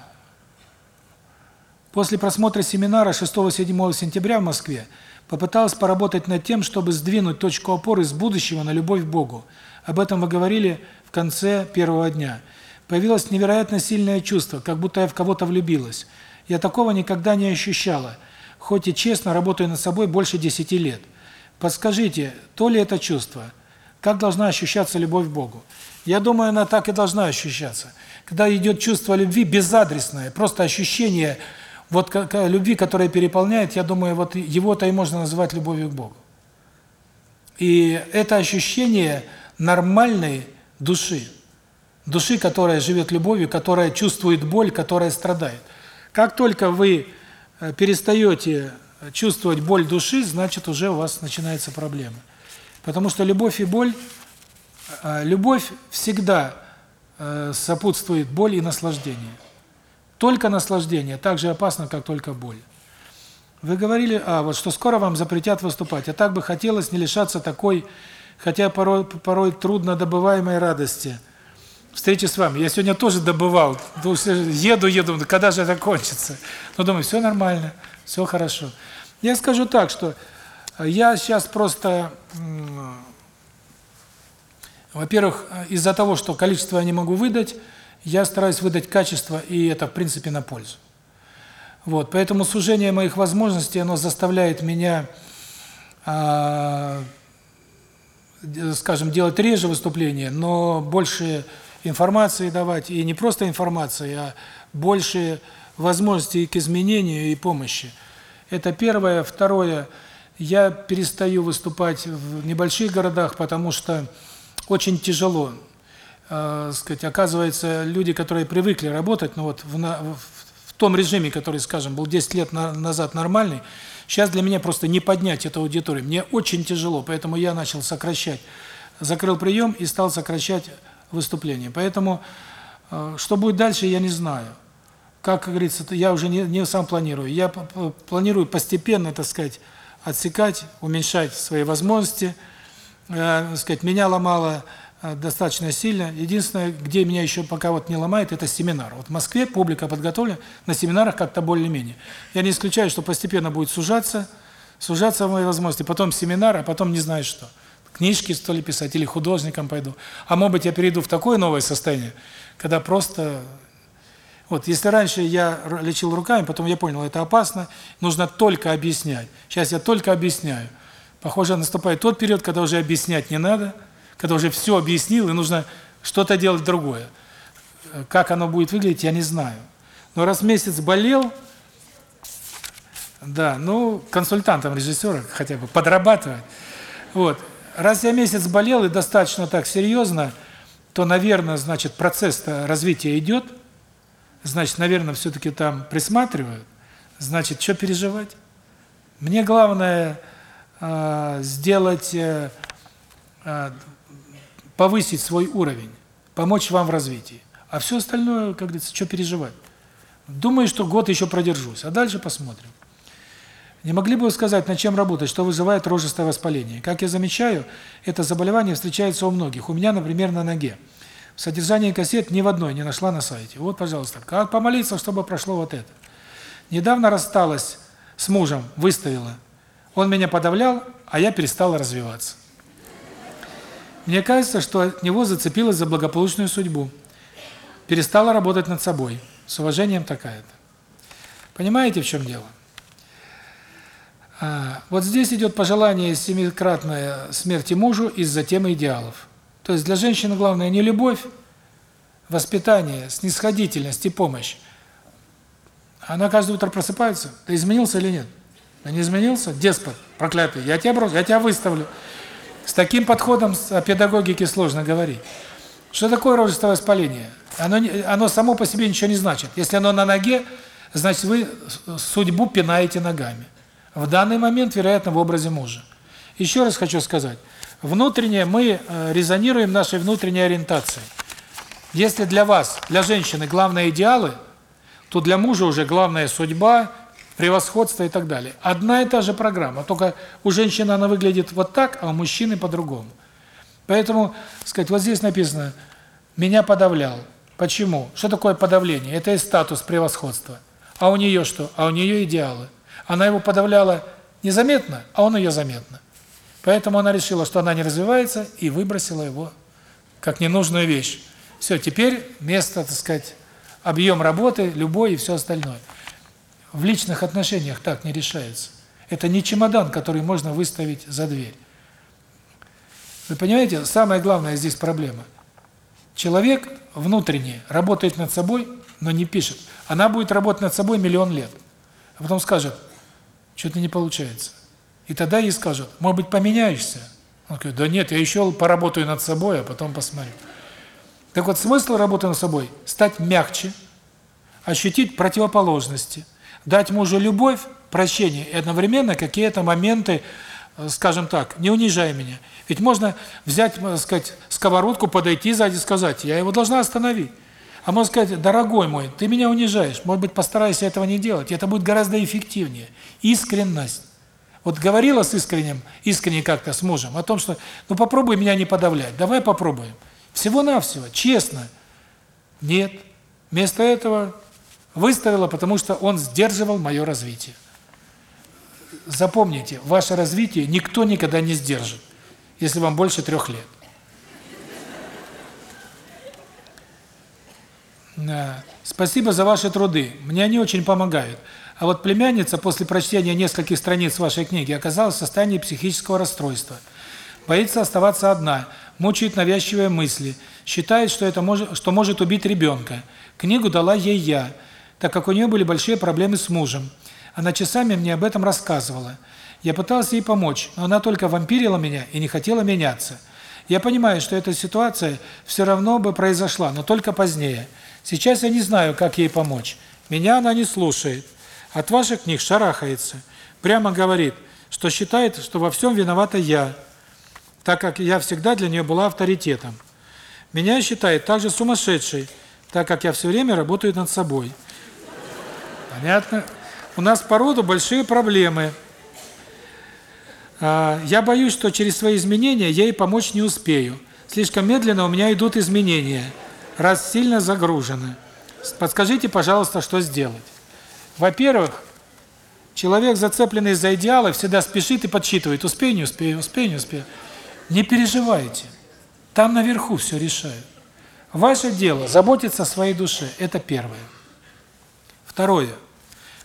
Speaker 2: после просмотра семинара 6-7 сентября в Москве попыталась поработать над тем, чтобы сдвинуть точку опоры с будущего на любовь к Богу. Об этом мы говорили в конце первого дня. Появилось невероятно сильное чувство, как будто я в кого-то влюбилась. Я такого никогда не ощущала, хоть и честно работаю над собой больше 10 лет. Подскажите, то ли это чувство? Как должна ощущаться любовь к Богу? Я думаю, она так и должна ощущаться. Когда идет чувство любви безадресное, просто ощущение вот любви, которая переполняет, я думаю, вот его-то и можно назвать любовью к Богу. И это ощущение нормальной души, души, которая живет любовью, которая чувствует боль, которая страдает. Как только вы э, перестаете чувствовать боль души, значит, уже у вас начинается проблема. Потому что любовь и боль, э, любовь всегда э, сопутствует боль и наслаждение. Только наслаждение так же опасно, как только боль. Вы говорили, а вот что скоро вам запретят выступать. А так бы хотелось не лишаться такой хотя порой, порой трудно добываемой радости. Встречи с вами. Я сегодня тоже добывал. Еду, еду, когда же это кончится? Но думаю, все нормально, все хорошо. Я скажу так, что я сейчас просто, во-первых, из-за того, что количество я не могу выдать, я стараюсь выдать качество, и это, в принципе, на пользу. Вот, поэтому сужение моих возможностей, оно заставляет меня а, скажем, делать реже выступления, но больше информации давать, и не просто информации, а больше возможностей к изменению и помощи. Это первое. Второе, я перестаю выступать в небольших городах, потому что очень тяжело. Э, сказать, оказывается, люди, которые привыкли работать, ну вот в, в, в том режиме, который, скажем, был 10 лет на, назад нормальный, Сейчас для меня просто не поднять эту аудиторию. Мне очень тяжело, поэтому я начал сокращать. Закрыл прием и стал сокращать выступления. Поэтому э, что будет дальше, я не знаю. Как говорится, я уже не, не сам планирую. Я планирую постепенно, так сказать, отсекать, уменьшать свои возможности. Э, сказать, меня ломало достаточно сильно. Единственное, где меня еще пока вот не ломает, это семинар. Вот в Москве публика подготовлена, на семинарах как-то более-менее. Я не исключаю, что постепенно будет сужаться, сужаться мои возможности, потом семинар, а потом не знаю что. Книжки, что ли, писать, или художником пойду. А может быть, я перейду в такое новое состояние, когда просто... Вот, если раньше я лечил руками, потом я понял, это опасно, нужно только объяснять. Сейчас я только объясняю. Похоже, наступает тот период, когда уже объяснять не надо – когда уже все объяснил, и нужно что-то делать другое. Как оно будет выглядеть, я не знаю. Но раз месяц болел, да, ну, консультантом режиссера хотя бы подрабатывать. Вот. Раз я месяц болел и достаточно так серьезно, то, наверное, значит, процесс развития идет, значит, наверное, все-таки там присматривают, значит, что переживать? Мне главное э, сделать э, повысить свой уровень, помочь вам в развитии. А все остальное, как говорится, что переживать? Думаю, что год еще продержусь, а дальше посмотрим. Не могли бы вы сказать, над чем работать, что вызывает рожистое воспаление? Как я замечаю, это заболевание встречается у многих. У меня, например, на ноге. В содержании кассет ни в одной не нашла на сайте. Вот, пожалуйста, как помолиться, чтобы прошло вот это. Недавно рассталась с мужем, выставила. Он меня подавлял, а я перестала развиваться. Мне кажется, что от него зацепилась за благополучную судьбу. Перестала работать над собой. С уважением такая-то. Понимаете, в чем дело? А, вот здесь идет пожелание семикратной смерти мужу из-за темы идеалов. То есть для женщины главное не любовь, воспитание, снисходительность и помощь. Она каждое утро просыпается. Ты изменился или нет? Да не изменился? Деспот, проклятый. Я тебя брошу, я тебя выставлю. С таким подходом о педагогике сложно говорить. Что такое рождество воспаление? Оно, оно само по себе ничего не значит. Если оно на ноге, значит вы судьбу пинаете ногами. В данный момент, вероятно, в образе мужа. Еще раз хочу сказать. Внутренне мы э, резонируем нашей внутренней ориентацией. Если для вас, для женщины, главные идеалы, то для мужа уже главная судьба, превосходство и так далее. Одна и та же программа, только у женщины она выглядит вот так, а у мужчины по-другому. Поэтому, сказать, вот здесь написано «меня подавлял». Почему? Что такое подавление? Это и статус превосходства. А у нее что? А у нее идеалы. Она его подавляла незаметно, а он ее заметно. Поэтому она решила, что она не развивается, и выбросила его как ненужную вещь. Все, теперь место, так сказать, объем работы, любой и все остальное. В личных отношениях так не решается. Это не чемодан, который можно выставить за дверь. Вы понимаете, самая главная здесь проблема. Человек внутренне работает над собой, но не пишет. Она будет работать над собой миллион лет. А потом скажет, что-то не получается. И тогда ей скажут, может быть, поменяешься? Он говорит, да нет, я еще поработаю над собой, а потом посмотрю. Так вот, смысл работы над собой – стать мягче, ощутить противоположности, дать мужу любовь, прощение и одновременно какие-то моменты, э, скажем так, не унижай меня. Ведь можно взять, сказать, сковородку, подойти сзади и сказать, я его должна остановить. А можно сказать, дорогой мой, ты меня унижаешь, может быть, постарайся этого не делать. Это будет гораздо эффективнее. Искренность. Вот говорила с искренним, искренне как-то с мужем о том, что ну попробуй меня не подавлять, давай попробуем. Всего-навсего, честно. Нет. Вместо этого выставила, потому что он сдерживал мое развитие. Запомните, ваше развитие никто никогда не сдержит, если вам больше трех лет. Спасибо за ваши труды. Мне они очень помогают. А вот племянница после прочтения нескольких страниц вашей книги оказалась в состоянии психического расстройства. Боится оставаться одна, мучает навязчивые мысли, считает, что это может, что может убить ребенка. Книгу дала ей я, так как у нее были большие проблемы с мужем. Она часами мне об этом рассказывала. Я пытался ей помочь, но она только вампирила меня и не хотела меняться. Я понимаю, что эта ситуация все равно бы произошла, но только позднее. Сейчас я не знаю, как ей помочь. Меня она не слушает. От ваших книг шарахается. Прямо говорит, что считает, что во всем виновата я, так как я всегда для нее была авторитетом. Меня считает также сумасшедшей, так как я все время работаю над собой. Понятно? У нас по роду большие проблемы. А, я боюсь, что через свои изменения я ей помочь не успею. Слишком медленно у меня идут изменения, раз сильно загружены. Подскажите, пожалуйста, что сделать? Во-первых, человек, зацепленный за идеалы, всегда спешит и подсчитывает, успею, не успею, успею, не успею. Не переживайте. Там наверху все решают. Ваше дело заботиться о своей душе это первое. Второе.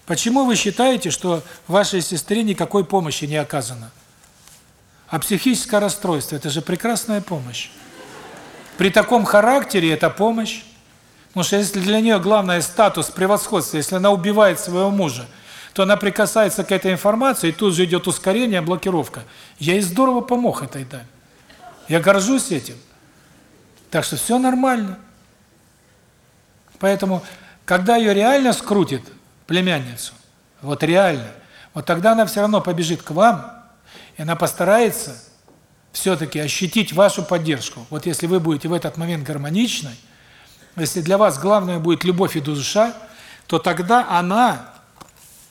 Speaker 2: Почему вы считаете, что вашей сестре никакой помощи не оказано? А психическое расстройство это же прекрасная помощь. При таком характере это помощь. Потому что если для нее главное статус превосходства, если она убивает своего мужа, то она прикасается к этой информации, и тут же идет ускорение, блокировка. Я ей здорово помог этой даме. Я горжусь этим. Так что все нормально. Поэтому, когда ее реально скрутит, племянницу, вот реально, вот тогда она все равно побежит к вам, и она постарается все-таки ощутить вашу поддержку. Вот если вы будете в этот момент гармоничной, если для вас главное будет любовь и душа, то тогда она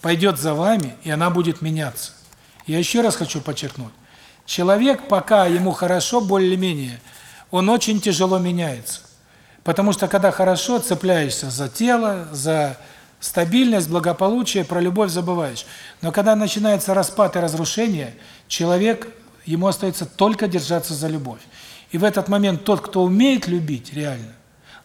Speaker 2: пойдет за вами, и она будет меняться. Я еще раз хочу подчеркнуть. Человек, пока ему хорошо, более-менее, он очень тяжело меняется. Потому что когда хорошо, цепляешься за тело, за стабильность, благополучие, про любовь забываешь. Но когда начинается распад и разрушение, человек, ему остается только держаться за любовь. И в этот момент тот, кто умеет любить реально,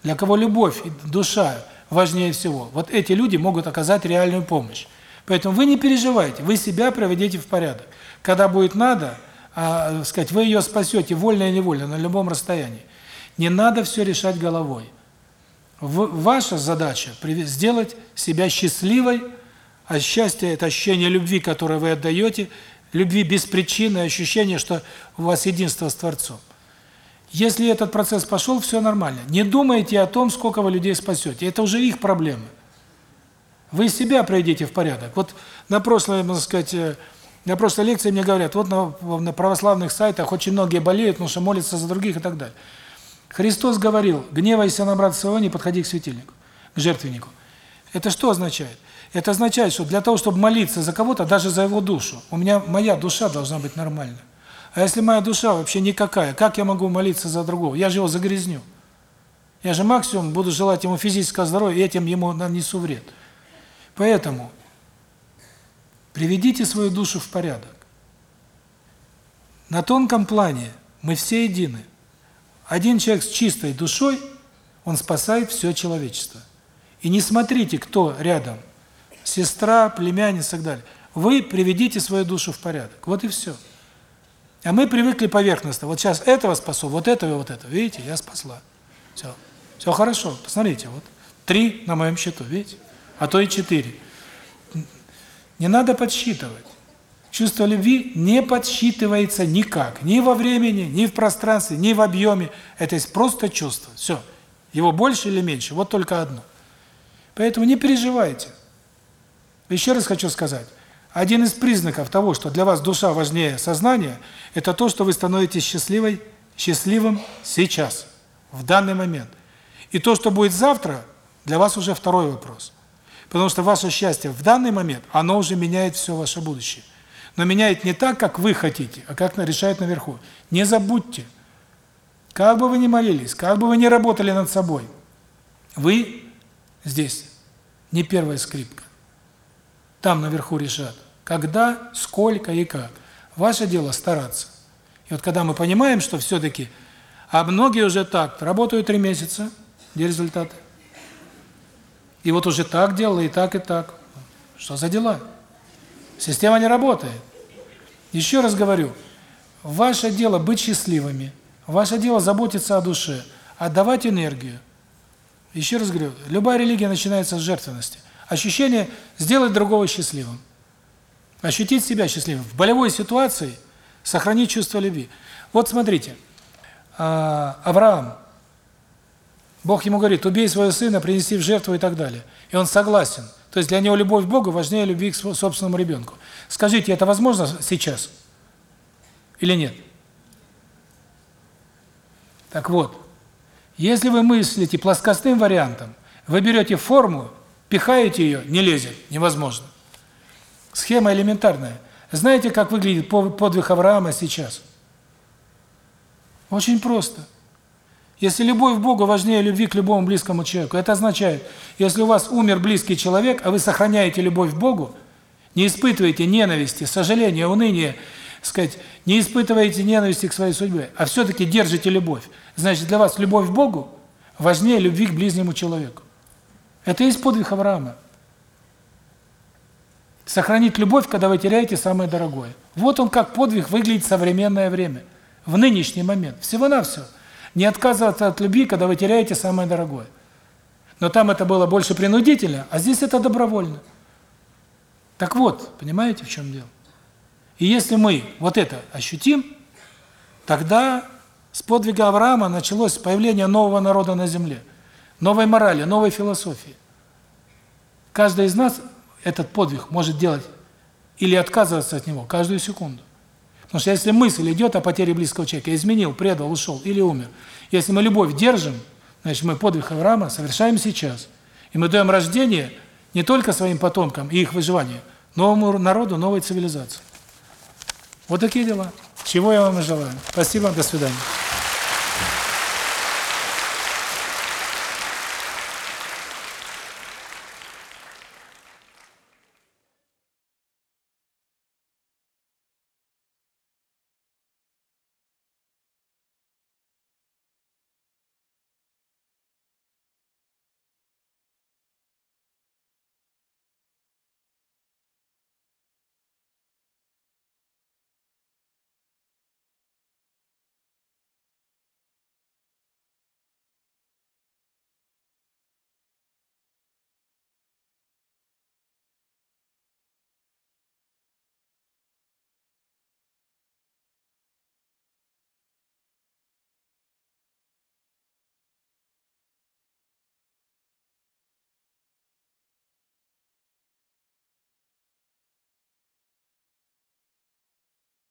Speaker 2: для кого любовь и душа важнее всего, вот эти люди могут оказать реальную помощь. Поэтому вы не переживайте, вы себя приведите в порядок. Когда будет надо, а, сказать, вы ее спасете, вольно и невольно, на любом расстоянии. Не надо все решать головой. Ваша задача сделать себя счастливой, а счастье – это ощущение любви, которое вы отдаете, любви без причины, ощущение, что у вас единство с Творцом. Если этот процесс пошел, все нормально. Не думайте о том, сколько вы людей спасете. Это уже их проблемы. Вы себя приведите в порядок. Вот на прошлой, можно сказать, э, на прошлой лекции мне говорят, вот на, на православных сайтах очень многие болеют, потому что молятся за других и так далее. Христос говорил, гневайся на брата своего, не подходи к светильнику, к жертвеннику. Это что означает? Это означает, что для того, чтобы молиться за кого-то, даже за его душу, у меня моя душа должна быть нормальна. А если моя душа вообще никакая, как я могу молиться за другого? Я же его загрязню. Я же максимум буду желать ему физического здоровья, и этим ему нанесу вред. Поэтому приведите свою душу в порядок. На тонком плане мы все едины. Один человек с чистой душой, он спасает все человечество. И не смотрите, кто рядом. Сестра, племянница и так далее. Вы приведите свою душу в порядок. Вот и все. А мы привыкли поверхностно. Вот сейчас этого спасу, вот этого и вот этого. Видите, я спасла. Все. Все хорошо. Посмотрите, вот. Три на моем счету, видите? А то и четыре. Не надо подсчитывать. Чувство любви не подсчитывается никак, ни во времени, ни в пространстве, ни в объеме. Это есть просто чувство. Все. Его больше или меньше, вот только одно. Поэтому не переживайте. Еще раз хочу сказать, один из признаков того, что для вас душа важнее сознания, это то, что вы становитесь счастливой, счастливым сейчас, в данный момент. И то, что будет завтра, для вас уже второй вопрос. Потому что ваше счастье в данный момент, оно уже меняет все ваше будущее но меняет не так, как вы хотите, а как решает наверху. Не забудьте, как бы вы ни молились, как бы вы ни работали над собой, вы здесь не первая скрипка. Там наверху решат, когда, сколько и как. Ваше дело стараться. И вот когда мы понимаем, что все-таки, а многие уже так, работают три месяца, где результаты? И вот уже так делала, и так, и так. Что за дела? Система не работает. Еще раз говорю, ваше дело быть счастливыми, ваше дело заботиться о душе, отдавать энергию. Еще раз говорю, любая религия начинается с жертвенности. Ощущение сделать другого счастливым. Ощутить себя счастливым. В болевой ситуации сохранить чувство любви. Вот смотрите, а, Авраам, Бог ему говорит, убей своего сына, принеси в жертву и так далее. И он согласен. То есть для него любовь к Богу важнее любви к собственному ребенку. Скажите, это возможно сейчас? Или нет? Так вот, если вы мыслите плоскостным вариантом, вы берете форму, пихаете ее, не лезет, невозможно. Схема элементарная. Знаете, как выглядит подвиг Авраама сейчас? Очень просто. Если любовь к Богу важнее любви к любому близкому человеку, это означает, если у вас умер близкий человек, а вы сохраняете любовь к Богу, не испытываете ненависти, сожаления, уныния, сказать, не испытываете ненависти к своей судьбе, а все-таки держите любовь, значит, для вас любовь к Богу важнее любви к ближнему человеку. Это и есть подвиг Авраама. Сохранить любовь, когда вы теряете самое дорогое. Вот он как подвиг выглядит в современное время, в нынешний момент. Всего-навсего. Не отказываться от любви, когда вы теряете самое дорогое. Но там это было больше принудительно, а здесь это добровольно. Так вот, понимаете, в чем дело? И если мы вот это ощутим, тогда с подвига Авраама началось появление нового народа на земле, новой морали, новой философии. Каждый из нас этот подвиг может делать или отказываться от него каждую секунду. Потому что если мысль идет о потере близкого человека, изменил, предал, ушел или умер, если мы любовь держим, значит, мы подвиг Авраама совершаем сейчас. И мы даем рождение не только своим потомкам и их выживанию, новому народу, новой цивилизации. Вот такие дела. Чего я вам и желаю. Спасибо, до свидания.